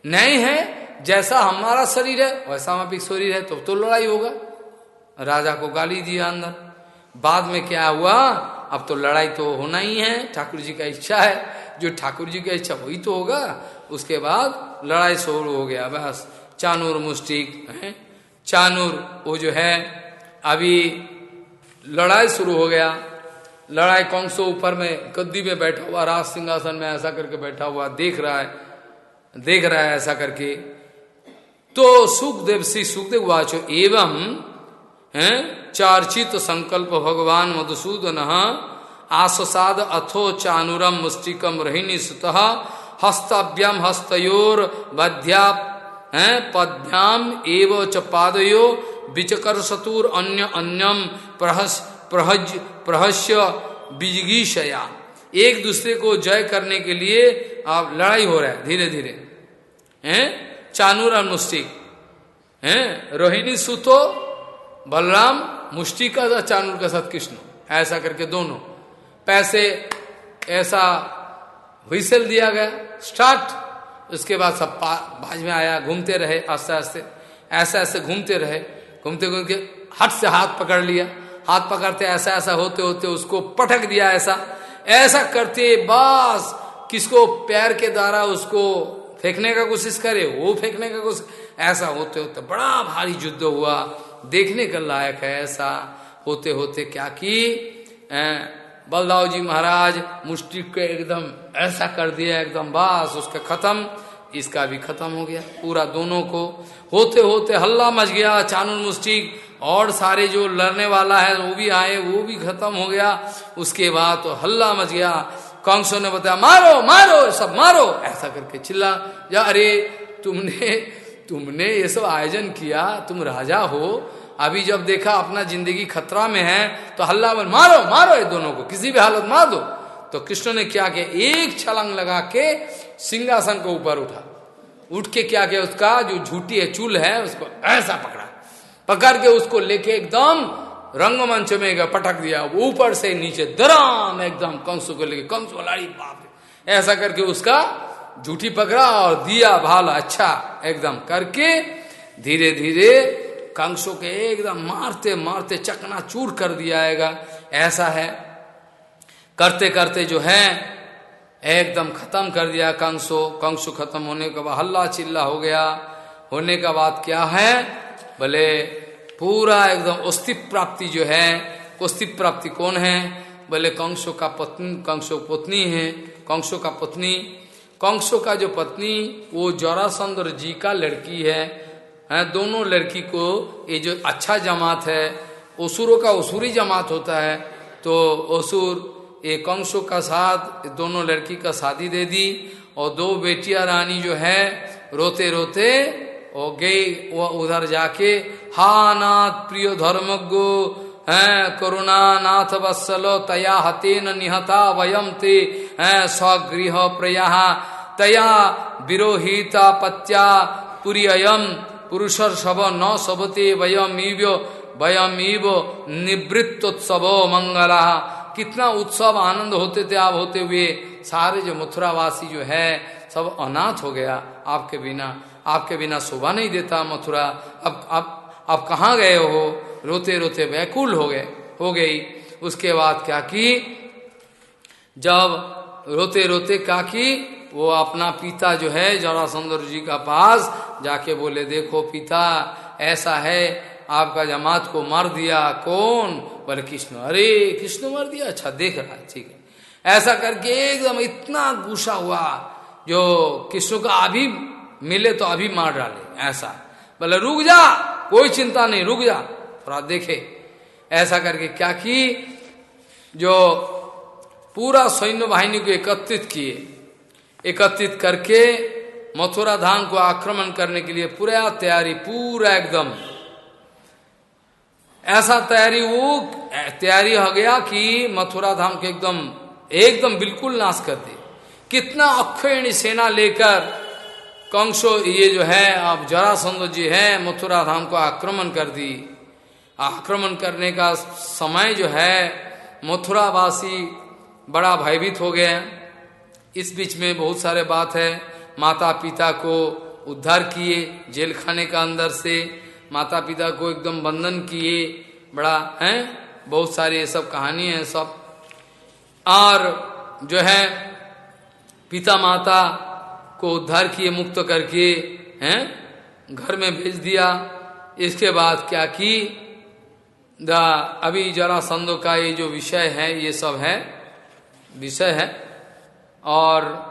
न्याय है, जैसा हमारा शरीर है, वैसा मापिक शरीर है तो तो लड़ाई होगा। राजा को गाली दिया अंदर। बाद में क्या हुआ? अब तो लड़ाई तो होना ही है, ठाकुर जी का इच्छा है जो ठाकुर जी का इच्छा वही तो होगा। उसके बाद लड़ाई शुरू हो गया, बस। चानूर मुस्टिक, है? चानूर, वो जो है, अभी लड़ाई शुरू हो गया। लड़ाई कौन सो ऊपर में, गद्दी में बैठा हुआ, राज सिंहासन में ऐसा करके बैठा हुआ, देख रहा है, देख रहा है ऐसा करके। तो सुखदेव, श्री सुखदेव वाचो एवं, है? चार्चित संकल्प भगवान मधुसूदन आससाद अथो चानुरम मुस्टिकम रहिनी सुत हस्तभ्यम हस्तोर बध्या पद्याम एव च पादयो विचकर सतुर अन्य अन्यम प्रहस, प्रहज, प्रहस्य बिजगीशया एक दूसरे को जय करने के लिए आप लड़ाई हो रहा है, धीरे धीरे। हैं, चानूर और मुस्टिक हैं, रोहिणी सुतो, बलराम मुष्टि का का साथ कृष्ण। ऐसा करके दोनों। पैसे ऐसा हुईसेल दिया गया स्टार्ट उसके बाद सब बाज में आया, घूमते रहे, आस्ते आस्ते, ऐसे ऐसे घूमते रहे, घूमते घूमते हट से हाथ पकड़ लिया, हाथ पकड़ते ऐसा ऐसा होते होते उसको पटक दिया ऐसा ऐसा करते बस, किसको पैर के द्वारा उसको फेंकने का कोशिश करे, वो फेंकने का कोशिश, ऐसा होते होते बड़ा भारी युद्ध हुआ, देखने का लायक है ऐसा, होते होते क्या कि बलदाव जी महाराज मुस्टिक को एकदम ऐसा कर दिया, एकदम बस, उसका खत्म, इसका भी खत्म हो गया, पूरा दोनों को। होते होते हल्ला मच गया चानुर मुस्टिक और सारे जो लड़ने वाला है, वो भी आए, वो भी खत्म हो गया। उसके बाद तो हल्ला मच गया। कंसो ने बताया, मारो मारो सब मारो। ऐसा करके चिल्ला, जा, अरे, तुमने तुमने ये सब आयोजन किया, तुम राजा हो अभी जब देखा अपना ज़िंदगी खतरा में है तो हल्ला बन मारो मारो ये दोनों को, किसी भी हालत मार दो। तो कृष्ण ने क्या किया? एक छलांग लगा के सिंहासन को ऊपर उठा। उठ के क्या किया उसका? जो झूठी है, चूल है, उसको ऐसा पकड़ा। पकड़ के उसको लेके एकदम रंगमंच में पटक दिया। ऊपर से नीचे दराम एकदम कंस को लेके, कंस लाड़ी, बाप ऐसा करके उसका झूठी पकड़ा और दिया भाला अच्छा एकदम करके धीरे धीरे कंसों के एकदम मारते मारते चकना चूर कर दिया आएगा। ऐसा है। करते करते जो है, एकदम खत्म कर दिया कंसो कंसो खत्म होने के बाद हल्ला चिल्ला हो गया। होने का बाद क्या है? भले पूरा एकदम अस्तित्व प्राप्ति जो है अस्तित्व प्राप्ति कौन है? बोले कंसो का पत्नी कंसो पत्नी है कंसो का पत्नी। कंसो का जो पत्नी, वो जरासंदर जी का लड़की है। है, दोनों लड़की को ये जो अच्छा जमात है, असुरों का असुरी जमात होता है तो असुर एक कंसो का साथ, दोनों लड़की का शादी दे दी, और दो बेटियाँ रानी जो है रोते रोते वो गई, वो उधर जाके, हा नाथ प्रिय धर्मज्ञो, है, करुणा नाथ वत्सलो, तया हतेन निहता वयम ते, है, स्वगृह प्रया, तया विरोहिता पत्या पुरी अयम पुरुषर शब न सबते वयम वयम निवृत्तोत्सव मंगला। कितना उत्सव आनंद होते थे आप होते हुए। सारे जो मथुरावासी जो है, सब अनाथ हो गया आपके बिना। आपके बिना शोभा नहीं देता मथुरा। अब अब अब कहाँ गए हो? रोते रोते व्याकुल हो गए हो गई। उसके बाद क्या की? जब रोते रोते क्या की? वो अपना पिता जो है जरासंदर जी का पास जाके बोले, देखो पिता, ऐसा है, आपका जमात को मार दिया, कौन? बोले, कृष्ण। अरे, कृष्ण मार दिया अच्छा देख रहा है, ठीक है। ऐसा करके एकदम इतना गुस्सा हुआ, जो कृष्ण का अभी मिले तो अभी मार डाले, ऐसा। बोले, रुक जा, कोई चिंता नहीं, रुक जा, थोड़ा देखे। ऐसा करके क्या की, जो पूरा सैन्य वाहिनी को एकत्रित किए, एकत्रित करके मथुरा धाम को आक्रमण करने के लिए पूरा तैयारी, पूरा एकदम। ऐसा तैयारी वो तैयारी हो गया कि मथुरा धाम के एकदम एकदम बिल्कुल नाश कर दे। कितना अक्षयणी सेना लेकर कंसो, ये जो है अब जरासंध जी है मथुरा धाम को आक्रमण कर दी। आक्रमण करने का समय जो है, मथुरावासी बड़ा भयभीत हो गए इस बीच में बहुत सारे बात है। माता पिता को उद्धार किए, जेल खाने का अंदर से माता पिता को एकदम बंधन किए, बड़ा, है? बहुत सारी ये सब कहानी है सब। और जो है पिता माता को उद्धार किए, मुक्त करके, हैं? घर में भेज दिया। इसके बाद क्या की? द, अभी जरा संदो का ये जो विषय है, ये सब है, विषय है। और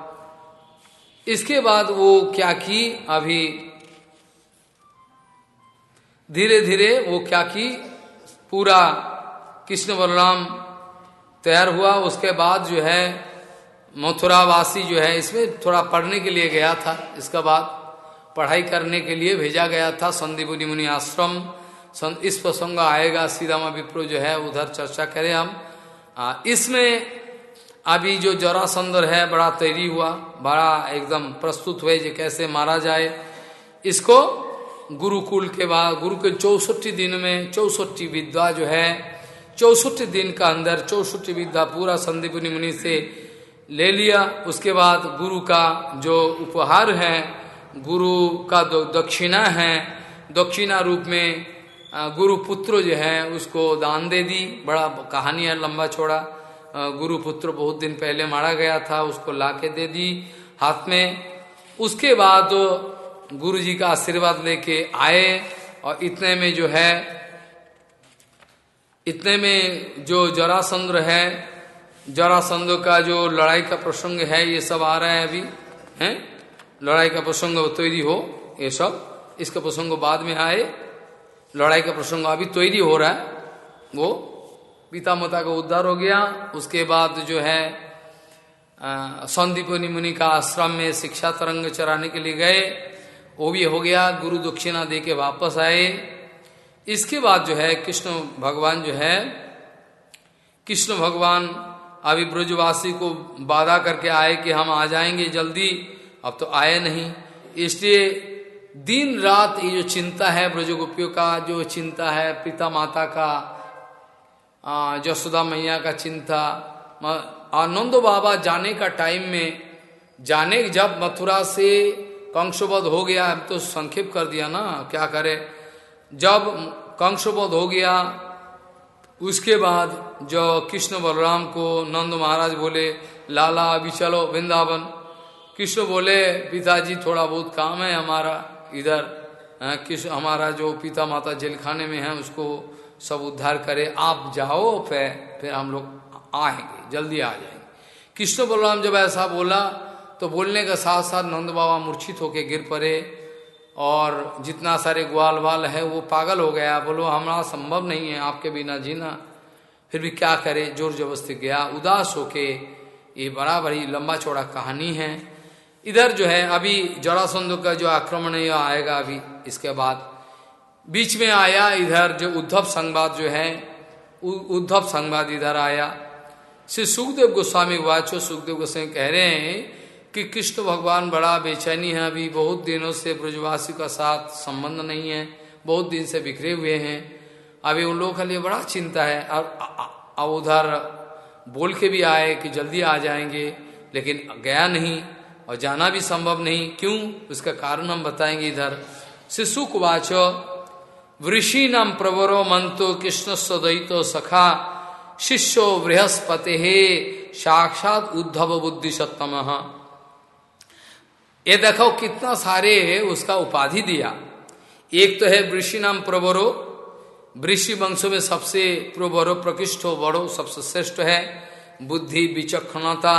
इसके बाद वो क्या की? अभी धीरे धीरे वो क्या की? पूरा कृष्ण बलराम तैयार हुआ। उसके बाद जो है, मथुरावासी जो है, इसमें थोड़ा पढ़ने के लिए गया था। इसका बाद पढ़ाई करने के लिए भेजा गया था संदीपुनी मुनि आश्रम। इस प्रसंग आएगा सीरामा विप्रो जो है, उधर चर्चा करें हम। इसमें अभी जो जरा जरासंदर है, बड़ा तैरी हुआ, बड़ा एकदम प्रस्तुत हुए जो कैसे मारा जाए। इसको गुरुकुल के बाद गुरु के चौसठी दिन में, चौसठी विद्या जो है, चौसठ दिन का अंदर, चौसठी विद्या पूरा संदीप मुनि से ले लिया। उसके बाद गुरु का जो उपहार है, गुरु का दक्षिणा है, दक्षिणा रूप में गुरु पुत्र जो है, उसको दान दे दी। बड़ा कहानी है, लंबा छोड़ा गुरु पुत्र बहुत दिन पहले मारा गया था, उसको लाके दे दी हाथ में। उसके बाद गुरु जी का आशीर्वाद लेके आए और इतने में जो है, इतने में जो जरासंद्र है जरासंद्र का जो लड़ाई का प्रसंग है, ये सब आ रहा है अभी, हैं? लड़ाई का प्रसंग तैयारी हो, ये सब, इसका प्रसंग बाद में आए। लड़ाई का प्रसंग अभी तैयारी हो रहा है, वो पिता माता का उद्धार हो गया। उसके बाद जो है सौदीपनी मुनि का आश्रम में शिक्षा तरंग चराने के लिए गए। वो भी हो गया, गुरु दक्षिणा दे के वापस आए। इसके बाद जो है, कृष्ण भगवान जो है, कृष्ण भगवान अभी ब्रजवासी को बाधा करके आए कि हम आ जाएँगे जल्दी। अब तो आए नहीं। इसलिए दिन रात ये जो चिंता है ब्रजगोपियों का, जो चिंता है पिता माता का जसोदा मैया का चिंता आनंद बाबा जाने का टाइम में, जाने जब मथुरा से कंशोबध हो गया तो संक्षेप कर दिया ना, क्या करे? जब कंशोबध हो गया, उसके बाद जो कृष्ण बलराम को नंद महाराज बोले, लाला, अभी चलो वृंदावन। कृष्ण बोले, पिताजी, थोड़ा बहुत काम है हमारा, इधर कृष्ण हमारा जो पिता माता जेल खाने में है, उसको सब उद्धार करे, आप जाओ, फिर फिर हम लोग आएँगे, जल्दी आ जाएँगे। कृष्ण बलराम जब ऐसा बोला तो बोलने का साथ साथ नंद बाबा मूर्छित होके गिर पड़े, और जितना सारे ग्वाल वाल है, वो पागल हो गया। बोलो, हमारा संभव नहीं है, आपके बिना जीना। फिर भी क्या करे? ज़ोर जबरस्ती गया। उदास होके, ये बड़ा बड़ी लंबा चौड़ा कहानी है। इधर जो है, अभी जरासंध का जो आक्रमण है आएगा अभी, इसके बाद बीच में आया, इधर जो उद्धव संवाद जो है उद्धव संवाद इधर आया। श्री सुखदेव गोस्वामी वाचो, सुखदेव गोस्वामी कह रहे हैं कि कृष्ण भगवान बड़ा बेचैनी है अभी, बहुत दिनों से ब्रजवासी का साथ संबंध नहीं है, बहुत दिन से बिखरे हुए हैं। अभी उन लोगों के लिए बड़ा चिंता है। और उधर बोल के भी आए कि जल्दी आ जाएँगे, लेकिन गया नहीं और जाना भी संभव नहीं। क्यों? उसका कारण हम बताएँगे इधर। शिशुक वाचो वृषि नाम प्रवरो मंतो कृष्ण सदैतो सखा, शिष्यो बृहस्पति हे साक्षात उद्धव बुद्धि सत्तम ये देखो कितना सारे उसका उपाधि दिया। एक तो है वृषि नाम प्रवरो, वृषि वंशों में सबसे प्रवरो प्रकृष्टो बड़ो, सबसे श्रेष्ठ है। बुद्धि विचक्षणता,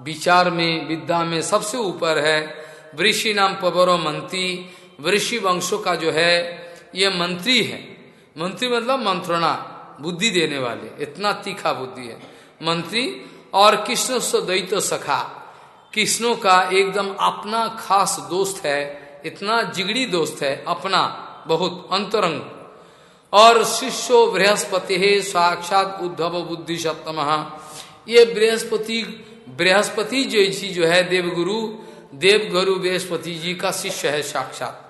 विचार में, विद्या में सबसे ऊपर है। वृषि नाम प्रवरो मंत्री वृषि वंशों का जो है ये मंत्री है। मंत्री मतलब मंत्रणा, बुद्धि देने वाले। इतना तीखा बुद्धि है। मंत्री, और कृष्ण द्वैत सखा। कृष्णों का एकदम अपना खास दोस्त है। इतना जिगड़ी दोस्त है, अपना, बहुत अंतरंग। और शिष्यो बृहस्पति है साक्षात उद्धव बुद्धि सप्तम। ये बृहस्पति बृहस्पति जैसी जो है देवगुरु देवगुरु बृहस्पति जी का शिष्य है साक्षात।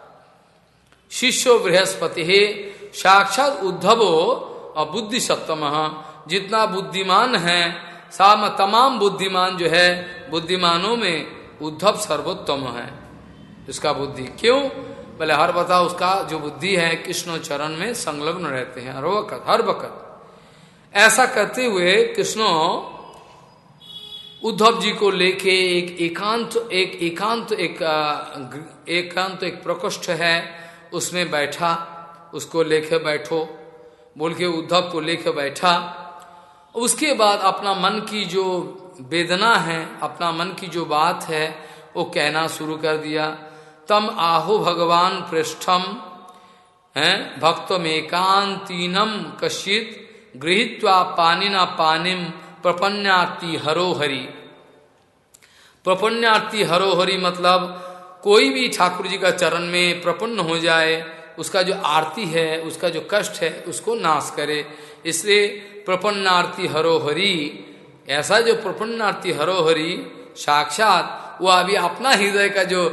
शिष्यो बृहस्पति साक्षात उद्धवो और बुद्धि सप्तम। जितना बुद्धिमान है साम तमाम बुद्धिमान जो है बुद्धिमानों में उद्धव सर्वोत्तम है। उसका बुद्धि क्यों? बोले हर बता उसका जो बुद्धि है कृष्ण चरण में संलग्न रहते हैं हर वक्त हर वक्त। ऐसा करते हुए कृष्ण उद्धव जी को लेके एक एकांत एक एकांत एक एकांत एक, एक, एक, एक प्रकोष्ठ है उसमें बैठा, उसको लेके बैठो, बोल के उद्धव को लेकर बैठा। उसके बाद अपना मन की जो वेदना है, अपना मन की जो बात है, वो कहना शुरू कर दिया। तम आहो भगवान पृष्ठम, है भक्त में कांतीनम कशित गृहित्वा पानिना पानिम प्रपन्नाती हरोहरी प्रपन्नाती हरोहरी मतलब कोई भी ठाकुर जी का चरण में प्रपन्न हो जाए, उसका जो आरती है, उसका जो कष्ट है, उसको नाश करे। इसलिए प्रपन्नार्थी हरोहरी, ऐसा जो प्रपन्नार्थी हरोहरी, साक्षात वो अभी अपना हृदय का जो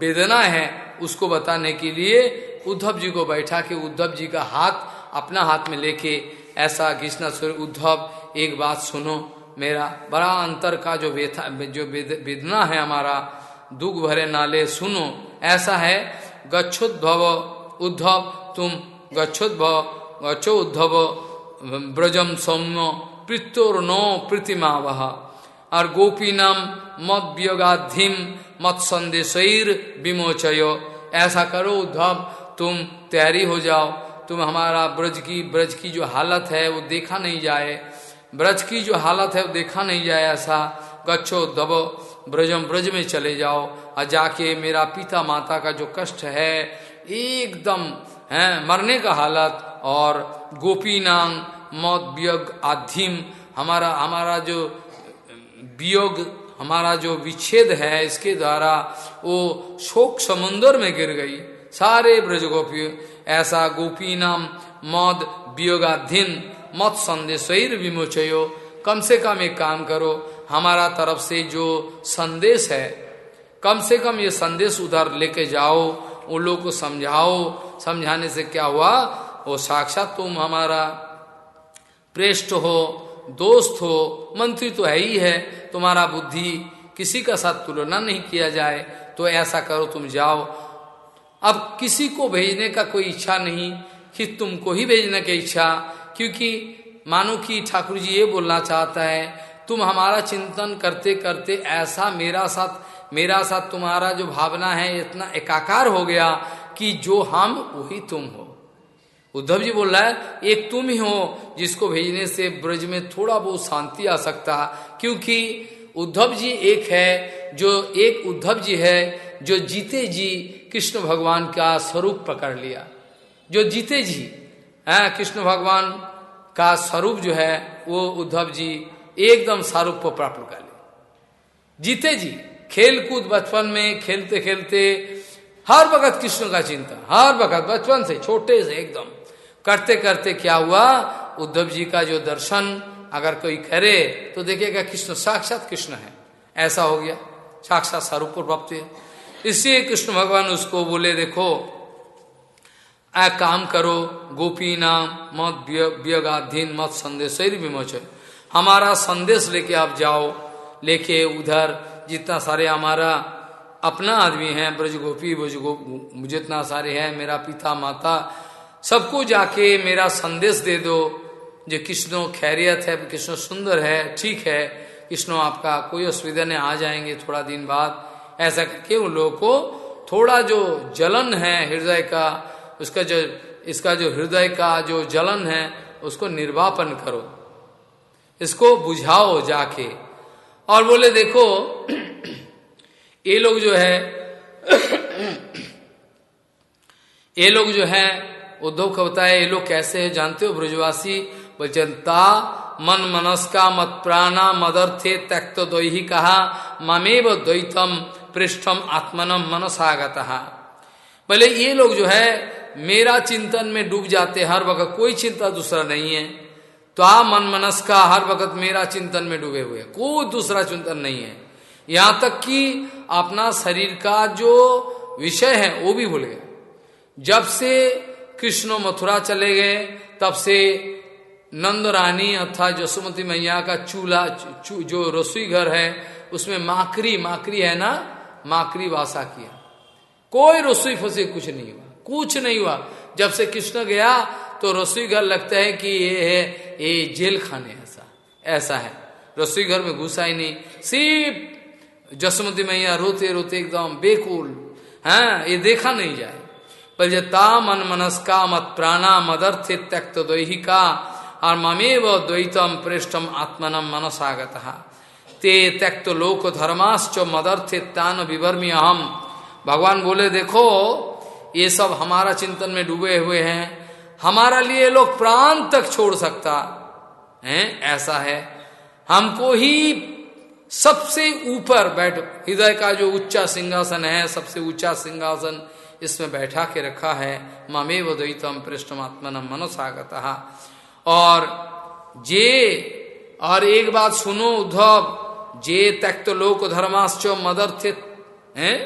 वेदना है, उसको बताने के लिए उद्धव जी को बैठा के उद्धव जी का हाथ अपना हाथ में लेके ऐसा घिसना सूर्य उद्धव, एक बात सुनो, मेरा बड़ा अंतर का जो वेथा जो वेदना है हमारा दुख भरे नाले सुनो। ऐसा है, गच्छोद्भव उद्धव तुम गच्छोद्भव गच्छो उद्धव ब्रजम सौम्य पृत्योर नो प्रतिमा वह और गोपी नाम मत वियोगाधिम मत संदेशर विमोचयो। ऐसा करो उद्धव, तुम तैयारी हो जाओ। तुम हमारा ब्रज की ब्रज की जो हालत है, वो देखा नहीं जाए। ब्रज की जो हालत है, वो देखा नहीं जाए ऐसा। गच्छो दबो ब्रजम ब्रज में चले जाओ और जाके मेरा पिता माता का जो कष्ट है, एकदम, है, मरने का हालत और गोपी नाम मौत वियोग आधिम हमारा हमारा जो, वियोग, हमारा जो विच्छेद है इसके द्वारा वो शोक समुन्दर में गिर गई। सारे ब्रज गोपी ऐसा गोपी नाम मौद वियोगाधीन मत संदेश विमोचयो। कम से कम एक काम करो हमारा तरफ़ से जो संदेश है, कम से कम ये संदेश उधर लेके जाओ, उन लोग को समझाओ, समझाने से क्या हुआ? वो साक्षात तुम हमारा प्रेष्ठ हो, दोस्त हो, मंत्री तो है ही है, तुम्हारा बुद्धि किसी का साथ तुलना नहीं किया जाए तो ऐसा करो, तुम जाओ। अब किसी को भेजने का कोई इच्छा नहीं, कि तुमको ही भेजने की इच्छा, क्योंकि मानो कि ठाकुर जी ये बोलना चाहता है तुम हमारा चिंतन करते करते ऐसा मेरा साथ मेरा साथ तुम्हारा जो भावना है इतना एकाकार हो गया कि जो हम, वही तुम हो। उद्धव जी बोल रहा है, एक तुम ही हो जिसको भेजने से ब्रज में थोड़ा बहुत शांति आ सकता। क्योंकि उद्धव जी एक है, जो एक उद्धव जी है, जो जीते जी कृष्ण भगवान का स्वरूप पकड़ लिया। जो जीते जी, है, कृष्ण भगवान का स्वरूप जो है, वो उद्धव जी एकदम स्वरूप को प्राप्त कर लिया जीते जी खेल कूद बचपन में खेलते खेलते, हर वक्त कृष्ण का चिंता हर वक्त बचपन से, छोटे से एकदम। करते करते क्या हुआ? उद्धव जी का जो दर्शन अगर कोई करे तो देखेगा कृष्ण साक्षात कृष्ण है। ऐसा हो गया, साक्षात स्वरूप प्राप्त है इसलिए कृष्ण भगवान उसको बोले, देखो आ काम करो गोपी नाम मत व्यगाधीन मत संदेश विमोच हमारा संदेश लेके आप जाओ, लेके उधर जितना सारे हमारा अपना आदमी है, ब्रज गोपी, ब्रज गो, जितना सारे हैं, मेरा पिता, माता, सबको जाके मेरा संदेश दे दो जो कृष्णो खैरियत है, कृष्ण सुंदर है, ठीक है। कृष्णो आपका कोई असुविधा नहीं, आ जाएँगे थोड़ा दिन बाद। ऐसा करके उन लोगों को थोड़ा जो जलन है हृदय का, उसका जो, इसका जो हृदय का जो जलन है, उसको निर्वापन करो। इसको बुझाओ जाके। और बोले, देखो, ये लोग जो है, ये लोग जो है, उद्धव को बताया, ये लोग कैसे है, जानते हो, ब्रजवासी? बोलचनता मन मनस्का, मत प्राणा, मदर्थे, त्यक्त द्वि कहा, ममेव द्वैतम पृष्ठम आत्मनम मनसागत। बोले, ये लोग जो है, मेरा चिंतन में डूब जाते हर वक्त कोई चिंता दूसरा नहीं है। तो आ मन मनस का हर वक्त मेरा चिंतन में डूबे हुए कोई दूसरा चिंतन नहीं है। यहाँ तक कि अपना शरीर का जो विषय है, वो भी भूल गए। जब से कृष्ण मथुरा चले गए, तब से नंद रानी अर्थात जसुमती मैया का चूल्हा जो रसोई घर है, उसमें माकरी माकरी है ना, माकरी वासा किया। कोई रसोई फसे कुछ नहीं हुआ। कुछ नहीं हुआ। जब से कृष्ण गया तो रसोई घर लगता है कि ये है ये जेल खाने ऐसा ऐसा है। रसोई घर में घुसा ही नहीं। सिर्फ़ जसमती मैया रोते रोते एकदम बेकुल है हाँ, ये देखा नहीं जाए। परिजता मन मनस्का मत प्राणा मदर्थे त्यक्त द्वैहिका और ममेव द्वैतम पृष्ठम आत्मनम मनसागत। ते त्यक्त लोक धर्माश्च मदर्थे तान विवर्मी अहम। भगवान बोले देखो ये सब हमारा चिंतन में डूबे हुए हैं। हमारा लिए लोग प्राण तक छोड़ सकता है, ऐसा है। हमको ही सबसे ऊपर बैठ, हृदय का जो उच्चा सिंहासन है, सबसे ऊँचा सिंहासन इसमें बैठा के रखा है। ममेव द्वैतम पृष्ठमात्मन मनसागत। और जे, और एक बात सुनो उद्धव, जे त्यक्त लोक धर्माश्च मदर्थित, है?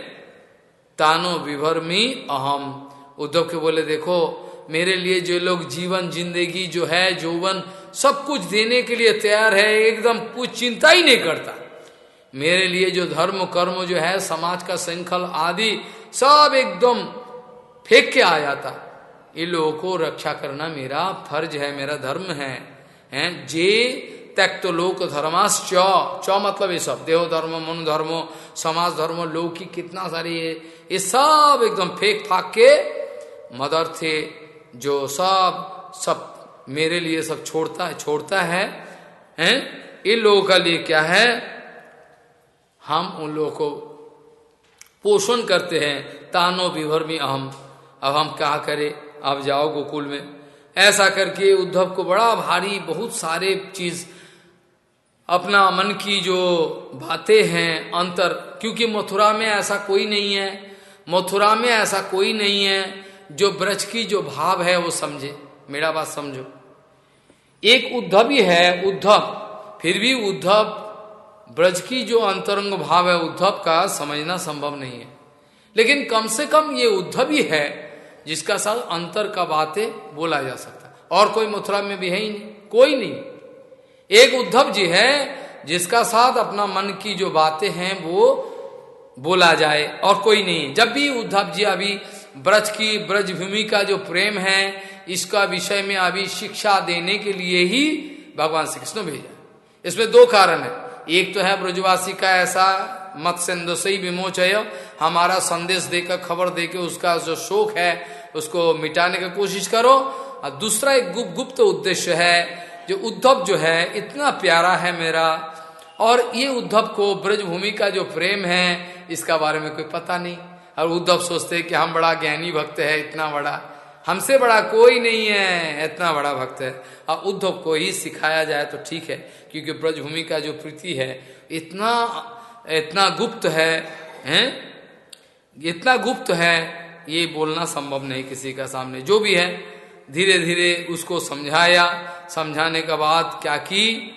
तानो विभरमी अहम। उद्धव के बोले, देखो मेरे लिए जो लोग जीवन, ज़िंदगी, जो है जोवन सब कुछ देने के लिए तैयार है, एकदम कुछ चिंता ही नहीं करता। मेरे लिए जो धर्म, कर्म जो है, समाज का संखल आदि, सब एकदम फेंक के आ जाता। इन लोगों को रक्षा करना मेरा फ़र्ज़ है, मेरा धर्म है, हैं? जे त्यक्त लोक धर्माश च च मतलब ये सब। देव धर्म, मन धर्म, समाज धर्म लोक की कितना सारी है ये सब एकदम फेंक फाक के मदर थे जो सब सब मेरे लिए सब छोड़ता है छोड़ता है, हैं? इन लोगों का लिए क्या है? हम उन लोगों को पोषण करते हैं। तानो विभर में अहम। अब हम क्या करें? आप जाओ गोकुल में। ऐसा करके उद्धव को बड़ा भारी बहुत सारे चीज़, अपना मन की जो बातें हैं, अंतर, क्योंकि मथुरा में ऐसा कोई नहीं है। मथुरा में ऐसा कोई नहीं है। जो ब्रज की जो भाव है वो समझे। मेरा बात समझो। एक उद्धव ही है, उद्धव। फिर भी उद्धव, ब्रज की जो अंतरंग भाव है, उद्धव का समझना संभव नहीं है। लेकिन कम से कम ये उद्धव ही है, जिसका साथ अंतर का बातें बोला जा सकता। और कोई मथुरा में भी है ही नहीं। कोई नहीं। एक उद्धव जी है, जिसका साथ अपना मन की जो बातें हैं वो बोला जाए, और कोई नहीं। जब भी उद्धव जी अभी ब्रज की ब्रज भूमि का जो प्रेम है, इसका विषय में अभी शिक्षा देने के लिए ही भगवान श्री कृष्ण भेजा। इसमें दो कारण है। एक तो है, ब्रजवासी का ऐसा मत से विमोचय। हमारा संदेश देकर, खबर देकर उसका जो शोक है, उसको मिटाने की कोशिश करो। और दूसरा एक गुप्त गुप्त उद्देश्य है, जो उद्धव जो है, इतना प्यारा है मेरा। और ये उद्धव को ब्रजभूमि का जो प्रेम है, इसका बारे में कोई पता नहीं। और उद्धव सोचते हैं कि हम बड़ा ज्ञानी भक्त है, इतना बड़ा। हमसे बड़ा कोई नहीं है, इतना बड़ा भक्त है। और उद्धव को ही सिखाया जाए तो ठीक है, क्योंकि ब्रजभूमि का जो प्रीति है, इतना इतना गुप्त है, हैं? इतना गुप्त है, ये बोलना संभव नहीं किसी का सामने। जो भी है धीरे धीरे उसको समझाया। समझाने के बाद क्या की?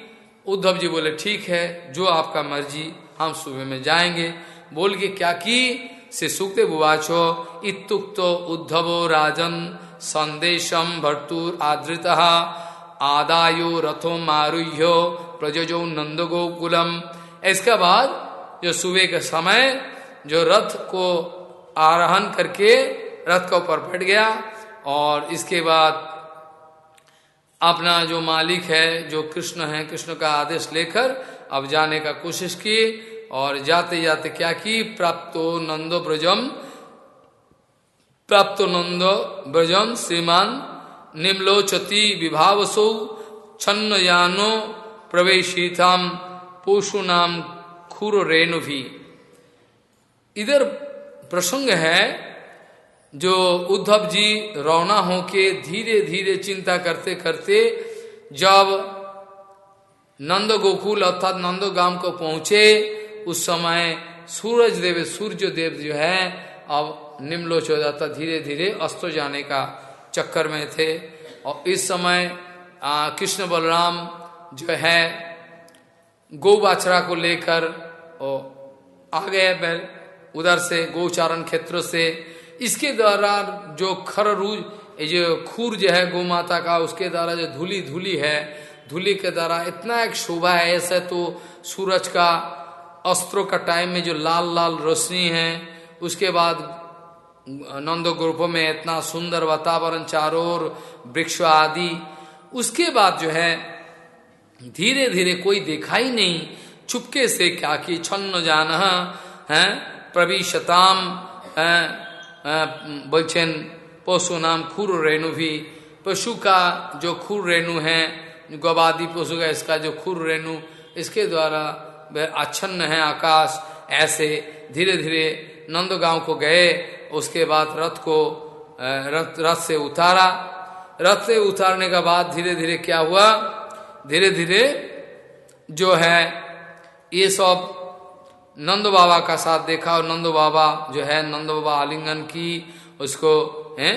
उद्धव जी बोले, ठीक है, जो आपका मर्ज़ी, हम सुबह में जाएँगे। बोल के क्या की? से सुखते बुवाचो इतुक्त उद्धवो राजन संदेशम भर्तुर आदृत आदायो रथो मारुह्यो प्रजो नंद गोकुलम इसके बाद जो सुबह के समय जो रथ को आरोहण करके रथ के ऊपर बैठ गया और इसके बाद अपना जो मालिक है, जो कृष्ण है, कृष्ण का आदेश लेकर अब जाने का कोशिश की। और जाते जाते क्या की? प्राप्तो नंदो ब्रजम। प्राप्तो नंदो ब्रजम श्रीमान निम्लोचती विभावसो छन्न यानो प्रवेशिताम पोषु नाम खुर रेणु भी इधर प्रसंग है जो उद्धव जी रौना होके धीरे धीरे चिंता करते करते जब नंद गोकुल अर्थात नंदो गाँव को पहुँचे उस समय सूरज देव, सूर्य देव जो है, अब निम्लोच हो जाता धीरे धीरे अस्त जाने का चक्कर में थे। और इस समय कृष्ण बलराम जो है गौ बाछरा को लेकर आ गए बैल, उधर से, गौचारण क्षेत्र से, इसके द्वारा जो खर रूज जो खूर जो है गौ माता का, उसके द्वारा जो धूली धूली है, धूली के द्वारा इतना एक शोभा है, ऐसे तो सूरज का अस्त्रों का टाइम में जो लाल लाल रोशनी है, उसके बाद नंद ग्रुप में इतना सुंदर वातावरण, चारों ओर वृक्ष आदि। उसके बाद जो है धीरे धीरे कोई देखा ही नहीं चुपके से क्या कि छन्न जान, है, प्रवीशताम बोलचेन पशु नाम खुर रेणु भी। पशु का जो खुर रेणु है गवादी पशु का इसका जो खुर रेणु, इसके द्वारा आच्छन्न है आकाश। ऐसे धीरे धीरे नंदगांव को गए, उसके बाद रथ को रथ रथ से उतारा। रथ से उतारने का बाद धीरे धीरे क्या हुआ? धीरे धीरे जो है, ये सब नंद बाबा का साथ देखा और नंद बाबा जो है, नंद बाबा आलिंगन की, उसको, है,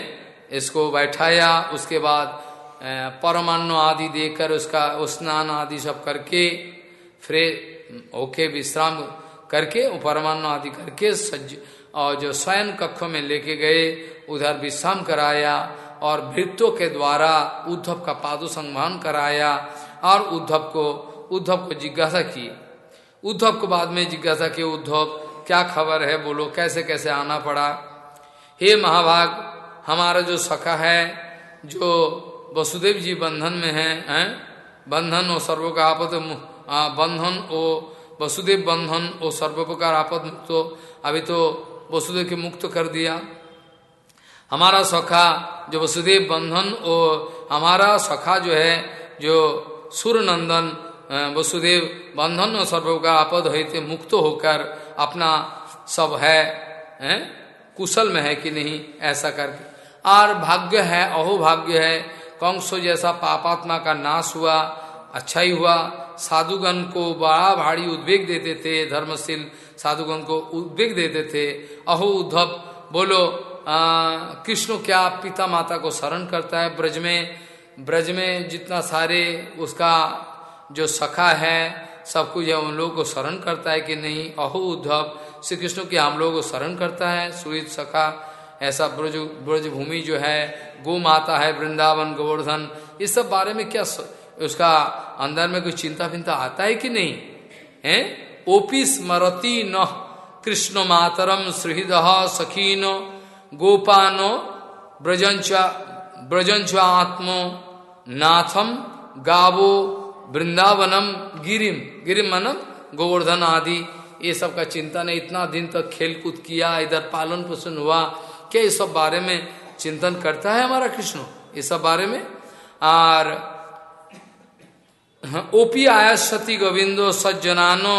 इसको बैठाया। उसके बाद परमाणु आदि देकर उसका स्नान आदि सब करके, फिर ओके विश्राम करके परमाणु आदि करके सज्ज और जो स्वयं कक्ष में लेके गए, उधर विश्राम कराया और भृत्यों के द्वारा उद्धव का पादु संभान कराया और उद्धव को उद्धव को जिज्ञासा की। उद्धव को बाद में जिज्ञासा की, उद्धव, क्या खबर है? बोलो, कैसे कैसे आना पड़ा? हे महाभाग, हमारा जो सखा है, जो वसुदेव जी बंधन में है, हैं, बंधन और सर्वो का आपद बंधन ओ वसुदेव बंधन ओ सर्वप्रकार आपद मुक्त अभी तो वसुदेव के मुक्त कर दिया। हमारा सखा जो वसुदेव बंधन ओ हमारा सखा जो है जो सूर्यनंदन वसुदेव बंधन और सर्व का आपद होते मुक्त होकर अपना सब है, है कुशल में है कि नहीं ऐसा करके। और भाग्य है अहो भाग्य है कंसो जैसा पापात्मा का नाश हुआ अच्छा ही हुआ। साधुगण को बड़ा भारी उद्वेग देते थे, धर्मशील साधुगण को उद्वेग देते थे। अहो उद्धव, बोलो कृष्ण क्या पिता माता को शरण करता है? ब्रज में ब्रज में जितना सारे उसका जो सखा है, सब कुछ है, उन लोगों को शरण करता है कि नहीं? अहो उद्धव श्री कृष्ण की हम लोगों को शरण करता है सुहित सखा, ऐसा ब्रज ब्रज भूमि जो है गो माता है, वृंदावन, गोवर्धन, इस सब बारे में क्या उसका अंदर में कोई चिंता फिंता आता है कि नहीं? है? ओपी स्मरती न, कृष्ण मातरम सुहृद सखीनो, गोपानो ब्रजंच ब्रजंच आत्मो नाथम, गावो, वृंदावनम, गिरिम गिरिम मनम, गोवर्धन आदि। ये सब का चिंतन है इतना दिन तक खेल कूद किया, इधर पालन पोषण हुआ। क्या इस सब बारे में चिंतन करता है हमारा कृष्ण? ये सब बारे में? और ओपी आया सती गोविंदो सज्जनानो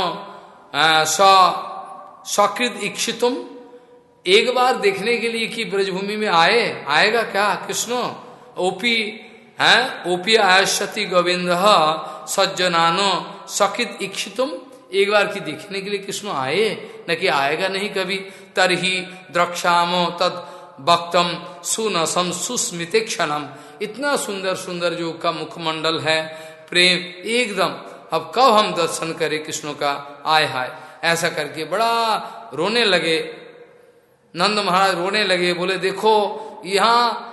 सकृत इच्छितुम एक बार देखने के लिए कि ब्रजभूमि में आए, आएगा क्या? कृष्ण, ओपी, है, ओपी आयशति गोविंद सज्जनानो सकित इच्छितुम एक बार की देखने के लिए कृष्ण आए, न कि आएगा नहीं कभी। तरही द्रक्षामो तद वक्तम सुनसम सुस्मित क्षणम। इतना सुंदर सुंदर जो का मुखमंडल है प्रेम एकदम। अब कब हम दर्शन करें कृष्ण का? आय हाय। ऐसा करके बड़ा रोने लगे। नंद महाराज रोने लगे, बोले, देखो, यहाँ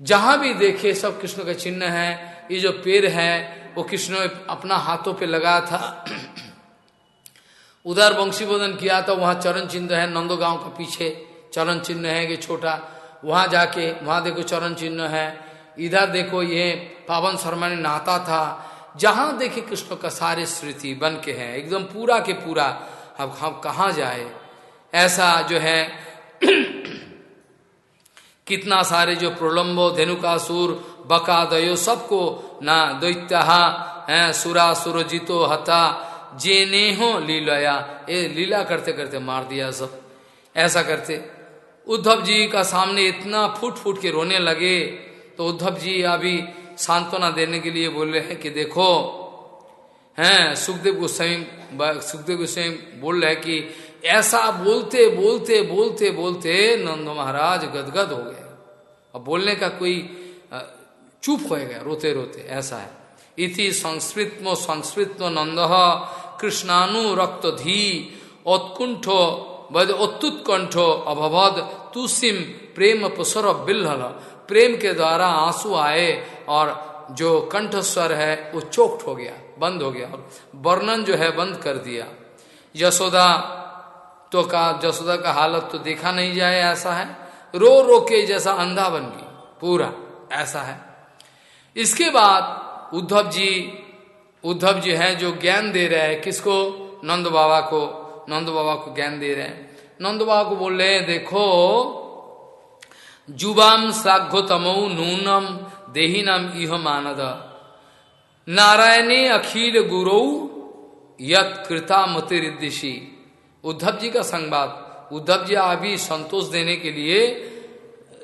जहाँ भी देखे सब कृष्ण का चिन्ह है। ये जो पेड़ है, वो कृष्ण अपना हाथों पे लगाया था। उधर वंशी बोधन किया था, वहाँ चरण चिन्ह है, नंदो गाँव का पीछे चरण चिन्ह है कि छोटा। वहाँ जाके, वहाँ देखो चरण चिन्ह है। इधर देखो ये पावन शर्मा ने नहाता था, जहाँ देखे कृष्ण का सारे स्मृति बन के है, एकदम पूरा के पूरा। अब हम कहा जाए? ऐसा जो है, कितना सारे जो प्रलम्बो धेनुकासुर बका दयो सबको ना दैत्य है, सुरा सुर जीतो हता जे ने हो लीलया, ये लीला करते करते मार दिया सब। ऐसा करते, उद्धव जी का सामने इतना फूट फूट के रोने लगे तो उद्धव जी अभी सांत्वना देने के लिए बोल रहे हैं कि देखो, हैं, सुखदेव गोस्वामी सुखदेव गोस्वामी बोल रहे हैं कि ऐसा बोलते बोलते बोलते बोलते नंद महाराज गदगद हो गए। और बोलने का कोई चुप हो गया, रोते रोते, ऐसा है। इति संस्कृत संस्कृत नंद कृष्णानु रक्त धी उत्कुंठ उत्तुत्कंठ अभवद तुसिम प्रेम पुसर बिल्हल। प्रेम के द्वारा आँसू आए और जो कंठ स्वर है, वो चोक्ट हो गया, बंद हो गया और वर्णन जो है, बंद कर दिया। यशोदा तो का जसोदा का हालत तो देखा नहीं जाए, ऐसा है। रो रो के जैसा अंधा बन गई, पूरा, ऐसा है। इसके बाद उद्धव जी उद्धव जी हैं जो ज्ञान दे रहे हैं। किसको? नंद बाबा को। नंद बाबा को ज्ञान दे रहे हैं। नंद बाबा को बोल रहे हैं, देखो जुबाम साघोतमो नूनम देहीनम इह मानद। नारायणे अखिल गुरु यत कृता मतिरिदिशी उद्धव जी का संवाद। उद्धव जी अभी संतोष देने के लिए,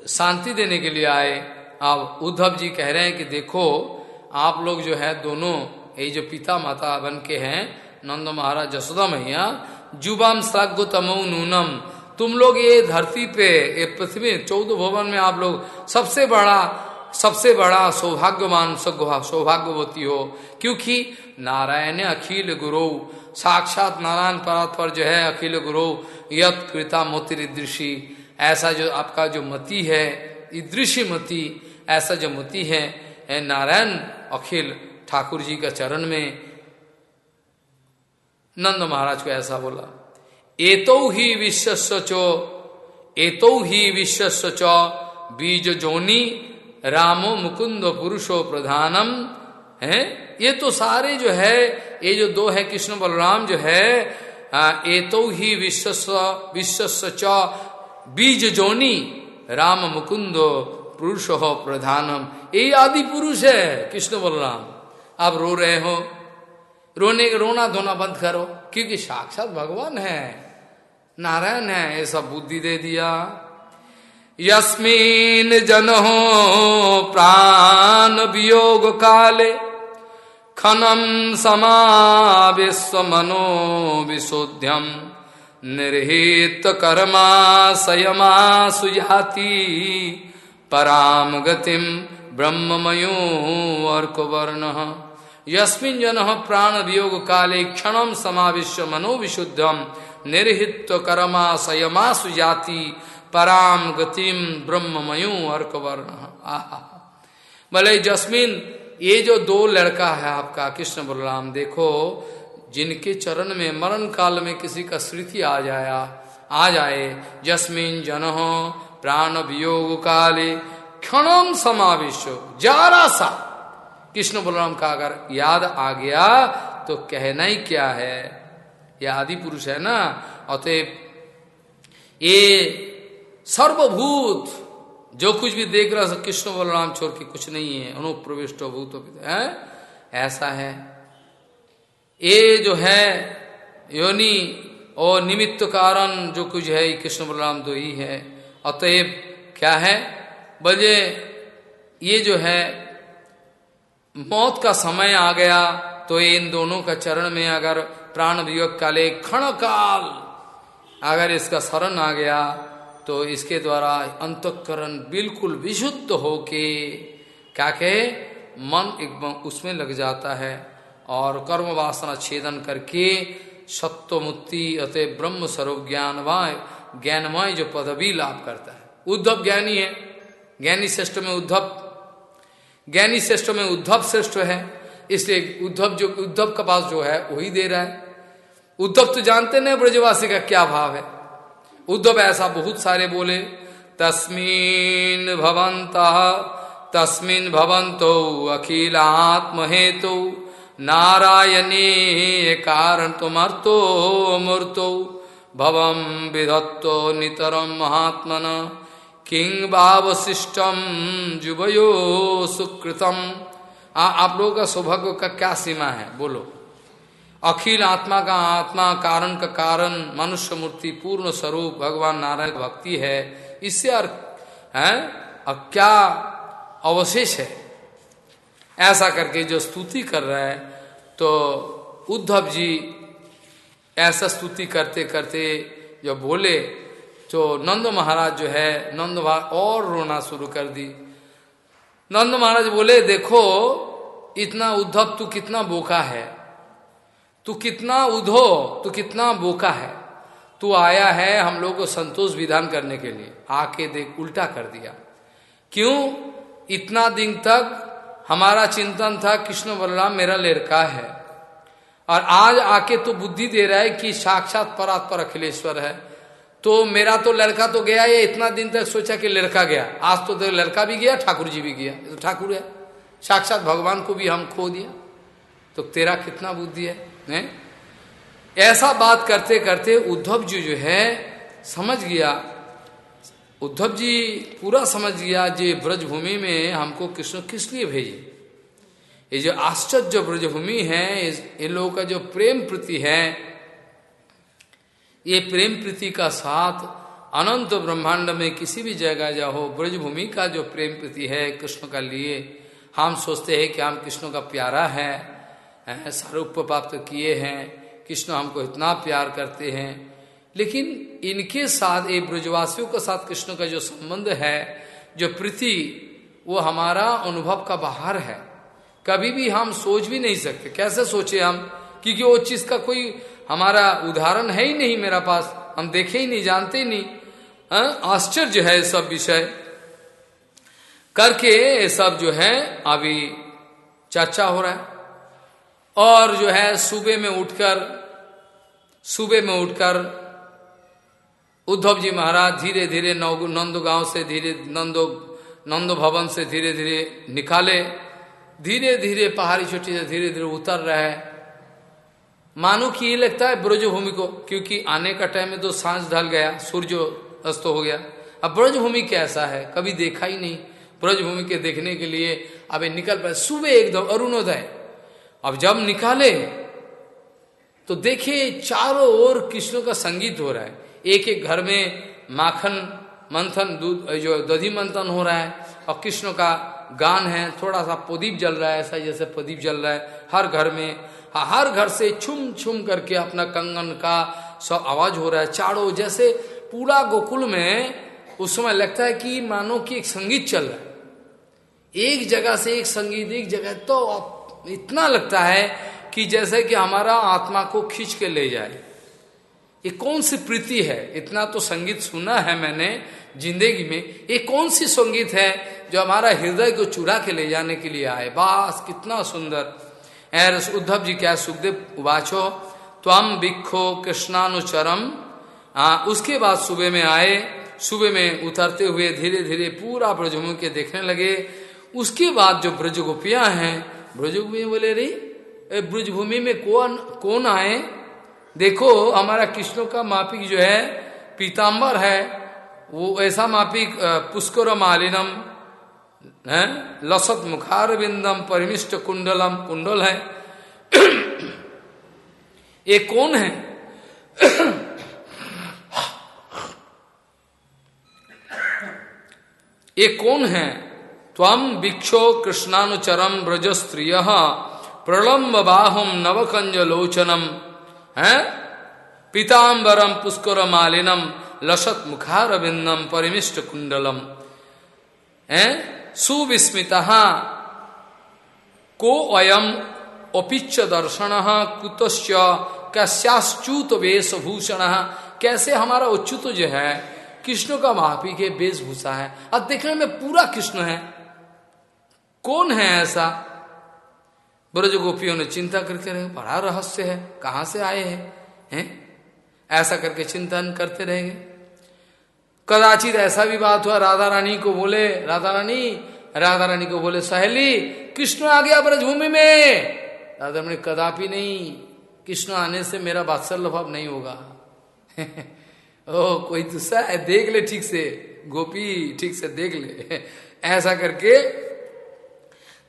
शांति देने के लिए आए। अब उद्धव जी कह रहे हैं कि देखो, आप लोग जो है दोनों, ये जो पिता माता बन के हैं, नंद महाराज जसोदा मैया जुबाम साग्गो तमो नूनम तुम लोग ये धरती पे, ये पृथ्वी, चौदह भवन में आप लोग सबसे बड़ा सबसे बड़ा सौभाग्यवान सौभाग्यवती हो। क्योंकि नारायण अखिल गुरु। साक्षात नारायण परात्पर जो है अखिल गुरु। यत कृता मोतिर ऐसा जो आपका जो मति है, ईदृशी मति, ऐसा जो मति है नारायण अखिल ठाकुर जी का चरण में नंद महाराज को ऐसा बोला। एतो ही विश्व चो, एतो ही विश्व चो बीज जोनी रामो मुकुंद पुरुषो प्रधानम। है? ये तो सारे जो है, ये जो दो है, कृष्ण बलराम जो है ए तो ही विश्व विश्व बीज जोनी राम मुकुंद पुरुष हो प्रधानम। ये आदि पुरुष है, कृष्ण बलराम। आप रो रहे हो? रोने, रोना धोना बंद करो, क्योंकि साक्षात भगवान है। नारायण है ये सब बुद्धि दे दिया। यस्मिन हो प्राण वियोग काले खनम समाविश्व मनो विशोध्यम निर्हित कर्मा संयमा सुजाति पराम गतिम ब्रह्ममयो अर्क वर्ण यस्मिन जन प्राण वियोग काले, क्षण समाविश्व मनो विशुद्धम निर्हित करमा संयमा सुजाति पराम गतिम ब्रह्ममयो अर्क वर्ण भले जस्मिन, ये जो दो लड़का है आपका, कृष्ण बलराम, देखो, जिनके चरण में, मरण काल में किसी का स्मृति आ जाया, आ जाए, जस्मिन जन, प्राण वियोग काले क्षणम समावेश जारा सा। कृष्ण बलराम का अगर याद आ गया तो कहना ही क्या है? यह आदि पुरुष है ना? अतएव ये सर्वभूत, जो कुछ भी देख रहा कृष्ण बलराम छोड़ के कुछ नहीं है। अनुप्रविष्ट भूत है? ऐसा है। ये जो है, योनि और निमित्त कारण जो कुछ है कृष्ण बलराम दो ही है। अतएव क्या है? बजे ये जो है, मौत का समय आ गया तो इन दोनों का चरण में अगर प्राण वियोग काले क्षण काल अगर इसका शरण आ गया तो इसके द्वारा अंतकरण बिल्कुल विशुद्ध होके, क्या कहे? मन एकदम उसमें लग जाता है और कर्म वासना छेदन करके सत्व मुक्ति अतः ब्रह्म स्वरूप ज्ञानमय ज्ञानमय जो पदवी लाभ करता है। उद्धव ज्ञानी है। ज्ञानी श्रेष्ठ में उद्धव। ज्ञानी श्रेष्ठ में उद्धव श्रेष्ठ है। इसलिए उद्धव जो, उद्धव का पास जो है, वही दे रहा है। उद्धव तो जानते नहीं ब्रजवासी का क्या भाव है। उद्धव ऐसा बहुत सारे बोले, तस्मीन भवंत तस्मिन भवंतो अखिलात्म हेतु नारायणी कारण तुमर्थो मूर्तो भवम विधत्तो नितरम महात्मन किंग बावशिष्टम जुबयो सुकृतम। आप लोगों का सौभाग्य का क्या सीमा है? बोलो। अखिल आत्मा का आत्मा, कारण का कारण, मनुष्य मूर्ति, पूर्ण स्वरूप, भगवान नारायण भक्ति है। इससे अर्थ है? क्या अवशेष है? ऐसा करके जो स्तुति कर रहा है तो उद्धव जी ऐसा स्तुति करते करते जो बोले तो नंद महाराज जो है, नंद और रोना शुरू कर दी। नंद महाराज बोले, देखो, इतना उद्धव तू कितना बोका है। तू कितना उधो तू कितना बोका है। तू आया है हम लोग को संतोष विधान करने के लिए। आके देख, उल्टा कर दिया। क्यों? इतना दिन तक हमारा चिंतन था, कृष्ण बलराम मेरा लड़का है। और आज आके तो बुद्धि दे रहा है कि साक्षात परात्पर अखिलेश्वर है। तो मेरा तो लड़का तो गया, ये इतना दिन तक सोचा कि लड़का गया। आज तो लड़का भी गया ठाकुर जी भी गया। तो ठाकुर है। साक्षात भगवान को भी हम खो दिया। तो तेरा कितना बुद्धि है ने? ऐसा बात करते करते उद्धव जी जो है, समझ गया। उद्धव जी पूरा समझ गया जे ब्रजभूमि में हमको कृष्ण किस लिए भेजे। ये जो आश्चर्य ब्रजभूमि है इन लोगों का जो प्रेम प्रति है ये प्रेम प्रीति का साथ अनंत ब्रह्मांड में किसी भी जगह जाओ ब्रजभूमि का जो प्रेम प्रीति है कृष्ण का लिए, हम सोचते हैं कि हम कृष्ण का प्यारा है स्वरूप प्राप्त किए हैं, कृष्ण हमको इतना प्यार करते हैं। लेकिन इनके साथ, ये ब्रजवासियों के साथ कृष्ण का जो संबंध है, जो प्रीति, वो हमारा अनुभव का बाहर है। कभी भी हम सोच भी नहीं सकते। कैसे सोचे हम क्योंकि वो चीज़ का कोई हमारा उदाहरण है ही नहीं मेरा पास हम देखे ही नहीं जानते ही नहीं। हाँ, आश्चर्य है सब विषय। करके ये सब जो है अभी चर्चा हो रहा है। और जो है सुबह में उठकर सुबह में उठकर उद्धव जी महाराज धीरे धीरे नंदो गाँव से धीरे नंदो नंदो भवन से धीरे धीरे निकाले। धीरे धीरे पहाड़ी चोटी से धीरे धीरे उतर रहे मानो कि ये लगता है ब्रजभूमि को, क्योंकि आने का टाइम में तो साँझ ढल गया, सूर्य अस्त हो गया। अब ब्रजभूमि कैसा है? कभी देखा ही नहीं। ब्रजभूमि के देखने के लिए अब निकल पाए सुबह एकदम अरुणोदय। अब जब निकाले तो देखे चारों ओर कृष्ण का संगीत हो रहा है। एक एक घर में माखन, मंथन, दूध जो दधि मंथन हो रहा है। और कृष्ण का गान है, थोड़ा सा प्रदीप जल रहा है, ऐसा जैसे प्रदीप जल रहा है। हर घर में हर घर से छुम छुम करके अपना कंगन का सब आवाज़ हो रहा है चारों जैसे पूरा गोकुल में उस समय लगता है कि मानो कि एक संगीत चल रहा है। एक जगह से एक संगीत, एक जगह तो इतना लगता है कि जैसे कि हमारा आत्मा को खींच के ले जाए। ये कौन सी प्रीति है? इतना तो संगीत सुना है मैंने ज़िंदगी में। ये कौन सी संगीत है जो हमारा हृदय को चुरा के ले जाने के लिए आए? बास, कितना सुंदर। उद्धव जी क्या सुखदेव वाचो त्वम बिखो कृष्णानुचरम। उसके बाद सुबह में आए, सुबह में उतरते हुए धीरे धीरे पूरा ब्रजभूमि के देखने लगे। उसके बाद जो ब्रज गोपियाँ हैं ब्रजभूमि बोले रही ब्रजभूमि में कौन कौन आए? देखो, हमारा कृष्ण का मापिक जो है पीताम्बर है, वो ऐसा मापिक पुष्कर मालिनम है? लसत मुखार बिंदम परिमिष्ट कुंडलम कुंडल है। ये कौन है? ये कौन है? त्वम भिक्षो कृष्णानुचरम ब्रज स्त्रिय प्रलम्ब बाहुम नवकंज लोचनम है? पीताम्बरम पुष्कर मालिनम लसत मुखारविंदम परिमिष्ट कुंडलम, है? सुविस्मित। को अयम अपिच दर्शन, कुतश्च कश्याश्च्युत वेशभूषण। कैसे हमारा उच्युत जो है, कृष्ण का महापी के वेशभूषा है। अब देखने में पूरा कृष्ण है। कौन है ऐसा? ब्रज गोपियों ने चिंता करके रहे। बड़ा रहस्य है। कहाँ से आए हैं? हैं? ऐसा करके चिंतन करते रहेंगे। कदाचित ऐसा भी बात हुआ, राधा रानी को बोले, राधा रानी राधा रानी को बोले, सहेली, कृष्ण आ गया ब्रजभूमि में। राधा रानी कदापि नहीं, कृष्ण आने से मेरा बात्सल्य भाव नहीं होगा। ओ कोई दूसरा है, देख ले ठीक से, गोपी ठीक से देख ले। ऐसा करके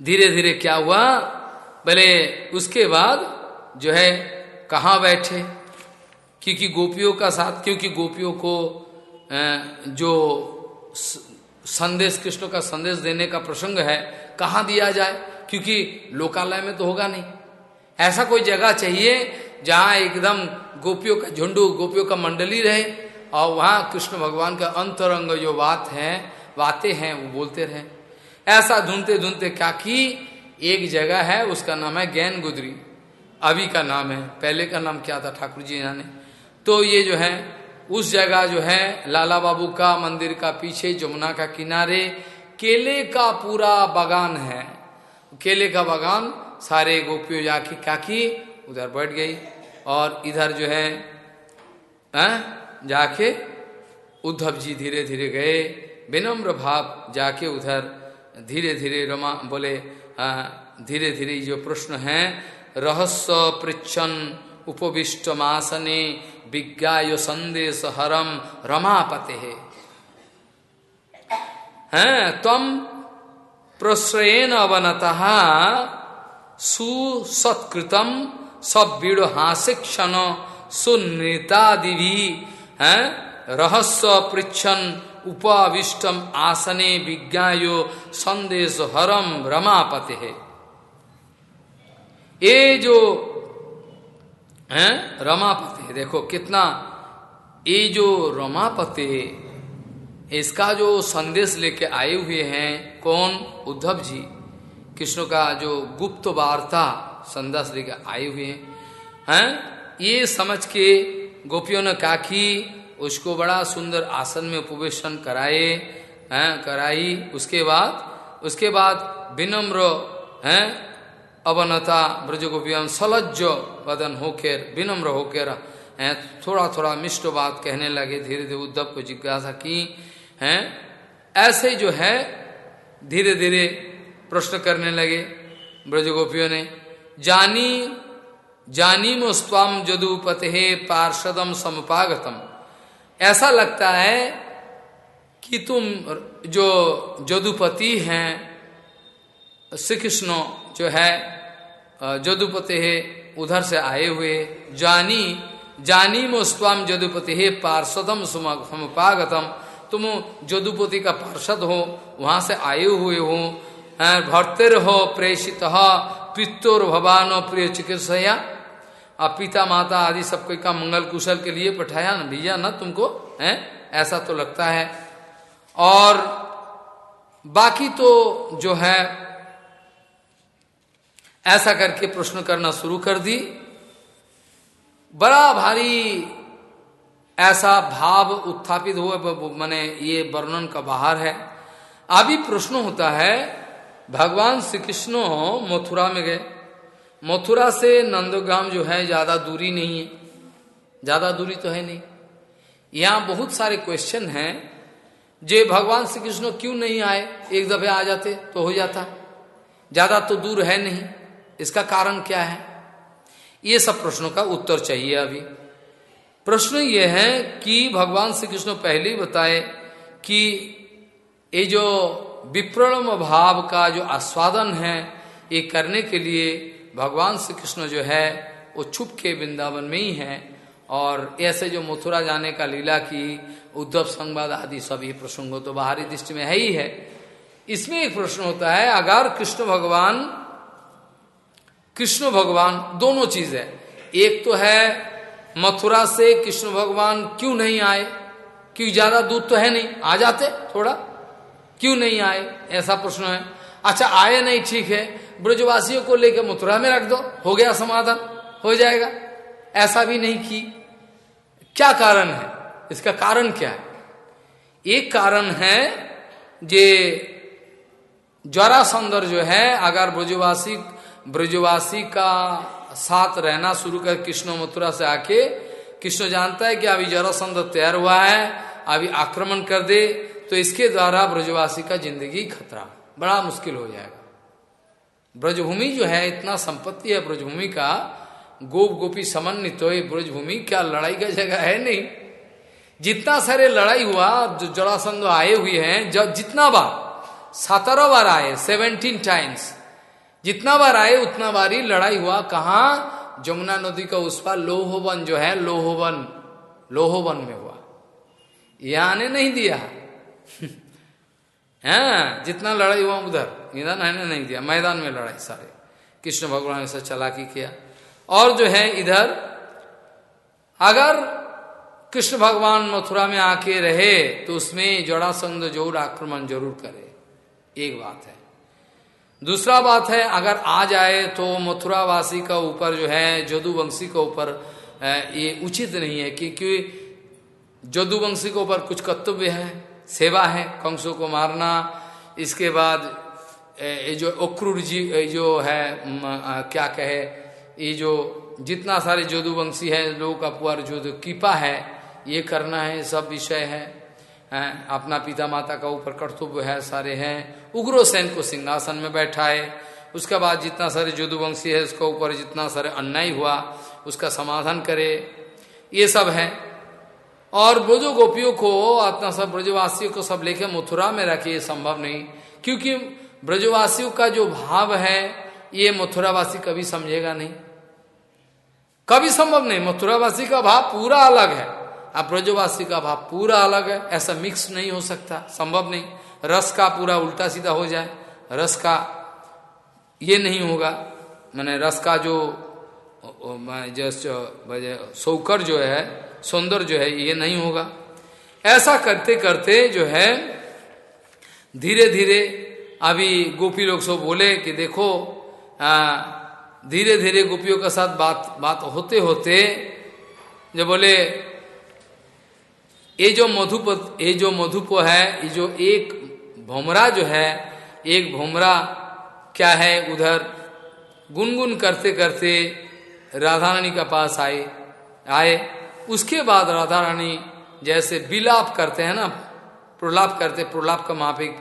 धीरे धीरे क्या हुआ भले उसके बाद जो है, कहा बैठे? क्योंकि गोपियों का साथ, क्योंकि गोपियों को जो संदेश, कृष्ण का संदेश देने का प्रसंग है, कहाँ दिया जाए? क्योंकि लोकालय में तो होगा नहीं। ऐसा कोई जगह चाहिए जहाँ एकदम गोपियों का झुंडू, गोपियों का मंडली रहे और वहाँ कृष्ण भगवान का अंतरंग जो बात है, बातें हैं, वो बोलते रहे। ऐसा ढूंढते ढूंढते क्या कि एक जगह है, उसका नाम है ज्ञान गुदरी। अभी का नाम है, पहले का नाम क्या था ठाकुर जी जाने तो ये जो है उस जगह जो है लाला बाबू का मंदिर का पीछे जमुना का किनारे केले का पूरा बागान है। केले का बागान सारे गोपियों जाके क्या की उधर बैठ गई और इधर जो है आ, जाके उद्धव जी धीरे धीरे गए। विनम्र भाव जाके उधर धीरे धीरे रमा बोले धीरे धीरे जो प्रश्न है रहस्य पृछन उपविष्ट मासने विज्ञाय संदेश हरम रमापते। है हैं तम प्रश्रयन अवनतः सुसत्कृतम सब क्षण सुनृतादि है रहस्य पृछन उपाविष्टम आसने विज्ञायो संदेश हरम रमापते। है ये जो है? रमापते। देखो, कितना ये जो रमापते, इसका जो संदेश लेके आए हुए हैं, कौन? उद्धव जी। कृष्ण का जो गुप्त वार्ता संदेश लेके आए हुए हैं। हैं? ये समझ के गोपियों ने कहा कि उसको बड़ा सुंदर आसन में उपवेशन कराए, हैं, कराई। उसके बाद उसके बाद विनम्र, हैं अवनता ब्रज गोपियम सलज्ज वदन होकर, विनम्र होकर, हैं थोड़ा थोड़ा मिष्ट बात कहने लगे धीरे धीरे उद्धव को जिज्ञासा की, हैं, ऐसे जो है धीरे धीरे प्रश्न करने लगे, ब्रजगोपियों ने, जानी जानी मोस्वाम जदुपते पार्षदम समुपागतम। ऐसा लगता है कि तुम जो जदुपति हैं श्री कृष्ण जो है जदुपति है उधर से आए हुए। जानी जानी मोस्वाम जदुपति है पार्षदम समुपागतम। तुम जदुपति का पार्षद हो, वहाँ से आए हुए हो। भर्तिर हो, प्रेषित, पित्तोर भवान प्रिय चिकित्सया। अब पिता, माता आदि सबको का मंगल कुशल के लिए पठाया ना भैया ना तुमको, है? ऐसा तो लगता है। और बाकी तो जो है ऐसा करके प्रश्न करना शुरू कर दी। बड़ा भारी ऐसा भाव उत्थापित हुआ मैंने ये वर्णन का बाहर है। अभी प्रश्न होता है, भगवान श्री कृष्ण मथुरा में गए। मथुरा से नंदोग्राम जो है, ज़्यादा दूरी नहीं है। ज़्यादा दूरी तो है नहीं। यहाँ बहुत सारे क्वेश्चन हैं। जे भगवान श्री कृष्ण क्यों नहीं आए? एक दफे आ जाते तो हो जाता। ज़्यादा तो दूर है नहीं। इसका कारण क्या है? ये सब प्रश्नों का उत्तर चाहिए अभी। प्रश्न ये है कि भगवान श्री कृष्ण पहले ही बताए कि ये जो विप्रणम भाव का जो आस्वादन है, ये करने के लिए भगवान श्री कृष्ण जो है, वो छुप के वृंदावन में ही है। और ऐसे जो मथुरा जाने का लीला की, उद्धव संवाद आदि सभी प्रसंगों तो बाहरी दृष्टि में है ही है। इसमें एक प्रश्न होता है, अगर कृष्ण भगवान कृष्ण भगवान, दोनों चीज़ है। एक तो है, मथुरा से कृष्ण भगवान क्यों नहीं आए? क्यों ज़्यादा दूध तो है नहीं? आ जाते थोड़ा। क्यों नहीं आए? ऐसा प्रश्न है। अच्छा आए नहीं, ठीक है। ब्रजवासियों को लेकर मथुरा में रख दो। हो गया समाधान। हो जाएगा। ऐसा भी नहीं की क्या कारण है? इसका कारण क्या है? एक कारण है जे ज्वारा सौंदर्य जो है, अगर ब्रजवासी ब्रजवासी का साथ रहना शुरू कर कृष्ण मथुरा से आके, कृष्ण जानता है कि अभी जरासंध तैयार हुआ है, अभी आक्रमण कर दे तो इसके द्वारा ब्रजवासी का ज़िंदगी खतरा, बड़ा मुश्किल हो जाएगा। ब्रजभूमि जो है, इतना संपत्ति है ब्रजभूमि का, गोप गोपी समन्वित तो ब्रजभूमि क्या लड़ाई का जगह है? नहीं। जितना सारे लड़ाई हुआ, जो जरासंध आए हुए हैं जब जितना बार, सत्रह बार आए सेवेंटीन टाइम्स जितना बार आए उतना बार ही लड़ाई हुआ। कहा? जमुना नदी का उस पर लोहोवन जो है लोहोवन लोहोवन में हुआ। यहाँ आने नहीं दिया। है हाँ, जितना लड़ाई हुआ उधर इधर आने नहीं दिया। मैदान में लड़ाई सारे। कृष्ण भगवान ने चलाकी किया। और जो है इधर अगर कृष्ण भगवान मथुरा में आके रहे तो उसमें जड़ासंध ज़ोर आक्रमण ज़रूर करे। एक बात है। दूसरा बात है, अगर आ जाए तो मथुरावासी का ऊपर जो है, जदुवंशी के ऊपर ये उचित नहीं है, क्योंकि जदुवंशी के ऊपर कुछ कर्तव्य है, सेवा है, कंसों को मारना, इसके बाद ये जो अक्रूर जी जो है क्या कहे, ये जो जितना सारे जदुवंशी है लोगों का पुअर जो कीपा है, ये करना है, सब विषय है। है? अपना पिता माता का ऊपर कर्तव्य है, सारे हैं। उग्रो सेन को सिंहासन में बैठाए। उसके बाद जितना सारे जुदुवंशी है, उसका ऊपर जितना सारे अन्याय हुआ, उसका समाधान करे। ये सब है। और ब्रजो गोपियों को, अपना सब ब्रजवासियों को सब लेके मथुरा में रखे संभव नहीं। क्योंकि ब्रजवासियों का जो भाव है, ये मथुरावासी कभी समझेगा नहीं। कभी संभव नहीं। मथुरावासी का भाव पूरा अलग है। अब ब्रजवासी का भाव पूरा अलग है, ऐसा मिक्स नहीं हो सकता, संभव नहीं। रस का पूरा उल्टा सीधा हो जाए, रस का ये नहीं होगा। मैंने रस का जो सौकर जो है, सौंदर्य जो है, ये नहीं होगा। ऐसा करते करते जो है धीरे धीरे अभी गोपी लोग सब बोले कि देखो धीरे धीरे गोपियों के साथ बात बात होते होते जो बोले ये जो मधुप, ये जो मधुप है, ये जो एक भोमरा जो है, एक भोमरा क्या है उधर? गुनगुन करते करते राधा रानी का पास आए आए। उसके बाद राधा रानी जैसे विलाप करते हैं ना, प्रलाप करते, प्रलाप का माप एक,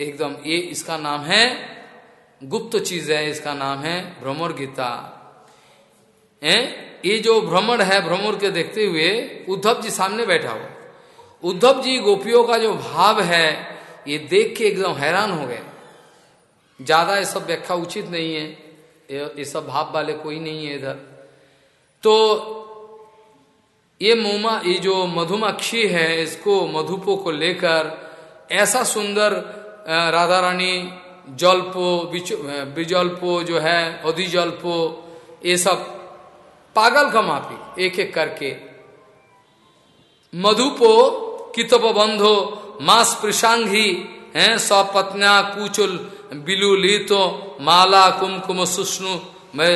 एकदम, ये इसका नाम है, गुप्त चीज़ है, इसका नाम है भ्रमर गीता। ये जो भ्रमण है, भ्रमर के देखते हुए उद्धव जी सामने बैठा हुआ। उद्धव जी गोपियों का जो भाव है, ये देख के एकदम हैरान हो गए। ज़्यादा ये सब व्याख्या उचित नहीं है। ये सब भाव वाले कोई नहीं है इधर। तो ये मोमा ये जो मधुमक्खी है, इसको मधुपो को लेकर ऐसा सुंदर राधा रानी जलपो बिजल्पो जो है अधिजल्पो ये सब पागल का माफ़ी एक एक करके। मधुपो कितप बंधो मास प्रशांगी है सपत्न्या कुचुल बिलु लितो माला कुमकुम सुष्णु में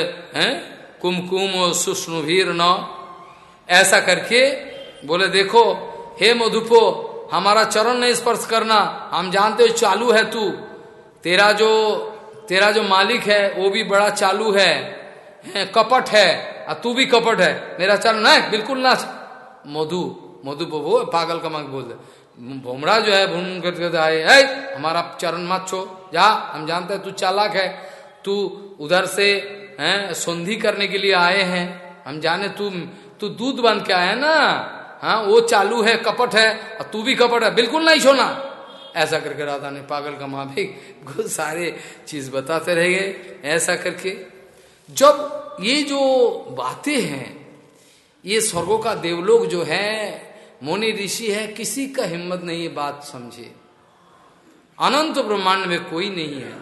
कुमकुम सुष्णु भीर न ऐसा करके बोले देखो हे मधुपो हमारा चरण नहीं स्पर्श करना हम जानते हो चालू है तू। तेरा जो तेरा जो मालिक है वो भी बड़ा चालू है, है कपट है और तू भी कपट है। मेरा चरण है बिल्कुल ना मधु मधु वो पागल का मंग बोल भुमरा जो है, भूम करते आए है हमारा चरण मत छो, जा, हम जानते हैं तू चालाक है। तू उधर से, हैं, संधि करने के लिए आए हैं। हम जाने तू तू दूध बन के आया ना? हाँ वो चालू है, कपट है, और तू भी कपट है। बिल्कुल नहीं छोना। ऐसा करके राधा ने पागल का माँ भी सारे चीज़ बताते रह गए, ऐसा करके। जब ये जो बातें हैं, ये स्वर्गों का देवलोक जो है मोनी ऋषि है, किसी का हिम्मत नहीं है बात समझे अनंत ब्रह्मांड में कोई नहीं है,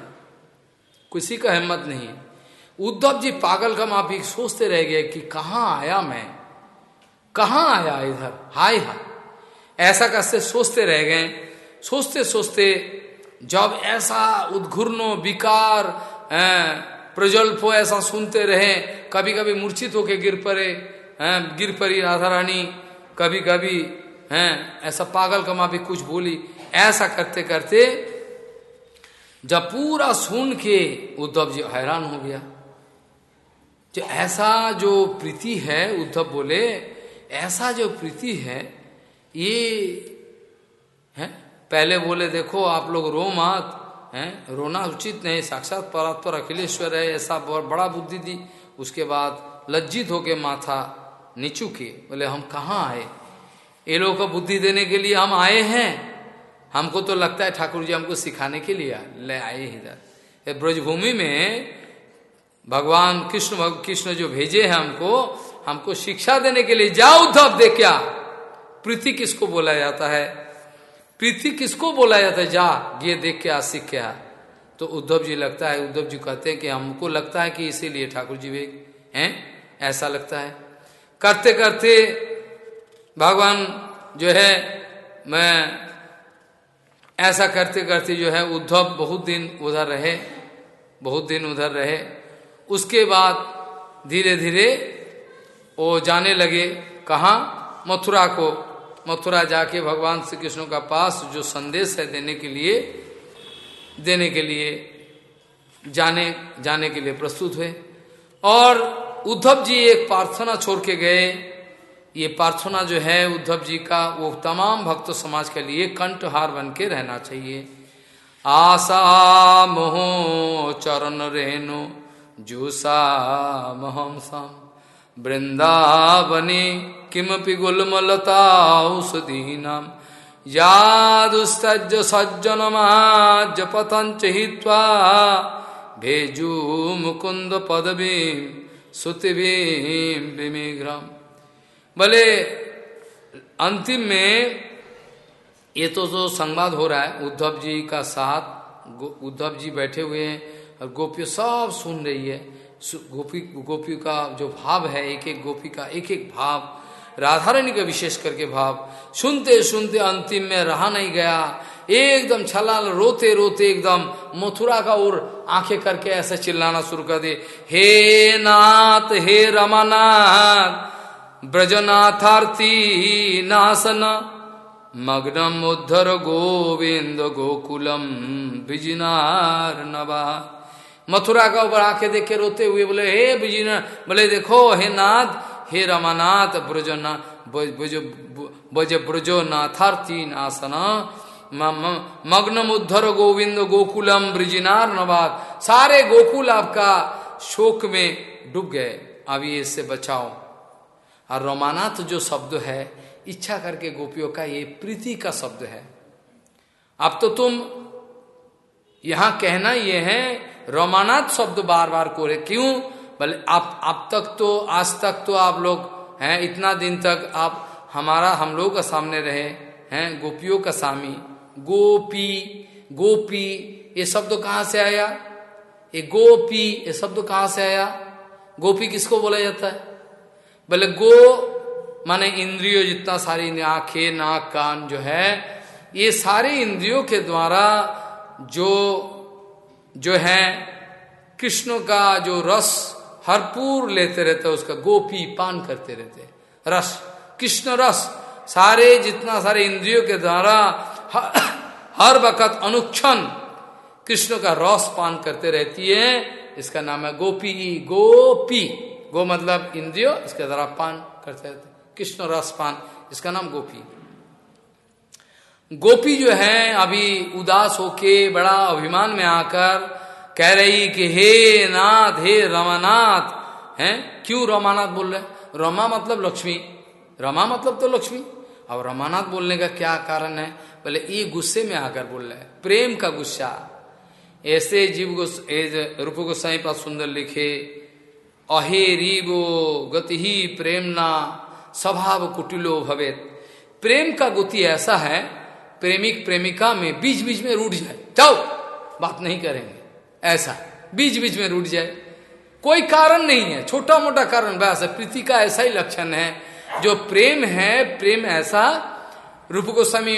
किसी का हिम्मत नहीं। उद्धव जी पागल का माफ़ी सोचते रह गए कि कहा आया मैं? कहा आया इधर? हाय हाय। ऐसा कैसे सोचते रह गए। सोचते सोचते जब ऐसा उद्घुर्नो विकार प्रजल्पो ऐसा सुनते रहे कभी कभी मूर्छित होके गिर पड़े गिर पड़ी राधा रानी कभी कभी हैं, ऐसा पागल कमा भी कुछ बोली, ऐसा करते करते जब पूरा सुन के उद्धव जी हैरान हो गया। जो ऐसा जो प्रीति है, उद्धव बोले, ऐसा जो प्रीति है, ये, है, पहले बोले, देखो, आप लोग रो मत, है, रोना उचित नहीं, साक्षात परात्पर अखिलेश्वर है, ऐसा बड़ा बुद्धि दी। उसके बाद लज्जित होके माथा नीचू के, बोले, हम कहाँ आए? ये लोगों को बुद्धि देने के लिए हम आए हैं। हमको तो लगता है ठाकुर जी हमको सिखाने के लिए ले आए इधर। ब्रजभूमि में भगवान कृष्ण कृष्ण जो भेजे हैं हमको हमको शिक्षा देने के लिए, जाओ उद्धव दे क्या? प्रीति किसको बोला जाता है? प्रीति किसको बोला जाता है? जा, ये देख के आ सीख के आ तो उद्धव जी लगता है, उद्धव जी कहते हैं कि हमको लगता है कि इसीलिए ठाकुर जी वे हैं? ऐसा लगता है। करते करते भगवान जो है, मैं ऐसा करते करते जो है, उद्धव बहुत दिन उधर रहे, बहुत दिन उधर रहे। उसके बाद धीरे धीरे वो जाने लगे, कहा? मथुरा को। मथुरा जाके भगवान श्री कृष्ण का पास जो संदेश है देने के लिए, देने के लिए जाने जाने के लिए प्रस्तुत हुए। और उद्धव जी एक प्रार्थना छोड़ के गए। ये प्रार्थना जो है उद्धव जी का, वो तमाम भक्त समाज के लिए कंठहार बन के रहना चाहिए। आशा मोहो चरण रेणु, जूसा महम सम। वृंदावनी किमपि गुलमलता औषधीनाम। यादुस्तज सज्जनमाज पतंच हित्वा भेजू मुकुंद पदवी सुतिभीम विमिग्रम बोले अंतिम में ये तो जो संवाद हो रहा है, उद्धव जी का साथ उद्धव जी बैठे हुए हैं और गोपी सब सुन रही है। गोपी गोपी का जो भाव है एक एक गोपी का एक एक भाव, राधारणी का विशेष करके भाव सुनते सुनते अंतिम में रहा नहीं गया। एकदम छलाल, रोते रोते एकदम मथुरा का ओर आँखें करके ऐसे चिल्लाना शुरू कर दे। हे नाथ, हे रमानाथ, ब्रजनाथार्थी, नासन मग्नम उद्धर गोविंद गोकुलम, बिजनार नवा मथुरा का ऊपर आँखें देख के रोते हुए बोले, हे बिजना बोले, देखो, हे नाथ, हे रमानाथ, ब्रजना बज ब्रजो नाथार्थी नासन मग्नम उद्धर गोविंद गोकुलम ब्रिजिनार नवाद सारे गोकुल आपका शोक में डूब गए। अभी इससे बचाओ। और रोमानाथ जो शब्द है, इच्छा करके गोपियों का ये प्रीति का शब्द है। अब तो तुम यहाँ कहना ये है, रोमानाथ शब्द बार बार कोरे। क्यों? बोले आप, अब तक तो आज तक तो आप लोग हैं, इतना दिन तक आप, हमारा, हम लोग का सामने रहे हैं, गोपियों का सामी। गोपी गोपी, ये शब्द कहाँ से आया? ये गोपी, ये शब्द कहाँ से आया? गोपी किसको बोला जाता है? बोले, गो माने इंद्रियों, जितना सारी आँखें, नाक, कान जो है, ये सारे इंद्रियों के द्वारा जो जो है, कृष्ण का जो रस हरपूर लेते रहते उसका गोपी पान करते रहते रस, कृष्ण रस, सारे जितना सारे इंद्रियों के द्वारा हर वक्त अनुक्षण कृष्ण का रस पान करते रहती है। इसका नाम है गोपी गोपी। गो मतलब इंद्रियो, इसके द्वारा पान करते रहते कृष्ण रस पान, इसका नाम गोपी। गोपी जो है, अभी उदास होके बड़ा अभिमान में आकर कह रही कि, हे नाथ, हे रमानाथ। हैं? क्यों रमानाथ बोल रहे रमा मतलब लक्ष्मी। रमा मतलब तो लक्ष्मी। अब रमानाथ बोलने का क्या कारण है? बोले ये गुस्से में आकर बोल रहे प्रेम का गुस्सा। ऐसे जीव गो रूप गोस्वाई पास सुंदर लिखे, अहे रीबो गति ही प्रेमना स्वभाव कुटिलो भवेत। प्रेम का गति ऐसा है, प्रेमिक प्रेमिका में बीच बीच में रूट जाए। जाओ, बात नहीं करेंगे। ऐसा बीच बीच में रूट जाए। कोई कारण नहीं है छोटा मोटा कारण, बस, प्रीति का ऐसा ही लक्षण है। जो प्रेम है, प्रेम ऐसा रूप गोस्वामी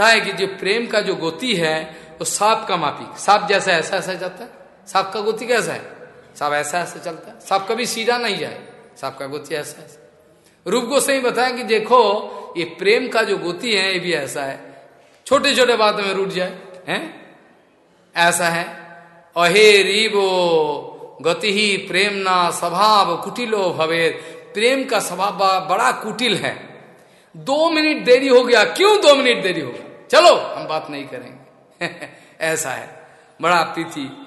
है कि जो प्रेम का जो गोती है, वो सांप का मापी। सांप जैसा ऐसा ऐसा चलता है? सांप का गोती कैसा है? सांप ऐसा ऐसा चलता है? सांप कभी सीधा नहीं जाए। सांप का गोती ऐसा ऐसा रूप गोस्वामी बताया कि देखो, ये प्रेम का जो गोती है, ये भी ऐसा है। छोटे छोटे बातों में रूट जाए, हैं? ऐसा है। अहे रीबो गति ही प्रेम ना स्वभाव कुटिलो भवे प्रेम का स्वभाव बड़ा कुटिल है। दो मिनट देरी हो गया। क्यों दो मिनट देरी हो गया? चलो, हम बात नहीं करेंगे। ऐसा है। बड़ा प्रीति।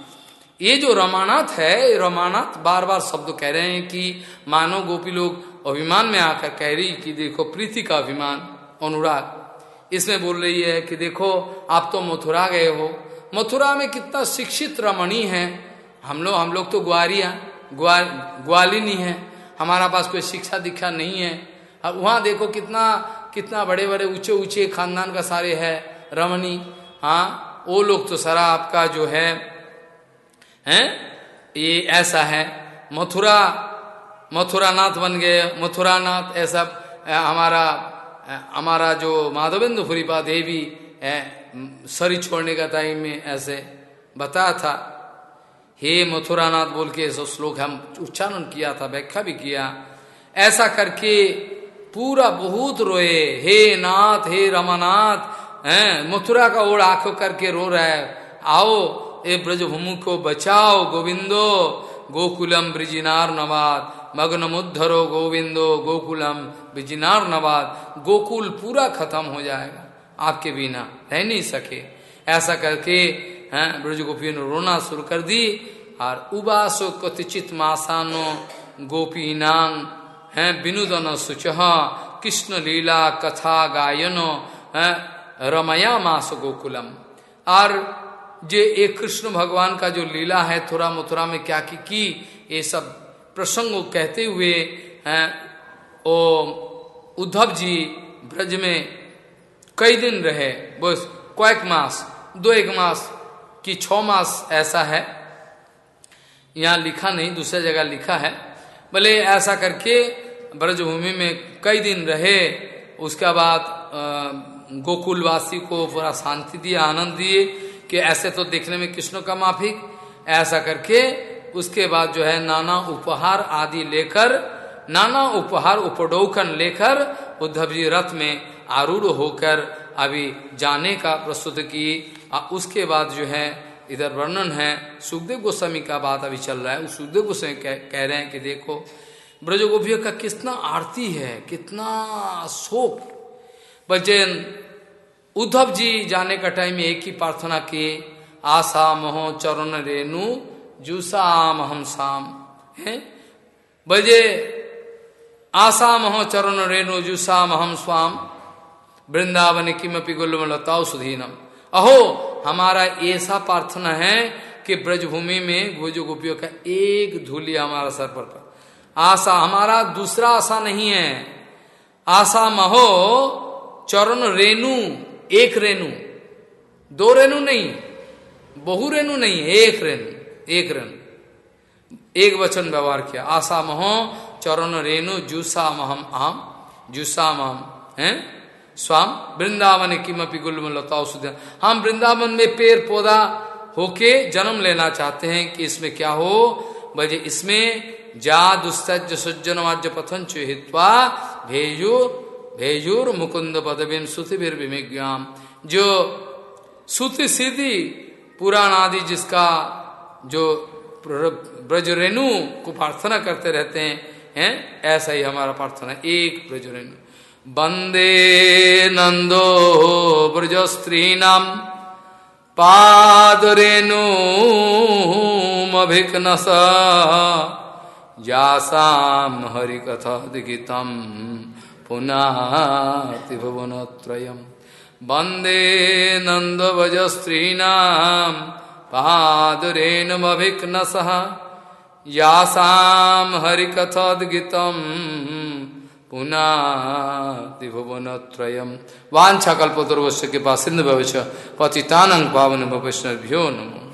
ये जो रमानाथ है, रमानाथ बार बार शब्द कह रहे हैं कि, मानो गोपी लोग अभिमान में आकर कह रही कि, देखो, प्रीति का अभिमान, अनुराग। इसमें बोल रही है कि, देखो, आप तो मथुरा गए हो। मथुरा में कितना शिक्षित रमणी है। हम लोग हम लोग तो ग्वारिया ग्वाल ग्वालिनी है। हमारा पास कोई शिक्षा दीक्षा नहीं है। अब वहाँ देखो कितना कितना बड़े बड़े ऊँचे ऊँचे खानदान का सारे है, रमणी। हाँ वो लोग तो सारा आपका जो है, हैं? ये ऐसा है। मथुरा मथुरा नाथ बन गए। मथुरा नाथ ऐसा हमारा हमारा जो माधवेंद्र फुरीपा देवी है शरीर छोड़ने का टाइम में ऐसे बताया था। हे मथुरानाथ बोल के ऐसा श्लोक हम उच्चारण किया था, व्याख्या भी किया। ऐसा करके पूरा बहुत रोए। हे नाथ, हे रमानाथ, हैं, मथुरा का ओर आँखों करके रो रहा है। आओ, ए ब्रजभूमि को बचाओ, गोविंदो। गोकुलम ब्रिजिनार नवाद। मग्न मुद्धरो गोविंदो, गोकुलम ब्रिजिनार नवाद। गोकुल पूरा खत्म हो जाएगा, आपके बिना रह नहीं सके। ऐसा करके, हैं ब्रज गोपियों ने रोना शुरू कर दी। और उबासो कथिचित मासानो गोपीनांग हैं विनुदन सुच कृष्ण लीला कथा गायनो है रमया मास गोकुलम और जे एक कृष्ण भगवान का जो लीला है थोड़ा मथुरा में क्या की, की ये सब प्रसंग कहते हुए हैं ओ उद्धव जी ब्रज में कई दिन रहे बस कैक मास दो एक मास कि छ मास ऐसा है। यहाँ लिखा नहीं दूसरे जगह लिखा है। भले ऐसा करके ब्रजभूमि में कई दिन रहे, उसके बाद गोकुलवासी को पूरा शांति दिया आनंद दिए कि ऐसे तो देखने में कृष्ण का माफिक। ऐसा करके उसके बाद जो है नाना उपहार आदि लेकर, नाना उपहार उपडोकन लेकर उद्धव जी रथ में आरूढ़ होकर अभी जाने का प्रस्तुत की उसके बाद जो है इधर वर्णन है सुखदेव गोस्वामी का बात अभी चल रहा है। उस सुखदेव गोस्वामी कह, कह रहे हैं कि देखो ब्रज गोपियों का कितना आरती है कितना शोक। बजन उद्धव जी जाने का टाइम एक ही प्रार्थना किए आशा मोह चरण रेणु जूसाम हम शाम है? बजे आशा मोह चरण रेणु जूसाम हम स्वाम। वृंदावन किमपि गुल्लम लताओ सुधीनम। अहो, हमारा ऐसा प्रार्थना है कि ब्रजभूमि में भोज गोपियों का एक धूली हमारा सर पर आशा, हमारा दूसरा आशा नहीं है। आशा महो, चरण रेणु, एक रेणु, दो रेणु नहीं, बहु रेणु नहीं, एक रेणु एक रेणु, एक वचन व्यवहार किया। आशा महो, चरण रेणु, जूसा महम आम, जूसा महम, है? स्वाम, वृंदावन किमपि गुलम लता हम वृंदावन में पेड़ पौधा होके जन्म लेना चाहते हैं कि इसमें क्या हो? बजे इसमें जा दुस्तज सुजन वाज्य पथन चुहित्वा भेजु भेजुर मुकुंद पदवीम सुतिभिर विमेज्ञाम जो सुति सिद्धि पुराण आदि जिसका जो ब्रज रेणु को प्रार्थना करते रहते हैं हैं, ऐसा ही हमारा प्रार्थना एक ब्रज वंदे नंदो ब्रज स्त्री नाम पादरेणुमभिकनस यासाम हरिकथा दिगितम पुनातिभुवनत्रयम् वंदे नन्दवजस्त्रीणां पादुरेणुमभिघ्नसः यासां हरिकथोद्गितम् पुनातिभुवनत्रयम् के पास सिन्धु भविष्य पतितानंग पावन वैष्णवभ्यो नमो।